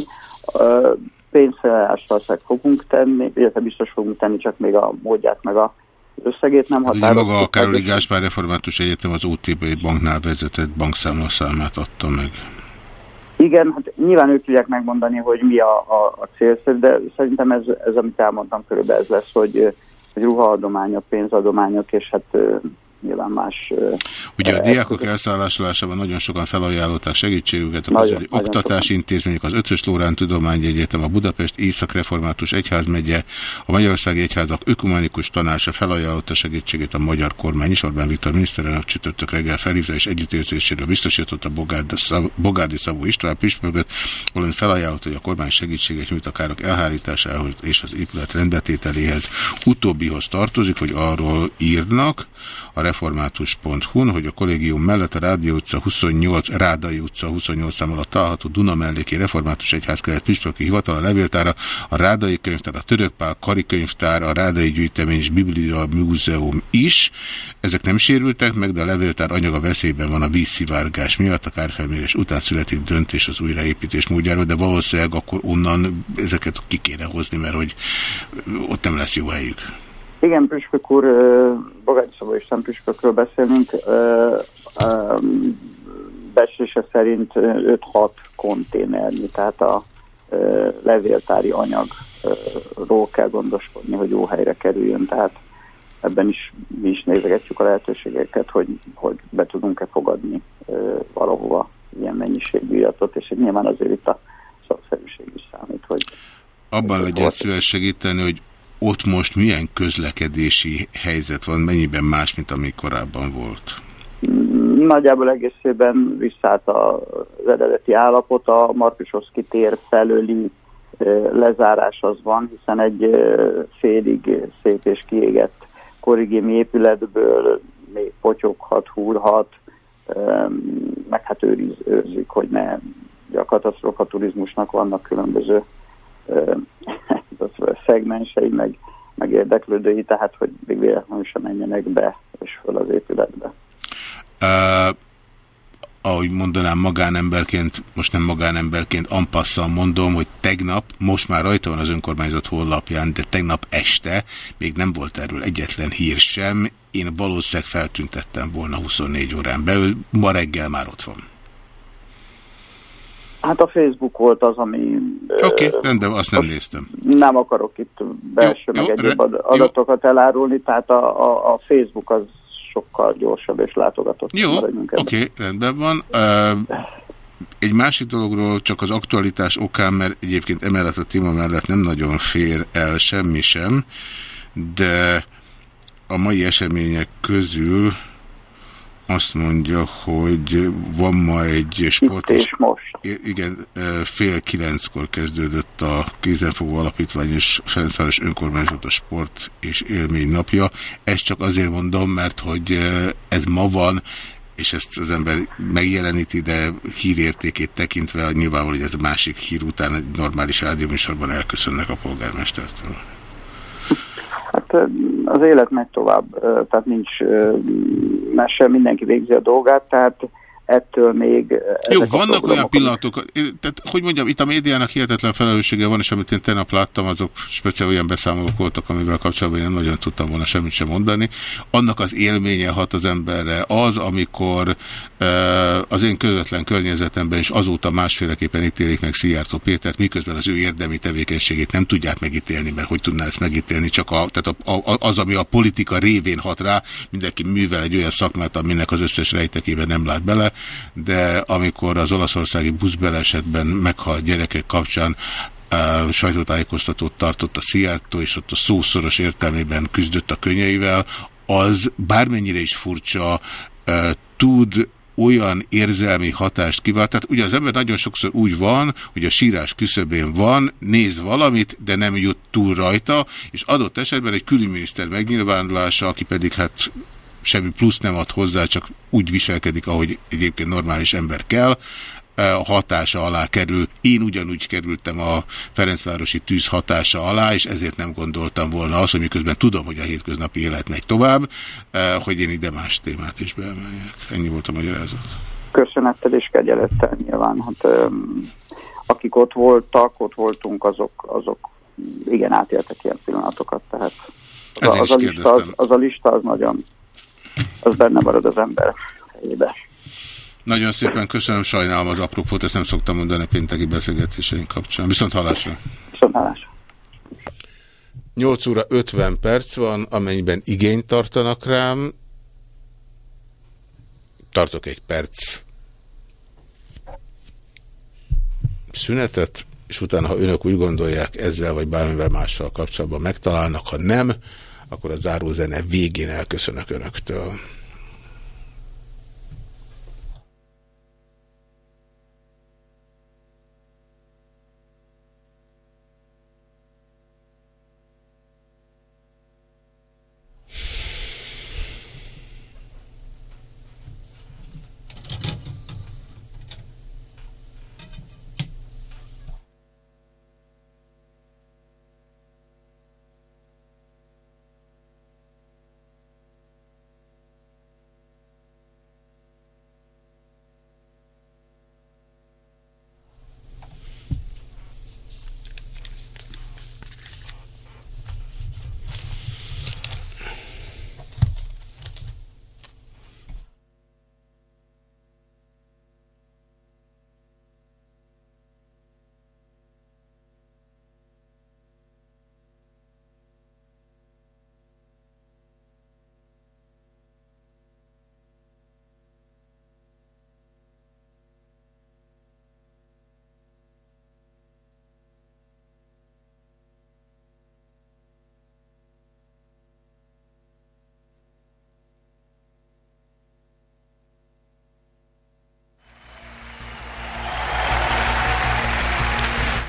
Pénzfelállást fogunk tenni, illetve biztos fogunk tenni, csak még a módját meg a összegét nem hát maga a Károli Gáspár Református Egyetem az OTB banknál vezetett bankszámlaszámát adta meg. Igen, hát nyilván ők tudják megmondani, hogy mi a, a, a célszerű, de szerintem ez, ez, amit elmondtam, körülbelül ez lesz, hogy, hogy ruhaadományok, pénzadományok, és hát nyilván más... Ugye a diákok elszállásolásában nagyon sokan felajánlották segítségüket, a közeli oktatási intézmények, az Ötös Lórán Tudományegyetem, a Budapest Észak-Református Egyházmegye, a Magyarországi Egyházak Ökumenikus Tanácsa felajánlotta segítségét a magyar kormány is. Orbán Viktor miniszterelnök csütörtök reggel felhívta és együttérzéséről biztosított a Bogárdi Szabó István Püspögöt, ahol felajánlott, hogy a kormány segítséget nyújt a károk elhárításához és az épület rendbetételéhez. Utóbbihoz tartozik, hogy arról írnak, a református.hu-n, hogy a kollégium mellett a Rádió utca 28, Rádai utca 28 szám alatt található Duna melléki református egyház kelet Püspöki hivatal a levéltára, a Rádai könyvtár, a Törökpál Kari könyvtár, a Rádai gyűjtemény és Biblia Múzeum is. Ezek nem sérültek meg, de a levéltár anyaga veszélyben van a vízszivárgás miatt. A kárfelmérés után születik döntés az újraépítés módjáról, de valószínűleg akkor onnan ezeket ki kéne hozni, mert hogy ott nem lesz jó helyük. Igen, Püspök úr, Bogács Szabó Isten Püspökről beszélünk. Besése szerint 5-6 konténernyi, tehát a levéltári anyagról kell gondoskodni, hogy jó helyre kerüljön. Tehát ebben is mi is nézegetjük a lehetőségeket, hogy, hogy be tudunk-e fogadni valahova ilyen mennyiségű iratot, és nyilván azért itt a szakszerűség is számít, hogy... Abban legyen szíves segíteni, hogy ott most milyen közlekedési helyzet van, mennyiben más, mint ami korábban volt? Nagyjából egészében visszállt az eredeti állapot, a Markusoszki tér felőli lezárás az van, hiszen egy félig szép és kiégett korrigémi épületből még potyoghat, húrhat, meg hát őriz, őrzik, hogy ne a katasztrofa turizmusnak vannak különböző szegmensei, meg, meg érdeklődői, tehát hogy még véletlenül sem menjenek be és föl az épületbe. Uh, ahogy mondanám magánemberként, most nem magánemberként, ampasszal mondom, hogy tegnap, most már rajta van az önkormányzat honlapján, de tegnap este még nem volt erről egyetlen hír sem. Én valószínűleg feltüntettem volna 24 órán belül, ma reggel már ott van. Hát a Facebook volt az, ami... Oké, okay, rendben, azt nem néztem. Nem akarok itt belső jó, meg egyéb adatokat jó. elárulni, tehát a, a, a Facebook az sokkal gyorsabb és látogatott. Jó, oké, okay, rendben van. Uh, egy másik dologról csak az aktualitás okán, mert egyébként emellett a téma mellett nem nagyon fér el semmi sem, de a mai események közül azt mondja, hogy van ma egy sportos... és most. Igen, fél kilenckor kezdődött a Kézenfogó Alapítvány és Ferencváros Önkormányzatos Sport és Élmény napja. Ezt csak azért mondom, mert hogy ez ma van, és ezt az ember megjeleníti, de hírértékét tekintve nyilvánvaló, hogy ez a másik hír után egy normális rádióműsorban elköszönnek a polgármestertől. Hát az élet megy tovább, tehát nincs mese, mindenki végzi a dolgát, tehát ettől még... Jó, vannak olyan pillanatok, tehát hogy mondjam, itt a médiának hihetetlen felelőssége van, és amit én tegnap láttam, azok speciál olyan beszámolók voltak, amivel kapcsolatban én nem nagyon tudtam volna semmit sem mondani. Annak az élménye hat az emberre az, amikor az én közvetlen környezetemben is azóta másféleképpen ítélik meg Szijjártó Pétert, miközben az ő érdemi tevékenységét nem tudják megítélni, mert hogy tudná ezt megítélni, csak a, tehát a, a, az, ami a politika révén hat rá, mindenki művel egy olyan szakmát, aminek az összes rejtekében nem lát bele, de amikor az olaszországi buszbelesetben meghalt gyerekek kapcsán uh, sajtótájékoztatót tartott a Szijjártó, és ott a szószoros értelmében küzdött a könnyeivel, az bármennyire is furcsa, tud olyan érzelmi hatást kivált. Tehát ugye az ember nagyon sokszor úgy van, hogy a sírás küszöbén van, néz valamit, de nem jut túl rajta, és adott esetben egy külügyminiszter megnyilvánulása, aki pedig hát semmi plusz nem ad hozzá, csak úgy viselkedik, ahogy egyébként normális ember kell, a hatása alá kerül. Én ugyanúgy kerültem a Ferencvárosi tűz hatása alá, és ezért nem gondoltam volna azt, hogy miközben tudom, hogy a hétköznapi élet megy tovább, hogy én ide más témát is beemeljek. Ennyi volt a magyarázat. Köszönettel és kegyelettel nyilván. Hát, akik ott voltak, ott voltunk, azok, azok igen átéltek ilyen pillanatokat, tehát az, az, a lista, az, az a lista az nagyon az benne marad az ember helyébe. Nagyon szépen köszönöm, sajnálom az apropót, ezt nem szoktam mondani a pénteki beszélgetéseink kapcsán. Viszont hallásra. Viszont hallásra. 8 óra 50 perc van, amennyiben igényt tartanak rám. Tartok egy perc szünetet, és utána, ha önök úgy gondolják, ezzel vagy bármivel mással kapcsolatban megtalálnak, ha nem, akkor a zárózene végén elköszönök önöktől.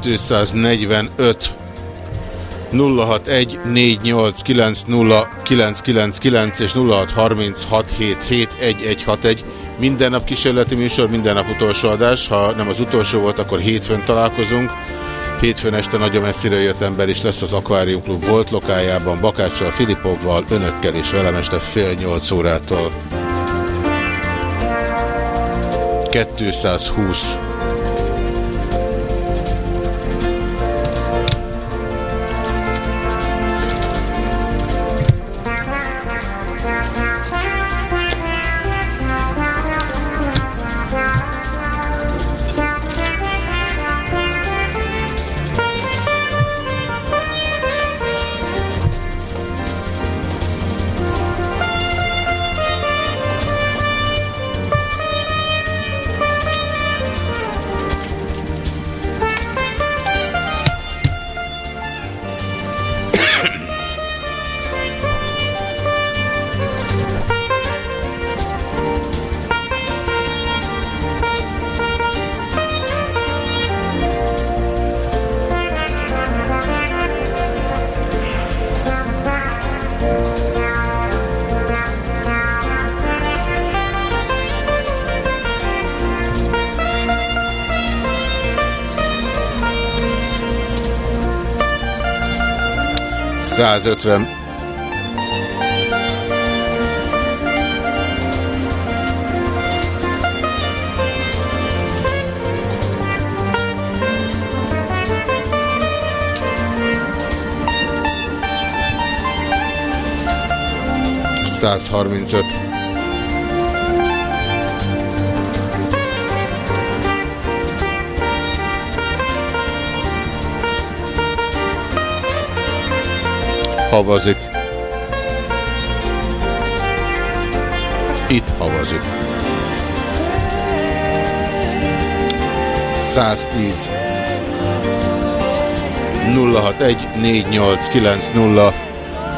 245 061 489 és 0636771161. Minden nap kísérleti műsor, minden nap utolsó adás. Ha nem az utolsó volt, akkor hétfőn találkozunk. Hétfőn este nagyon messzire jött ember is lesz az Aquarium Club volt lokájában, Bakáccsal, Filipovval, önökkel és velem este fél nyolc órától. 220 150. Százharmincöt. Havazik. Itt havazik. 110 061 489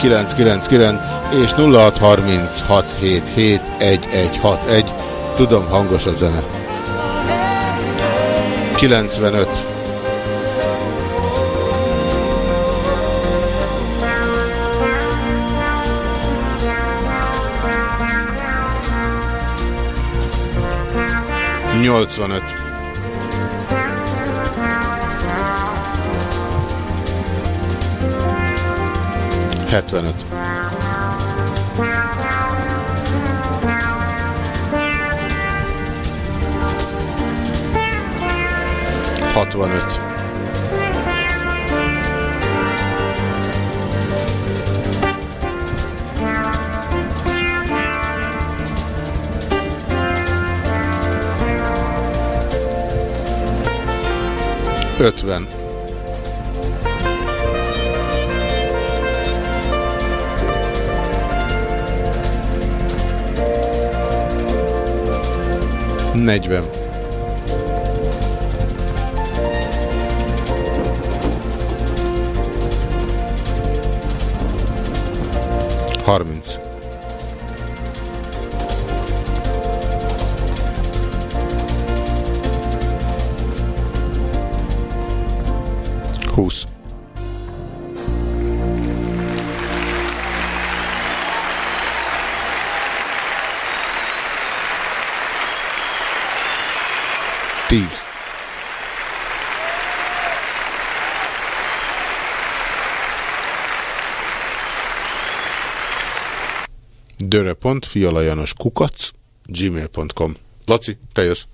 0999 és 0636771161. Tudom, hangos a zene. 95 85. Hetvenöt. Hatvanöt. 50. Negyven. 20. Tíz. Dörö.fialajanos kukac gmail.com Laci, te jössz.